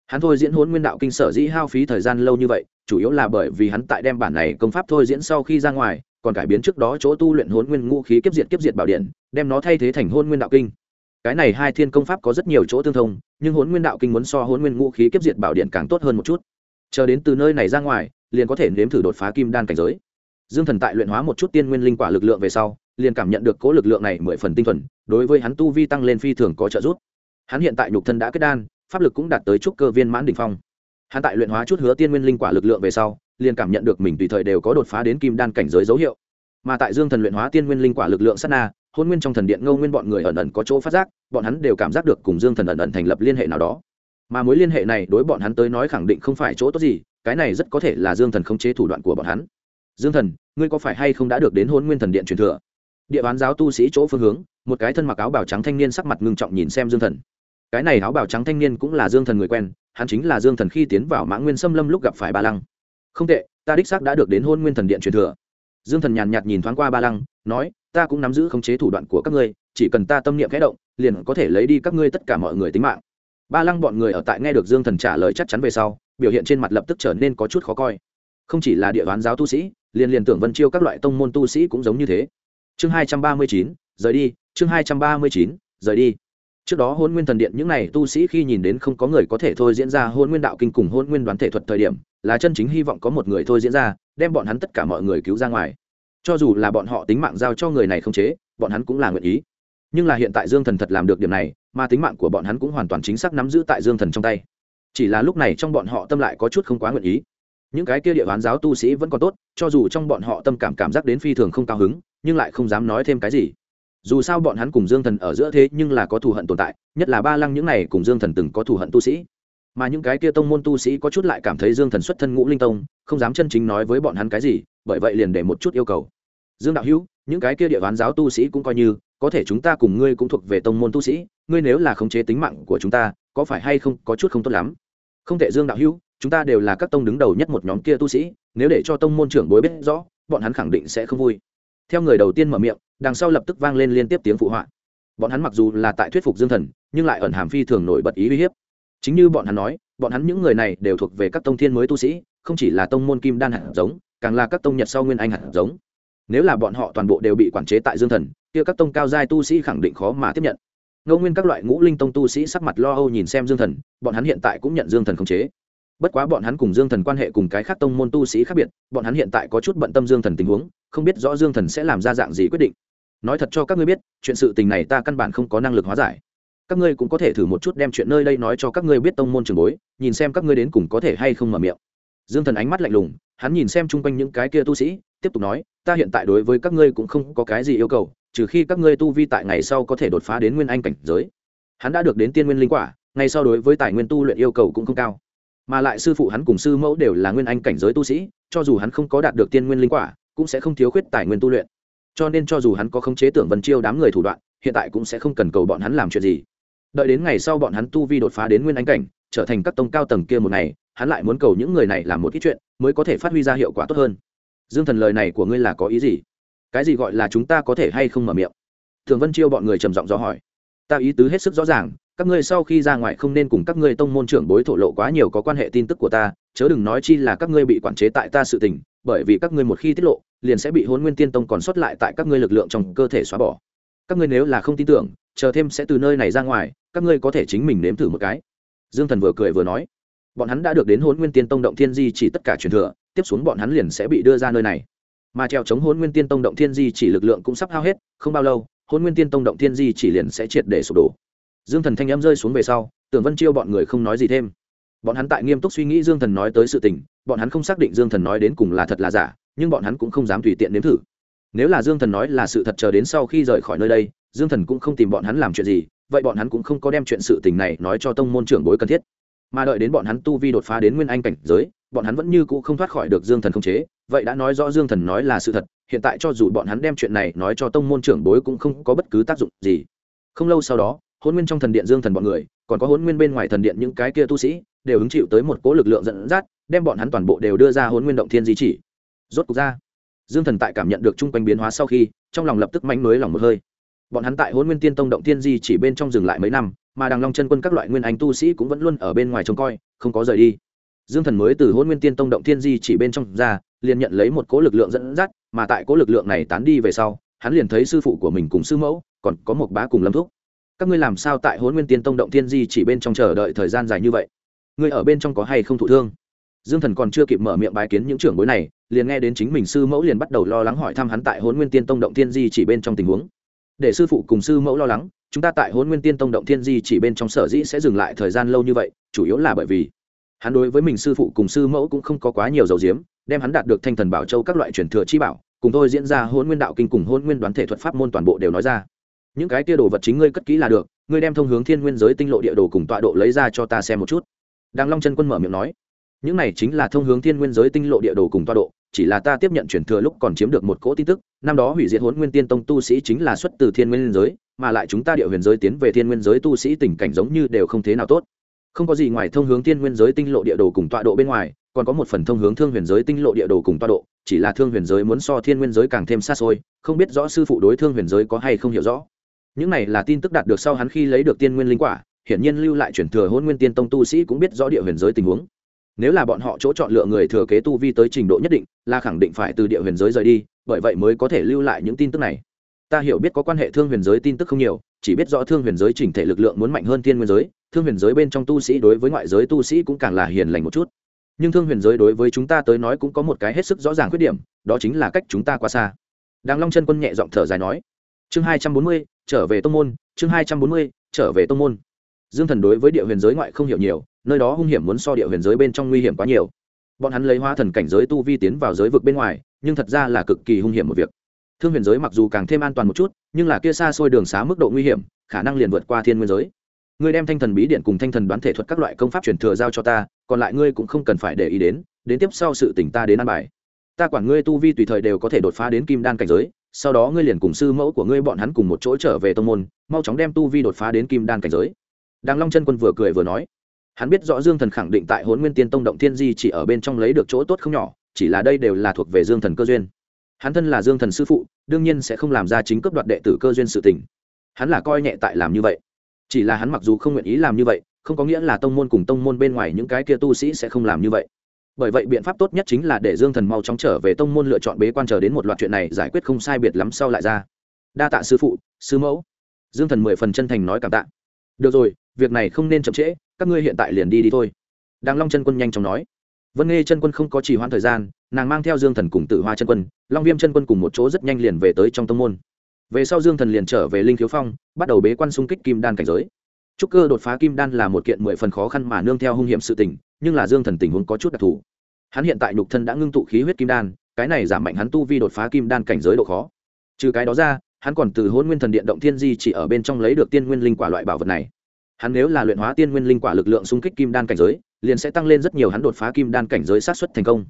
Hắn thôi diễn hôn nguyên đạo kinh sở dĩ hao phí thời gian lâu như vậy chủ yếu là bởi vì hắn tại đem bản này công pháp thôi diễn sau khi ra ngoài, còn cải biến trước đó chỗ tu luyện hôn nguyên ngũ khí kiếp diệt kiếp diệt bảo điện, đem nó thay thế thành hôn nguyên đạo kinh. Cái này hai thiên công pháp có rất nhiều chỗ tương thông, nhưng hôn nguyên đạo kinh muốn so hôn nguyên ngũ khí kiếp diệt bảo điện càng tốt hơn một chút. Chờ đến từ nơi này ra ngoài, liền có thể nếm thử đột phá kim đan cảnh giới. Dương thần tại luyện hóa một chút tiên nguyên linh quả lực lượng về sau, liền cảm nhận được cố lực lượng này mười phần tinh thuần, đối với hắn tu vi tăng lên phi thường có trợ giúp. Hắn hiện tại nhục thân đã kết đan, pháp lực cũng đạt tới trúc cơ viên mãn đ ỉ n h phong hắn tại luyện hóa chút hứa tiên nguyên linh quả lực lượng về sau, liền cảm nhận được mình tùy thời đều có đột phá đến kim đan cảnh giới dấu hiệu. Mà tại dương thần luyện hóa tiên nguyên linh quả lực lượng sát na, hôn nguyên trong thần điện ngâu nguyên bọn người ẩn ẩn có chỗ phát giác, bọn hắn đều cảm giác được cùng dương thần ẩn ẩn thành lập liên hệ nào đó. Mà mối liên hệ này đối bọn hắn tới nói khẳng định không phải chỗ tốt gì, cái này rất có thể là dương thần khống chế thủ đoạn của bọn hắn. Dương thần, ngươi có phải hay không đã được đến hôn nguyên thần điện truyền thừa? Địa bán giáo tu sĩ chỗ phương hướng, một cái thân mặc áo bào trắng thanh niên sắc mặt ngưng trọng nhìn xem dương thần. Cái này áo bào trắng thanh niên cũng là dương thần người quen hắn chính là dương thần khi tiến vào mã nguyên xâm lâm lúc gặp phải ba lăng. Không tệ, ta đích xác đã được đến hôn nguyên thần điện truyền thừa. Dương thần nhàn nhạt nhìn thoáng qua ba lăng, nói, ta cũng nắm giữ khống chế thủ đoạn của các ngươi, chỉ cần ta tâm niệm khẽ động, liền có thể lấy đi các ngươi tất cả mọi người tính mạng. Ba lăng bọn người ở tại nghe được dương thần trả lời chắc chắn về sau, biểu hiện trên mặt lập tức trở nên có chút khó coi. Không chỉ là địa bán giáo tu sĩ, liền liền tưởng vân chiêu các loại tông môn tu sĩ cũng giống như thế. Chương hai trăm ba mươi chín, rời đi, chương hai trăm ba mươi chín, rời đi trước đó hôn nguyên thần điện những n à y tu sĩ khi nhìn đến không có người có thể thôi diễn ra hôn nguyên đạo kinh cùng hôn nguyên đoán thể thuật thời điểm, là chân chính hy vọng có một người thôi diễn ra, đem bọn hắn tất cả mọi người cứu ra ngoài. Cho dù là bọn họ tính mạng giao cho người này không chế, bọn hắn cũng là nguyện ý. Nhưng là hiện tại dương thần thật làm được điểm này, mà tính mạng của bọn hắn cũng hoàn toàn chính xác nắm giữ tại dương thần trong tay. Chỉ là lúc này trong bọn họ tâm lại có chút không quá nguyện ý. Những cái kia địa bán giáo tu sĩ vẫn còn tốt, cho dù trong bọn họ tâm cảm cảm giác đến phi thường không cao hứng, nhưng lại không dám nói thêm cái gì dù sao bọn hắn cùng dương thần ở giữa thế nhưng là có thù hận tồn tại, nhất là ba lăng những này cùng dương thần từng có thù hận tu sĩ. Mà những cái kia tông môn tu sĩ có chút lại cảm thấy dương thần xuất thân ngũ linh tông, không dám chân chính nói với bọn hắn cái gì, bởi vậy liền để một chút yêu cầu. Dương đạo hữu, những cái kia địa bán giáo tu sĩ cũng coi như, có thể chúng ta cùng ngươi cũng thuộc về tông môn tu sĩ, ngươi nếu là khống chế tính mạng của chúng ta, có phải hay không có chút không tốt lắm? Không thể dương đạo hữu, chúng ta đều là các tông đứng đầu nhất một nhóm kia tu sĩ, nếu để cho tông môn trưởng bối biết rõ, bọn hắn khẳng định sẽ không vui. Theo người đầu tiên mở miệng đằng sau lập tức vang lên liên tiếp tiếng phụ họa. Bọn hắn mặc dù là tại thuyết phục dương thần, nhưng lại ẩn hàm phi thường nổi bật ý uy hiếp. Chính như bọn hắn nói, bọn hắn những người này đều thuộc về các tông thiên mới tu sĩ, không chỉ là tông môn kim đan hạt giống, càng là các tông nhật sau nguyên anh hạt giống. Nếu là bọn họ toàn bộ đều bị quản chế tại dương thần, kia các tông cao giai tu sĩ khẳng định khó mà tiếp nhận. Ngẫu nguyên các loại ngũ linh tông tu sĩ sắc mặt lo âu nhìn xem dương thần, bọn hắn hiện tại cũng nhận dương thần khống chế. Bất quá bọn hắn cùng dương thần quan hệ cùng cái khác tông môn tu sĩ khác biệt, bọn hắn hiện tại có chút bận tâm dương thần tình huống, không biết rõ dương thần sẽ làm ra dạng gì quyết định nói thật cho các ngươi biết, chuyện sự tình này ta căn bản không có năng lực hóa giải. Các ngươi cũng có thể thử một chút đem chuyện nơi đây nói cho các ngươi biết tông môn trường bối, nhìn xem các ngươi đến cùng có thể hay không mở miệng. Dương thần ánh mắt lạnh lùng, hắn nhìn xem chung quanh những cái kia tu sĩ, tiếp tục nói, ta hiện tại đối với các ngươi cũng không có cái gì yêu cầu, trừ khi các ngươi tu vi tại ngày sau có thể đột phá đến nguyên anh cảnh giới. Hắn đã được đến tiên nguyên linh quả, ngày sau đối với tài nguyên tu luyện yêu cầu cũng không cao. Mà lại sư phụ hắn cùng sư mẫu đều là nguyên anh cảnh giới tu sĩ, cho dù hắn không có đạt được tiên nguyên linh quả, cũng sẽ không thiếu khuyết tài nguyên tu luyện cho nên cho dù hắn có khống chế tưởng vân chiêu đám người thủ đoạn, hiện tại cũng sẽ không cần cầu bọn hắn làm chuyện gì. Đợi đến ngày sau bọn hắn tu vi đột phá đến nguyên ánh cảnh, trở thành các tông cao tầng kia một ngày, hắn lại muốn cầu những người này làm một ít chuyện, mới có thể phát huy ra hiệu quả tốt hơn. Dương thần lời này của ngươi là có ý gì? Cái gì gọi là chúng ta có thể hay không mở miệng? Thường vân chiêu bọn người trầm giọng do hỏi. Ta ý tứ hết sức rõ ràng, các ngươi sau khi ra ngoài không nên cùng các ngươi tông môn trưởng bối thổ lộ quá nhiều có quan hệ tin tức của ta, chớ đừng nói chi là các ngươi bị quản chế tại ta sự tình, bởi vì các ngươi một khi tiết lộ liền sẽ bị hôn nguyên tiên tông còn sót lại tại các ngươi lực lượng trong cơ thể xóa bỏ. Các ngươi nếu là không tin tưởng, chờ thêm sẽ từ nơi này ra ngoài, các ngươi có thể chính mình nếm thử một cái. Dương thần vừa cười vừa nói. Bọn hắn đã được đến hôn nguyên tiên tông động thiên di chỉ tất cả truyền thừa, tiếp xuống bọn hắn liền sẽ bị đưa ra nơi này. Mà treo chống hôn nguyên tiên tông động thiên di chỉ lực lượng cũng sắp hao hết, không bao lâu hôn nguyên tiên tông động thiên di chỉ liền sẽ triệt để sụp đổ. Dương thần thanh âm rơi xuống về sau, tưởng vân chiêu bọn người không nói gì thêm. Bọn hắn tại nghiêm túc suy nghĩ dương thần nói tới sự tình, bọn hắn không xác định dương thần nói đến cùng là thật là giả nhưng bọn hắn cũng không dám tùy tiện nếm thử. Nếu là dương thần nói là sự thật chờ đến sau khi rời khỏi nơi đây, dương thần cũng không tìm bọn hắn làm chuyện gì, vậy bọn hắn cũng không có đem chuyện sự tình này nói cho tông môn trưởng bối cần thiết. Mà đợi đến bọn hắn tu vi đột phá đến nguyên anh cảnh giới, bọn hắn vẫn như cũ không thoát khỏi được dương thần không chế, vậy đã nói rõ dương thần nói là sự thật, hiện tại cho dù bọn hắn đem chuyện này nói cho tông môn trưởng bối cũng không có bất cứ tác dụng gì. Không lâu sau đó hôn nguyên trong thần điện dương thần bọn người, còn có hôn nguyên bên ngoài thần điện những cái kia tu sĩ, đều hứng chịu tới một cố lực lượng dẫn dắt, đem bọn hắn toàn bộ đều đưa ra hôn nguyên động thiên di chỉ rốt cuộc ra. Dương thần tại cảm nhận được chung quanh biến hóa sau khi, trong lòng lập tức mánh mới lòng một hơi. Bọn hắn tại hôn nguyên tiên tông động thiên di chỉ bên trong dừng lại mấy năm, mà đằng long chân quân các loại nguyên anh tu sĩ cũng vẫn luôn ở bên ngoài trông coi, không có rời đi. Dương thần mới từ hôn nguyên tiên tông động thiên di chỉ bên trong ra, liền nhận lấy một cố lực lượng dẫn dắt, mà tại cố lực lượng này tán đi về sau, hắn liền thấy sư phụ của mình cùng sư mẫu, còn có một bá cùng lâm thúc. Các ngươi làm sao tại hôn nguyên tiên tông động thiên di chỉ bên trong chờ đợi thời gian dài như vậy? Ngươi ở bên trong có hay không thụ thương? Dương thần còn chưa kịp mở miệng bài kiến những trưởng bối này liền nghe đến chính mình sư mẫu liền bắt đầu lo lắng hỏi thăm hắn tại hôn nguyên tiên tông động thiên di chỉ bên trong tình huống. Để sư phụ cùng sư mẫu lo lắng, chúng ta tại hôn nguyên tiên tông động thiên di chỉ bên trong sở dĩ sẽ dừng lại thời gian lâu như vậy, chủ yếu là bởi vì hắn đối với mình sư phụ cùng sư mẫu cũng không có quá nhiều dầu diếm, đem hắn đạt được thanh thần bảo châu các loại truyền thừa chi bảo, cùng tôi diễn ra hôn nguyên đạo kinh cùng hôn nguyên đoán thể thuật pháp môn toàn bộ đều nói ra. Những cái tia đồ vật chính ngươi cất kỹ là được, ngươi đem thông hướng thiên nguyên giới tinh lộ địa đồ cùng tọa độ lấy ra cho ta xem một chút. Đàng long chân quân mở miệng nói, những này chính là thông hướng thiên nguyên giới tinh lộ địa đồ cùng tọa độ chỉ là ta tiếp nhận chuyển thừa lúc còn chiếm được một cỗ tin tức, năm đó hủy diệt huấn nguyên tiên tông tu sĩ chính là xuất từ thiên nguyên giới, mà lại chúng ta địa huyền giới tiến về thiên nguyên giới tu sĩ tình cảnh giống như đều không thế nào tốt. Không có gì ngoài thông hướng thiên nguyên giới tinh lộ địa đồ cùng tọa độ bên ngoài, còn có một phần thông hướng thương huyền giới tinh lộ địa đồ cùng tọa độ, chỉ là thương huyền giới muốn so thiên nguyên giới càng thêm xa xôi, không biết rõ sư phụ đối thương huyền giới có hay không hiểu rõ. Những này là tin tức đạt được sau hắn khi lấy được tiên nguyên linh quả, hiển nhiên lưu lại chuyển thừa hôn nguyên tiên tông tu sĩ cũng biết rõ địa huyền giới tình huống nếu là bọn họ chỗ chọn lựa người thừa kế tu vi tới trình độ nhất định, là khẳng định phải từ địa huyền giới rời đi, bởi vậy mới có thể lưu lại những tin tức này. Ta hiểu biết có quan hệ thương huyền giới tin tức không nhiều, chỉ biết rõ thương huyền giới chỉnh thể lực lượng muốn mạnh hơn thiên nguyên giới, thương huyền giới bên trong tu sĩ đối với ngoại giới tu sĩ cũng càng là hiền lành một chút. Nhưng thương huyền giới đối với chúng ta tới nói cũng có một cái hết sức rõ ràng khuyết điểm, đó chính là cách chúng ta quá xa. Đàng long chân quân nhẹ giọng thở dài nói, chương hai trăm bốn mươi, trở về tông môn, chương hai trăm bốn mươi, trở về tông môn. Dương thần đối với địa huyền giới ngoại không hiểu nhiều nơi đó hung hiểm muốn so địa huyền giới bên trong nguy hiểm quá nhiều. Bọn hắn lấy hoa thần cảnh giới tu vi tiến vào giới vực bên ngoài, nhưng thật ra là cực kỳ hung hiểm một việc. Thương huyền giới mặc dù càng thêm an toàn một chút, nhưng là kia xa xôi đường xá mức độ nguy hiểm, khả năng liền vượt qua thiên nguyên giới. Ngươi đem thanh thần bí điện cùng thanh thần đoán thể thuật các loại công pháp truyền thừa giao cho ta, còn lại ngươi cũng không cần phải để ý đến đến tiếp sau sự tỉnh ta đến ăn bài. Ta quản ngươi tu vi tùy thời đều có thể đột phá đến kim đan cảnh giới, sau đó ngươi liền cùng sư mẫu của ngươi bọn hắn cùng một chỗ trở về tông môn, mau chóng đem tu vi đột phá đến kim đan cảnh giới. Đàng long chân quân vừa cười vừa nói hắn biết rõ dương thần khẳng định tại hôn nguyên tiên tông động thiên di chỉ ở bên trong lấy được chỗ tốt không nhỏ, chỉ là đây đều là thuộc về dương thần cơ duyên. Hắn thân là dương thần sư phụ, đương nhiên sẽ không làm ra chính cấp đoạt đệ tử cơ duyên sự tình. Hắn là coi nhẹ tại làm như vậy. Chỉ là hắn mặc dù không nguyện ý làm như vậy, không có nghĩa là tông môn cùng tông môn bên ngoài những cái kia tu sĩ sẽ không làm như vậy. Bởi vậy biện pháp tốt nhất chính là để dương thần mau chóng trở về tông môn lựa chọn bế quan chờ đến một loạt chuyện này giải quyết không sai biệt lắm sau lại ra. Đa tạ sư phụ, sư mẫu. Dương thần mười phần chân thành nói cảm tạ. Được rồi, việc này không nên chậm trễ các ngươi hiện tại liền đi đi thôi. Đàng long chân quân nhanh chóng nói. Vân nghe chân quân không có trì hoãn thời gian, nàng mang theo dương thần cùng tự hoa chân quân, long viêm chân quân cùng một chỗ rất nhanh liền về tới trong tông môn. Về sau dương thần liền trở về linh Thiếu phong, bắt đầu bế quan xung kích kim đan cảnh giới. Trúc cơ đột phá kim đan là một kiện mười phần khó khăn mà nương theo hung hiểm sự tình, nhưng là dương thần tình huống có chút đặc thù. Hắn hiện tại nhục thân đã ngưng tụ khí huyết kim đan, cái này giảm mạnh hắn tu vi đột phá kim đan cảnh giới độ khó. Trừ cái đó ra, hắn còn từ hôn nguyên thần điện động thiên di chỉ ở bên trong lấy được tiên nguyên linh quả loại bảo vật này hắn nếu là luyện hóa tiên nguyên linh quả lực lượng xung kích kim đan cảnh giới, liền sẽ tăng lên rất nhiều hắn đột phá kim đan cảnh giới sát xuất thành công.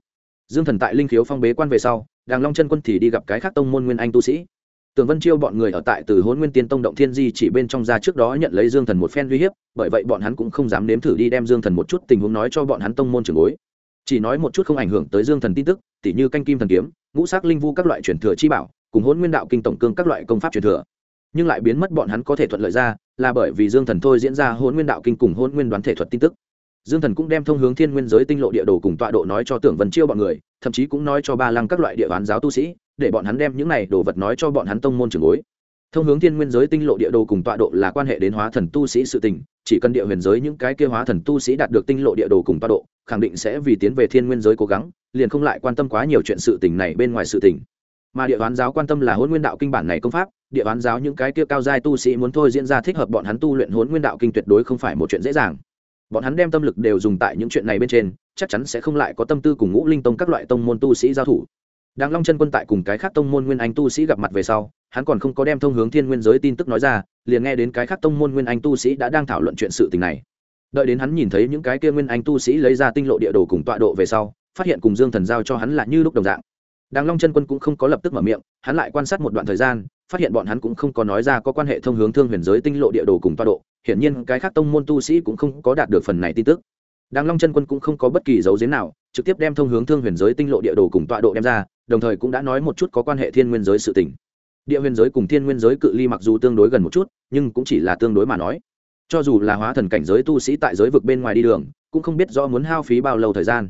Dương thần tại linh khiếu phong bế quan về sau, đàng long chân quân thì đi gặp cái khác tông môn nguyên anh tu sĩ. Tường vân chiêu bọn người ở tại từ hôn nguyên tiên tông động thiên di chỉ bên trong ra trước đó nhận lấy dương thần một phen uy hiếp, bởi vậy bọn hắn cũng không dám nếm thử đi đem dương thần một chút tình huống nói cho bọn hắn tông môn trường bối. Chỉ nói một chút không ảnh hưởng tới dương thần tin tức, tỉ như canh kim thần kiếm, ngũ sắc linh vu các loại truyền thừa chi bảo, cùng hôn nguyên đạo kinh tổng cương các loại công pháp truyền thừa nhưng lại biến mất bọn hắn có thể thuận lợi ra, là bởi vì dương thần thôi diễn ra hôn nguyên đạo kinh cùng hôn nguyên đoán thể thuật tin tức. Dương thần cũng đem thông hướng thiên nguyên giới tinh lộ địa đồ cùng tọa độ nói cho tưởng vân chiêu bọn người, thậm chí cũng nói cho ba lăng các loại địa bán giáo tu sĩ, để bọn hắn đem những này đồ vật nói cho bọn hắn tông môn trường bối. Thông hướng thiên nguyên giới tinh lộ địa đồ cùng tọa độ là quan hệ đến hóa thần tu sĩ sự tình, chỉ cần địa huyền giới những cái kia hóa thần tu sĩ đạt được tinh lộ địa đồ cùng tọa độ, khẳng định sẽ vì tiến về thiên nguyên giới cố gắng, liền không lại quan tâm quá nhiều chuyện sự tình này bên ngoài sự tình. Mà địa bán giáo quan tâm là hôn nguyên đạo kinh bản này công pháp địa bán giáo những cái kia cao giai tu sĩ muốn thôi diễn ra thích hợp bọn hắn tu luyện hôn nguyên đạo kinh tuyệt đối không phải một chuyện dễ dàng bọn hắn đem tâm lực đều dùng tại những chuyện này bên trên chắc chắn sẽ không lại có tâm tư cùng ngũ linh tông các loại tông môn tu sĩ giao thủ Đàng Long chân quân tại cùng cái khác tông môn nguyên anh tu sĩ gặp mặt về sau, hắn còn không có đem thông hướng thiên nguyên giới tin tức nói ra, liền nghe đến cái khác tông môn nguyên anh tu sĩ đã đang thảo luận chuyện sự tình này. Đợi đến hắn nhìn thấy những cái kia nguyên anh tu sĩ lấy ra tinh lộ địa đồ cùng tọa độ về sau, phát hiện cùng Dương Thần giao cho hắn là như lúc đồng dạng. Đàng Long chân quân cũng không có lập tức mở miệng, hắn lại quan sát một đoạn thời gian, phát hiện bọn hắn cũng không có nói ra có quan hệ thông hướng thương huyền giới tinh lộ địa đồ cùng toa độ, hiển nhiên cái khác tông môn tu sĩ cũng không có đạt được phần này tin tức. Đàng Long chân quân cũng không có bất kỳ dấu giếm nào, trực tiếp đem thông hướng thương huyền giới tinh lộ địa đồ cùng tọa độ đem ra, đồng thời cũng đã nói một chút có quan hệ thiên nguyên giới sự tình. Địa huyền giới cùng thiên nguyên giới cự ly mặc dù tương đối gần một chút nhưng cũng chỉ là tương đối mà nói. Cho dù là hóa thần cảnh giới tu sĩ tại giới vực bên ngoài đi đường cũng không biết rõ muốn hao phí bao lâu thời gian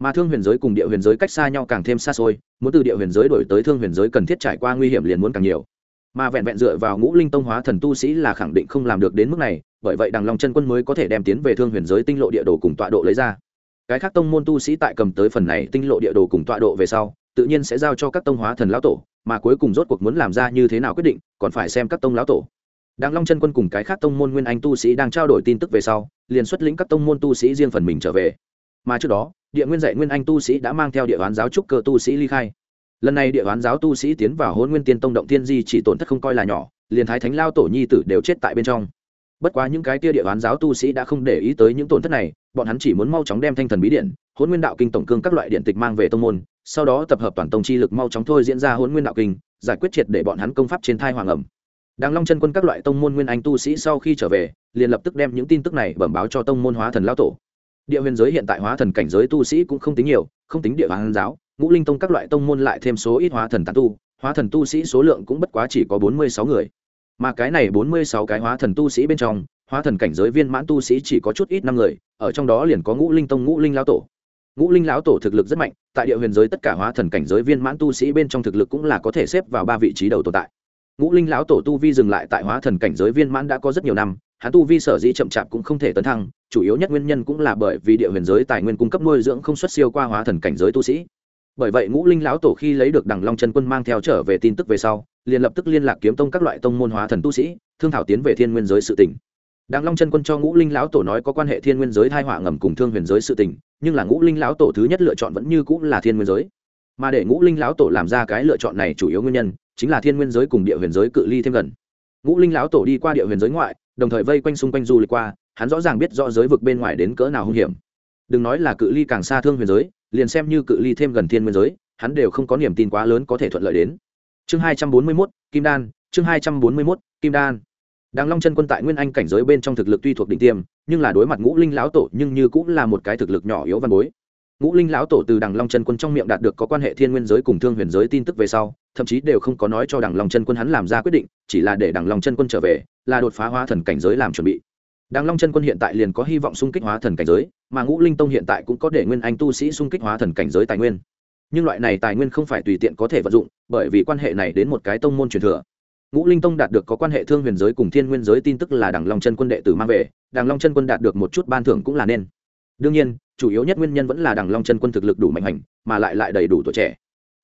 mà thương huyền giới cùng địa huyền giới cách xa nhau càng thêm xa xôi muốn từ địa huyền giới đổi tới thương huyền giới cần thiết trải qua nguy hiểm liền muốn càng nhiều. Mà vẹn vẹn dựa vào ngũ linh tông hóa thần tu sĩ là khẳng định không làm được đến mức này bởi vậy đằng long chân quân mới có thể đem tiến về thương huyền giới tinh lộ địa đồ cùng tọa độ lấy ra. Cái khác tông môn tu sĩ tại cầm tới phần này tinh lộ địa đồ cùng tọa độ về sau tự nhiên sẽ giao cho các tông hóa thần lão tổ mà cuối cùng rốt cuộc muốn làm ra như thế nào quyết định còn phải xem các tông lão tổ. Đằng Long chân quân cùng cái khác tông môn nguyên anh tu sĩ đang trao đổi tin tức về sau, liền xuất lĩnh các tông môn tu sĩ riêng phần mình trở về. Mà trước đó, địa nguyên dạy nguyên anh tu sĩ đã mang theo địa đoán giáo trúc cơ tu sĩ ly khai. Lần này địa đoán giáo tu sĩ tiến vào hôn Nguyên Tiên Tông động tiên di chỉ tổn thất không coi là nhỏ, liền thái thánh lao tổ nhi tử đều chết tại bên trong. Bất quá những cái kia địa đoán giáo tu sĩ đã không để ý tới những tổn thất này, bọn hắn chỉ muốn mau chóng đem thanh thần bí điện, hôn Nguyên đạo kinh tổng cương các loại điện tịch mang về tông môn, sau đó tập hợp toàn tông chi lực mau chóng thôi diễn ra hôn nguyên đạo kinh giải quyết triệt để bọn hắn công pháp trên thai hoàng ẩm đang long chân quân các loại tông môn nguyên anh tu sĩ sau khi trở về liền lập tức đem những tin tức này bẩm báo cho tông môn hóa thần lao tổ địa huyền giới hiện tại hóa thần cảnh giới tu sĩ cũng không tính nhiều, không tính địa bàn giáo. Ngũ linh tông các loại tông môn lại thêm số ít hóa thần tán tu, hóa thần tu sĩ số lượng cũng bất quá chỉ có bốn mươi sáu người. Mà cái này bốn mươi sáu cái hóa thần tu sĩ bên trong, hóa thần cảnh giới viên mãn tu sĩ chỉ có chút ít năm người, ở trong đó liền có ngũ linh tông, ngũ linh lão tổ. Ngũ linh lão tổ thực lực rất mạnh, tại địa huyền giới tất cả hóa thần cảnh giới viên mãn tu sĩ bên trong thực lực cũng là có thể xếp vào ba vị trí đầu tồn tại. Ngũ linh lão tổ tu vi dừng lại tại hóa thần cảnh giới viên mãn đã có rất nhiều năm hắn tu vi sở dĩ chậm chạp cũng không thể tấn thăng, chủ yếu nhất nguyên nhân cũng là bởi vì địa huyền giới tài nguyên cung cấp nuôi dưỡng không xuất siêu qua hóa thần cảnh giới tu sĩ. Bởi vậy ngũ linh lão tổ khi lấy được đằng long chân quân mang theo trở về tin tức về sau, liền lập tức liên lạc kiếm tông các loại tông môn hóa thần tu sĩ, thương thảo tiến về thiên nguyên giới sự tỉnh đằng long chân quân cho ngũ linh lão tổ nói có quan hệ thiên nguyên giới thai họa ngầm cùng thương huyền giới sự tỉnh nhưng là ngũ linh lão tổ thứ nhất lựa chọn vẫn như cũng là thiên nguyên giới. Mà để ngũ linh lão tổ làm ra cái lựa chọn này chủ yếu nguyên nhân, chính là thiên nguyên giới cùng địa huyền giới cự ly thêm gần. Ngũ linh lão tổ đi qua địa huyền giới ngoại đồng thời vây quanh xung quanh du lịch qua, hắn rõ ràng biết rõ giới vực bên ngoài đến cỡ nào hung hiểm. Đừng nói là cự ly càng xa thương huyền giới, liền xem như cự ly thêm gần thiên nguyên giới, hắn đều không có niềm tin quá lớn có thể thuận lợi đến. Chương hai trăm bốn mươi mốt, kim đan, chương hai trăm bốn mươi mốt, kim đan. Đàng long chân quân tại nguyên anh cảnh giới bên trong thực lực tuy thuộc đỉnh tiêm, nhưng là đối mặt ngũ linh lão tổ nhưng như cũng là một cái thực lực nhỏ yếu văn bối ngũ linh lão tổ từ đằng long chân quân trong miệng đạt được có quan hệ thiên nguyên giới cùng thương huyền giới tin tức về sau, thậm chí đều không có nói cho đằng long chân quân hắn làm ra quyết định, chỉ là để đằng long chân quân trở về, là đột phá hóa thần cảnh giới làm chuẩn bị. Đằng long chân quân hiện tại liền có hy vọng xung kích hóa thần cảnh giới, mà ngũ linh tông hiện tại cũng có để nguyên anh tu sĩ xung kích hóa thần cảnh giới tài nguyên. Nhưng loại này tài nguyên không phải tùy tiện có thể vận dụng, bởi vì quan hệ này đến một cái tông môn truyền thừa. Ngũ linh tông đạt được có quan hệ thương huyền giới cùng thiên nguyên giới tin tức là đằng long chân quân đệ tử mang về, đằng long chân quân đạt được một chút ban thưởng cũng là nên. Đương nhiên chủ yếu nhất nguyên nhân vẫn là đằng long chân quân thực lực đủ mạnh hành, mà lại lại đầy đủ tuổi trẻ.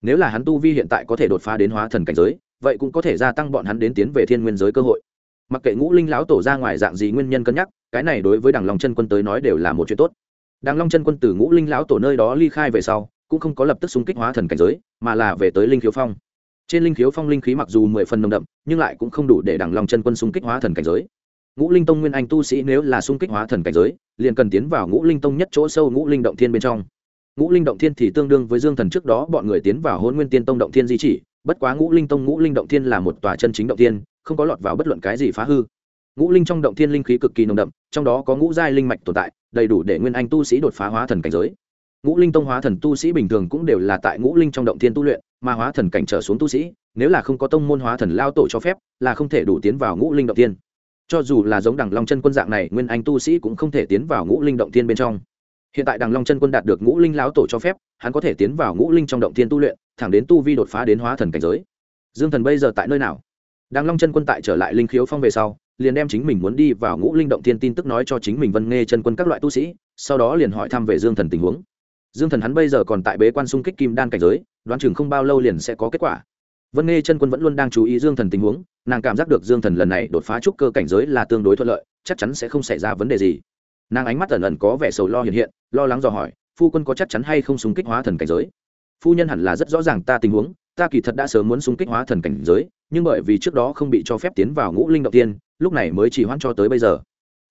Nếu là hắn tu vi hiện tại có thể đột phá đến hóa thần cảnh giới, vậy cũng có thể gia tăng bọn hắn đến tiến về thiên nguyên giới cơ hội. Mặc kệ ngũ linh lão tổ ra ngoài dạng gì nguyên nhân cân nhắc, cái này đối với đằng long chân quân tới nói đều là một chuyện tốt. Đằng long chân quân từ ngũ linh lão tổ nơi đó ly khai về sau, cũng không có lập tức xung kích hóa thần cảnh giới, mà là về tới linh khiếu phong. Trên linh khiếu phong linh khí mặc dù mười phần nồng đậm, nhưng lại cũng không đủ để đằng long chân quân xung kích hóa thần cảnh giới ngũ linh tông nguyên anh tu sĩ nếu là xung kích hóa thần cảnh giới liền cần tiến vào ngũ linh tông nhất chỗ sâu ngũ linh động thiên bên trong ngũ linh động thiên thì tương đương với dương thần trước đó bọn người tiến vào hôn nguyên tiên tông động thiên di chỉ bất quá ngũ linh tông ngũ linh động thiên là một tòa chân chính động thiên không có lọt vào bất luận cái gì phá hư ngũ linh trong động thiên linh khí cực kỳ nồng đậm trong đó có ngũ giai linh mạch tồn tại đầy đủ để nguyên anh tu sĩ đột phá hóa thần cảnh giới ngũ linh tông hóa thần tu sĩ bình thường cũng đều là tại ngũ linh trong động thiên tu luyện mà hóa thần cảnh trở xuống tu sĩ nếu là không có tông môn hóa thần lao tổ cho phép là không thể đủ tiến vào ngũ linh động thiên cho dù là giống đằng long chân quân dạng này, nguyên anh tu sĩ cũng không thể tiến vào ngũ linh động thiên bên trong. Hiện tại đằng long chân quân đạt được ngũ linh lão tổ cho phép, hắn có thể tiến vào ngũ linh trong động thiên tu luyện, thẳng đến tu vi đột phá đến hóa thần cảnh giới. Dương thần bây giờ tại nơi nào? Đằng long chân quân tại trở lại linh khiếu phong về sau, liền đem chính mình muốn đi vào ngũ linh động thiên tin tức nói cho chính mình vân nghe chân quân các loại tu sĩ, sau đó liền hỏi thăm về dương thần tình huống. Dương thần hắn bây giờ còn tại bế quan xung kích kim đan cảnh giới, đoán chừng không bao lâu liền sẽ có kết quả vân nghe chân quân vẫn luôn đang chú ý dương thần tình huống, nàng cảm giác được dương thần lần này đột phá trúc cơ cảnh giới là tương đối thuận lợi, chắc chắn sẽ không xảy ra vấn đề gì. Nàng ánh mắt ẩn ẩn có vẻ sầu lo hiện hiện, lo lắng dò hỏi, phu quân có chắc chắn hay không xung kích hóa thần cảnh giới? Phu nhân hẳn là rất rõ ràng ta tình huống, ta kỳ thật đã sớm muốn xung kích hóa thần cảnh giới, nhưng bởi vì trước đó không bị cho phép tiến vào ngũ linh động tiên, lúc này mới chỉ hoãn cho tới bây giờ.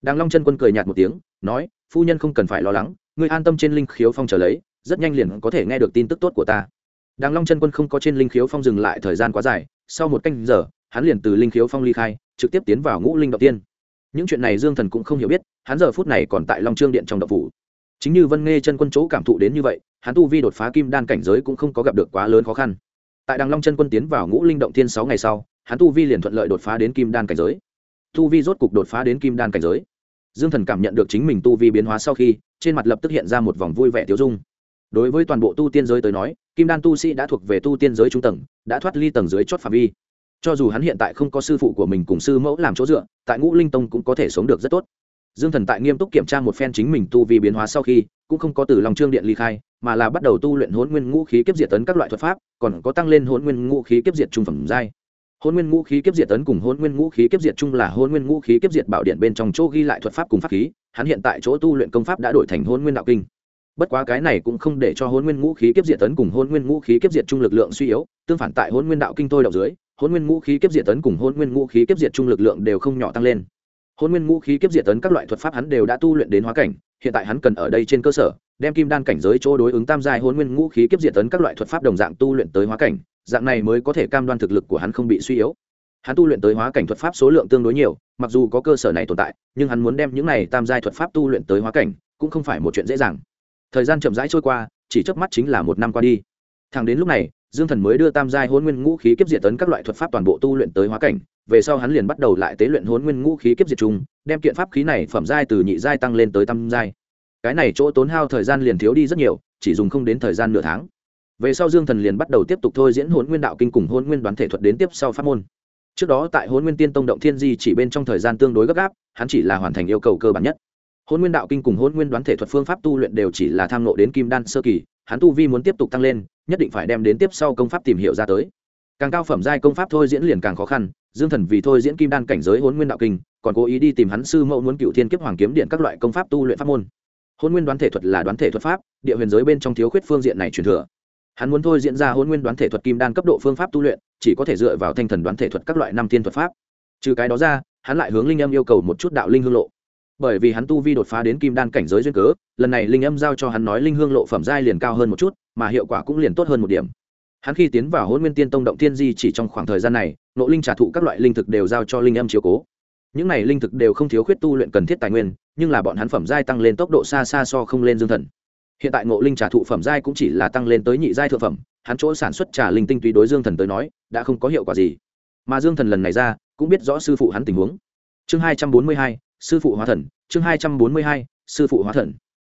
Đàng long chân quân cười nhạt một tiếng, nói, phu nhân không cần phải lo lắng, ngươi an tâm trên linh khiếu phong trở lấy, rất nhanh liền có thể nghe được tin tức tốt của ta đàng long chân quân không có trên linh khiếu phong dừng lại thời gian quá dài, sau một canh giờ, hắn liền từ linh khiếu phong ly khai, trực tiếp tiến vào ngũ linh động tiên. Những chuyện này dương thần cũng không hiểu biết, hắn giờ phút này còn tại long trương điện trong đậu phủ. Chính như vân nghe chân quân chỗ cảm thụ đến như vậy, hắn tu vi đột phá kim đan cảnh giới cũng không có gặp được quá lớn khó khăn. Tại đàng long chân quân tiến vào ngũ linh động thiên sáu ngày sau, hắn tu vi liền thuận lợi đột phá đến kim đan cảnh giới. Tu vi rốt cục đột phá đến kim đan cảnh giới. Dương thần cảm nhận được chính mình tu vi biến hóa sau khi, trên mặt lập tức hiện ra một vòng vui vẻ tiêu dung. Đối với toàn bộ tu tiên giới tới nói kim đan tu sĩ đã thuộc về tu tiên giới trung tầng, đã thoát ly tầng dưới chót phạm vi. Cho dù hắn hiện tại không có sư phụ của mình cùng sư mẫu làm chỗ dựa, tại ngũ linh tông cũng có thể sống được rất tốt. Dương thần tại nghiêm túc kiểm tra một phen chính mình tu vì biến hóa sau khi, cũng không có từ lòng trương điện ly khai, mà là bắt đầu tu luyện hôn nguyên ngũ khí kiếp diệt tấn các loại thuật pháp, còn có tăng lên hôn nguyên ngũ khí kiếp diệt trung phẩm giai. Hôn nguyên ngũ khí kiếp diệt tấn cùng hôn nguyên ngũ khí kiếp diệt trung là hôn nguyên ngũ khí kiếp diệt bảo điện bên trong chỗ ghi lại thuật pháp cùng pháp khí, hắn hiện tại chỗ tu luyện công pháp đã đổi thành hôn nguyên đạo kinh bất quá cái này cũng không để cho hôn nguyên ngũ khí kiếp diệt tấn cùng hôn nguyên ngũ khí kiếp diệt trung lực lượng suy yếu, tương phản tại hôn nguyên đạo kinh tôi đậu dưới hôn nguyên ngũ khí kiếp diệt tấn cùng hôn nguyên ngũ khí kiếp diệt trung lực lượng đều không nhỏ tăng lên. Hôn nguyên ngũ khí kiếp diệt tấn các loại thuật pháp hắn đều đã tu luyện đến hóa cảnh, hiện tại hắn cần ở đây trên cơ sở, đem kim đan cảnh giới chỗ đối ứng tam giai hôn nguyên ngũ khí kiếp diệt tấn các loại thuật pháp đồng dạng tu luyện tới hóa cảnh, dạng này mới có thể cam đoan thực lực của hắn không bị suy yếu. Hắn tu luyện tới hóa cảnh thuật pháp số lượng tương đối nhiều, mặc dù có cơ sở này tồn tại, nhưng hắn muốn đem những này tam giai thuật pháp tu luyện tới hóa cảnh, cũng không phải một chuyện dễ dàng thời gian chậm rãi trôi qua, chỉ chớp mắt chính là một năm qua đi. Thẳng đến lúc này, dương thần mới đưa tam giai hôn nguyên ngũ khí kiếp diệt tấn các loại thuật pháp toàn bộ tu luyện tới hóa cảnh, về sau hắn liền bắt đầu lại tế luyện hôn nguyên ngũ khí kiếp diệt chung, đem kiện pháp khí này phẩm giai từ nhị giai tăng lên tới tam giai. Cái này chỗ tốn hao thời gian liền thiếu đi rất nhiều, chỉ dùng không đến thời gian nửa tháng. Về sau dương thần liền bắt đầu tiếp tục thôi diễn hôn nguyên đạo kinh cùng hôn nguyên đoán thể thuật đến tiếp sau pháp môn. Trước đó tại hôn nguyên tiên tông động thiên di chỉ bên trong thời gian tương đối gấp gáp, hắn chỉ là hoàn thành yêu cầu cơ bản nhất hôn nguyên đạo kinh cùng hôn nguyên đoán thể thuật phương pháp tu luyện đều chỉ là tham nộ đến kim đan sơ kỳ, hắn tu vi muốn tiếp tục tăng lên, nhất định phải đem đến tiếp sau công pháp tìm hiểu ra tới. Càng cao phẩm giai công pháp thôi diễn liền càng khó khăn, dương thần vì thôi diễn kim đan cảnh giới hôn nguyên đạo kinh, còn cố ý đi tìm hắn sư mẫu muốn cựu thiên kiếp hoàng kiếm điện các loại công pháp tu luyện pháp môn. Hôn nguyên đoán thể thuật là đoán thể thuật pháp, địa huyền giới bên trong thiếu khuyết phương diện này truyền thừa. Hắn muốn thôi diễn ra hôn nguyên đoán thể thuật kim đan cấp độ phương pháp tu luyện, chỉ có thể dựa vào thanh thần đoán thể thuật các loại năm thiên thuật pháp. Trừ cái đó ra, hắn lại hướng linh âm yêu cầu một chút đạo linh hương lộ bởi vì hắn tu vi đột phá đến kim đan cảnh giới duyên cớ, lần này linh âm giao cho hắn nói linh hương lộ phẩm giai liền cao hơn một chút, mà hiệu quả cũng liền tốt hơn một điểm. Hắn khi tiến vào hôn nguyên tiên tông động tiên di chỉ trong khoảng thời gian này, nộ linh trả thụ các loại linh thực đều giao cho linh âm chiếu cố. Những này linh thực đều không thiếu khuyết tu luyện cần thiết tài nguyên, nhưng là bọn hắn phẩm giai tăng lên tốc độ xa xa so không lên dương thần. Hiện tại ngộ linh trà thụ phẩm giai cũng chỉ là tăng lên tới nhị giai thượng phẩm, hắn chỗ sản xuất trà linh tinh túy đối dương thần tới nói, đã không có hiệu quả gì. Mà dương thần lần này ra, cũng biết rõ sư phụ hắn tình huống. Chương hai trăm bốn mươi hai sư phụ hóa thần, chương hai trăm bốn mươi hai, sư phụ hóa thần.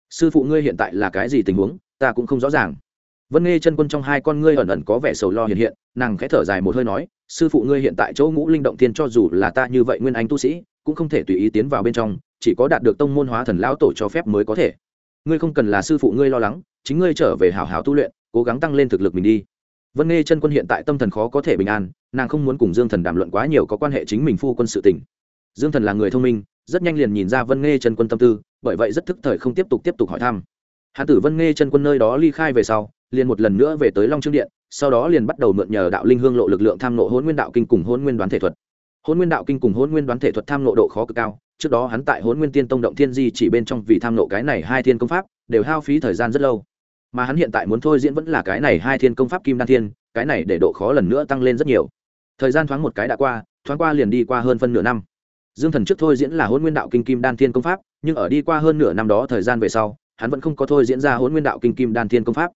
Sư phụ ngươi hiện tại là cái gì tình huống, ta cũng không rõ ràng. Vân nghe chân quân trong hai con ngươi ẩn ẩn có vẻ sầu lo hiện hiện, nàng khẽ thở dài một hơi nói, sư phụ ngươi hiện tại chỗ ngũ linh động tiên cho dù là ta như vậy nguyên anh tu sĩ, cũng không thể tùy ý tiến vào bên trong, chỉ có đạt được tông môn hóa thần lão tổ cho phép mới có thể. Ngươi không cần là sư phụ ngươi lo lắng, chính ngươi trở về hào hào tu luyện, cố gắng tăng lên thực lực mình đi. Vân nghe chân quân hiện tại tâm thần khó có thể bình an, nàng không muốn cùng dương thần đàm luận quá nhiều có quan hệ chính mình phu quân sự tình. Dương thần là người thông minh rất nhanh liền nhìn ra vân nghe chân quân tâm tư, bởi vậy rất thức thời không tiếp tục tiếp tục hỏi thăm. Hãn tử vân nghe chân quân nơi đó ly khai về sau, liền một lần nữa về tới long trương điện, sau đó liền bắt đầu mượn nhờ đạo linh hương lộ lực lượng tham nộ hôn nguyên đạo kinh cùng hôn nguyên đoán thể thuật. Hôn nguyên đạo kinh cùng hôn nguyên đoán thể thuật tham nộ độ khó cực cao, trước đó hắn tại hôn nguyên tiên tông động thiên di chỉ bên trong vì tham nộ cái này hai thiên công pháp, đều hao phí thời gian rất lâu. Mà hắn hiện tại muốn thôi diễn vẫn là cái này hai thiên công pháp kim đan thiên, cái này để độ khó lần nữa tăng lên rất nhiều. Thời gian thoáng một cái đã qua, thoáng qua liền đi qua hơn phân nửa năm dương thần trước thôi diễn là hôn nguyên đạo kinh kim đan thiên công pháp, nhưng ở đi qua hơn nửa năm đó thời gian về sau, hắn vẫn không có thôi diễn ra hôn nguyên đạo kinh kim đan thiên công pháp.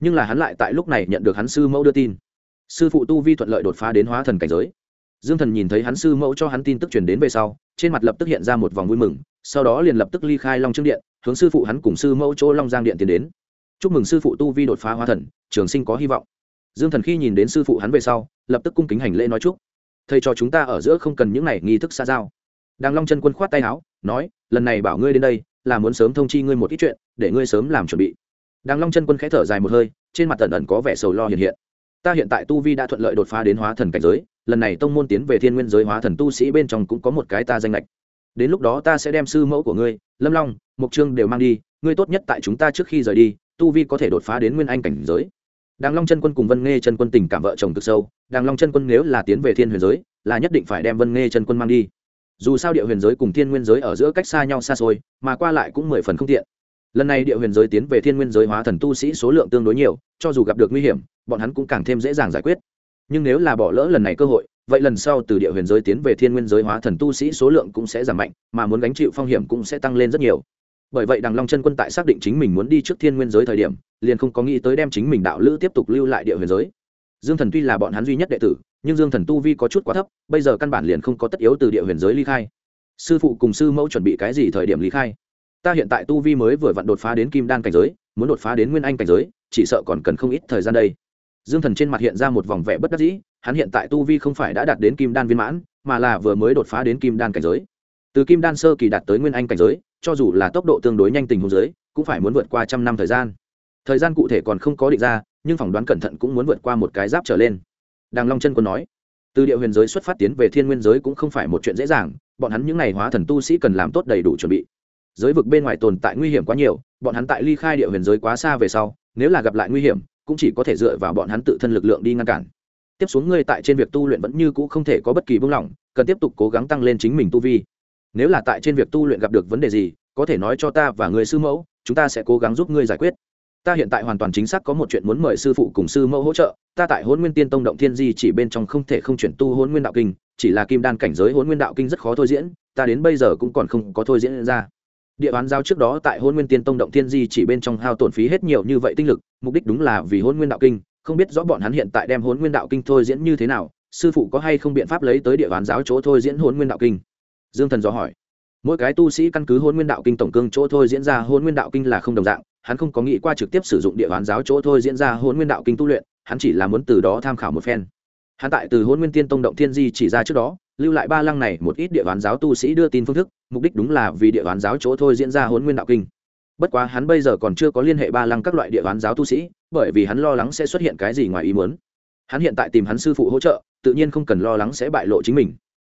Nhưng là hắn lại tại lúc này nhận được hắn sư mẫu đưa tin. Sư phụ tu vi thuận lợi đột phá đến hóa thần cảnh giới. Dương thần nhìn thấy hắn sư mẫu cho hắn tin tức truyền đến về sau, trên mặt lập tức hiện ra một vòng vui mừng, sau đó liền lập tức ly khai long trương điện, hướng sư phụ hắn cùng sư mẫu chỗ long giang điện tiến đến. Chúc mừng sư phụ tu vi đột phá hóa thần, trường sinh có hy vọng. Dương thần khi nhìn đến sư phụ hắn về sau, lập tức cung kính hành lễ nói chúc. Thầy cho chúng ta ở giữa không cần những này nghi thức xa giao đàng long chân quân khoát tay áo, nói, lần này bảo ngươi đến đây, là muốn sớm thông chi ngươi một ít chuyện, để ngươi sớm làm chuẩn bị. Đàng long chân quân khẽ thở dài một hơi, trên mặt tần ẩn có vẻ sầu lo hiện hiện. Ta hiện tại tu vi đã thuận lợi đột phá đến hóa thần cảnh giới, lần này tông môn tiến về thiên nguyên giới hóa thần tu sĩ bên trong cũng có một cái ta danh lệch đến lúc đó ta sẽ đem sư mẫu của ngươi, lâm long mục trương đều mang đi, ngươi tốt nhất tại chúng ta trước khi rời đi, tu vi có thể đột phá đến nguyên anh cảnh giới. Đàng long chân quân cùng vân nghe chân quân tình cảm vợ chồng cực sâu đàng long chân quân nếu là tiến về thiên huyền giới, là nhất định phải đem vân nghe chân quân mang đi dù sao địa huyền giới cùng thiên nguyên giới ở giữa cách xa nhau xa xôi, mà qua lại cũng mười phần không tiện. Lần này địa huyền giới tiến về thiên nguyên giới hóa thần tu sĩ số lượng tương đối nhiều, cho dù gặp được nguy hiểm, bọn hắn cũng càng thêm dễ dàng giải quyết. Nhưng nếu là bỏ lỡ lần này cơ hội, vậy lần sau từ địa huyền giới tiến về thiên nguyên giới hóa thần tu sĩ số lượng cũng sẽ giảm mạnh, mà muốn gánh chịu phong hiểm cũng sẽ tăng lên rất nhiều. Bởi vậy đằng long chân quân tại xác định chính mình muốn đi trước thiên nguyên giới thời điểm, liền không có nghĩ tới đem chính mình đạo lữ tiếp tục lưu lại địa huyền giới. Dương thần tuy là bọn hắn duy nhất đệ tử nhưng dương thần tu vi có chút quá thấp, bây giờ căn bản liền không có tất yếu từ địa huyền giới ly khai. Sư phụ cùng sư mẫu chuẩn bị cái gì thời điểm ly khai? Ta hiện tại tu vi mới vừa vặn đột phá đến kim đan cảnh giới, muốn đột phá đến nguyên anh cảnh giới, chỉ sợ còn cần không ít thời gian đây. Dương thần trên mặt hiện ra một vòng vẻ bất đắc dĩ, hắn hiện tại tu vi không phải đã đạt đến kim đan viên mãn, mà là vừa mới đột phá đến kim đan cảnh giới. Từ kim đan sơ kỳ đạt tới nguyên anh cảnh giới, cho dù là tốc độ tương đối nhanh tình huống giới, cũng phải muốn vượt qua trăm năm thời gian. Thời gian cụ thể còn không có định ra, nhưng phỏng đoán cẩn thận cũng muốn vượt qua một cái giáp trở lên đàng long chân còn nói, từ địa huyền giới xuất phát tiến về thiên nguyên giới cũng không phải một chuyện dễ dàng, bọn hắn những n à y hóa thần tu sĩ cần làm tốt đầy đủ chuẩn bị. Giới vực bên ngoài tồn tại nguy hiểm quá nhiều, bọn hắn tại ly khai địa huyền giới quá xa về sau, nếu là gặp lại nguy hiểm, cũng chỉ có thể dựa vào bọn hắn tự thân lực lượng đi ngăn cản. Tiếp xuống ngươi tại trên việc tu luyện vẫn như cũ không thể có bất kỳ buông lỏng, cần tiếp tục cố gắng tăng lên chính mình tu vi. Nếu là tại trên việc tu luyện gặp được vấn đề gì, có thể nói cho ta và người sư mẫu, chúng ta sẽ cố gắng giúp ngươi giải quyết ta hiện tại hoàn toàn chính xác có một chuyện muốn mời sư phụ cùng sư mẫu hỗ trợ, ta tại hôn nguyên tiên tông động thiên di chỉ bên trong không thể không chuyển tu hôn nguyên đạo kinh, chỉ là kim đan cảnh giới hôn nguyên đạo kinh rất khó thôi diễn, ta đến bây giờ cũng còn không có thôi diễn ra. Địa bán giáo trước đó tại hôn nguyên tiên tông động thiên di chỉ bên trong hao tổn phí hết nhiều như vậy tinh lực, mục đích đúng là vì hôn nguyên đạo kinh, không biết rõ bọn hắn hiện tại đem hôn nguyên đạo kinh thôi diễn như thế nào, sư phụ có hay không biện pháp lấy tới địa bán giáo chỗ thôi diễn hôn nguyên đạo kinh? Dương thần dò hỏi. Mỗi cái tu sĩ căn cứ hôn nguyên đạo kinh tổng cương chỗ thôi diễn ra hôn nguyên đạo kinh là không đồng dạng hắn không có nghĩ qua trực tiếp sử dụng địa bán giáo chỗ thôi diễn ra hôn nguyên đạo kinh tu luyện, hắn chỉ là muốn từ đó tham khảo một phen. Hắn tại từ hôn nguyên tiên tông động thiên di chỉ ra trước đó, lưu lại ba lăng này một ít địa bán giáo tu sĩ đưa tin phương thức, mục đích đúng là vì địa bán giáo chỗ thôi diễn ra hôn nguyên đạo kinh. Bất quá hắn bây giờ còn chưa có liên hệ ba lăng các loại địa bán giáo tu sĩ, bởi vì hắn lo lắng sẽ xuất hiện cái gì ngoài ý muốn. Hắn hiện tại tìm hắn sư phụ hỗ trợ, tự nhiên không cần lo lắng sẽ bại lộ chính mình.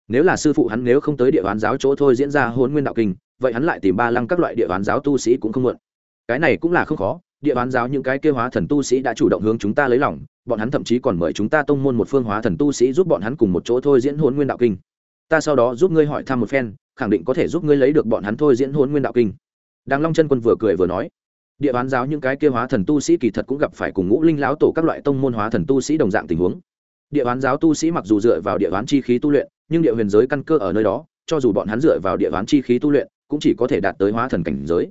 Nếu là sư phụ hắn nếu không tới địa bán giáo chỗ thôi diễn ra hôn nguyên đạo kinh, vậy hắn lại tìm ba lăng các loại địa bán giáo tu sĩ cũng không muộn cái này cũng là không khó, địa bán giáo những cái kêu hóa thần tu sĩ đã chủ động hướng chúng ta lấy lòng, bọn hắn thậm chí còn mời chúng ta tông môn một phương hóa thần tu sĩ giúp bọn hắn cùng một chỗ thôi diễn hôn nguyên đạo kinh. Ta sau đó giúp ngươi hỏi thăm một phen, khẳng định có thể giúp ngươi lấy được bọn hắn thôi diễn hôn nguyên đạo kinh. Đàng long chân quân vừa cười vừa nói. Địa bán giáo những cái kêu hóa thần tu sĩ kỳ thật cũng gặp phải cùng ngũ linh lão tổ các loại tông môn hóa thần tu sĩ đồng dạng tình huống. Địa bán giáo tu sĩ mặc dù dựa vào địa bán chi khí tu luyện, nhưng địa huyền giới căn cơ ở nơi đó, cho dù bọn hắn dựa vào địa bán chi khí tu luyện, cũng chỉ có thể đạt tới hóa thần cảnh giới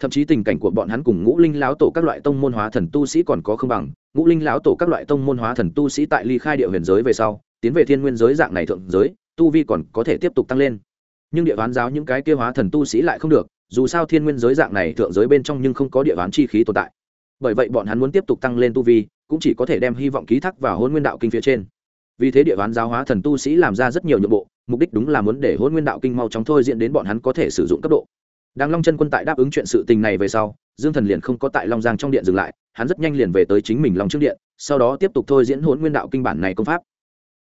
thậm chí tình cảnh của bọn hắn cùng ngũ linh lão tổ các loại tông môn hóa thần tu sĩ còn có không bằng. Ngũ linh lão tổ các loại tông môn hóa thần tu sĩ tại ly khai địa huyền giới về sau, tiến về thiên nguyên giới dạng này thượng giới, tu vi còn có thể tiếp tục tăng lên. Nhưng địa bán giáo những cái kia hóa thần tu sĩ lại không được, dù sao thiên nguyên giới dạng này thượng giới bên trong nhưng không có địa bán chi khí tồn tại. Bởi vậy bọn hắn muốn tiếp tục tăng lên tu vi, cũng chỉ có thể đem hy vọng ký thác vào hôn nguyên đạo kinh phía trên. Vì thế địa bán giáo hóa thần tu sĩ làm ra rất nhiều nhượng bộ, mục đích đúng là muốn để hôn nguyên đạo kinh mau chóng thôi diễn đến bọn hắn có thể sử dụng cấp độ. Đàng Long chân quân tại đáp ứng chuyện sự tình này về sau, Dương Thần liền không có tại Long Giang trong điện dừng lại, hắn rất nhanh liền về tới chính mình Long trước điện, sau đó tiếp tục thôi diễn Hỗn Nguyên đạo kinh bản này công pháp.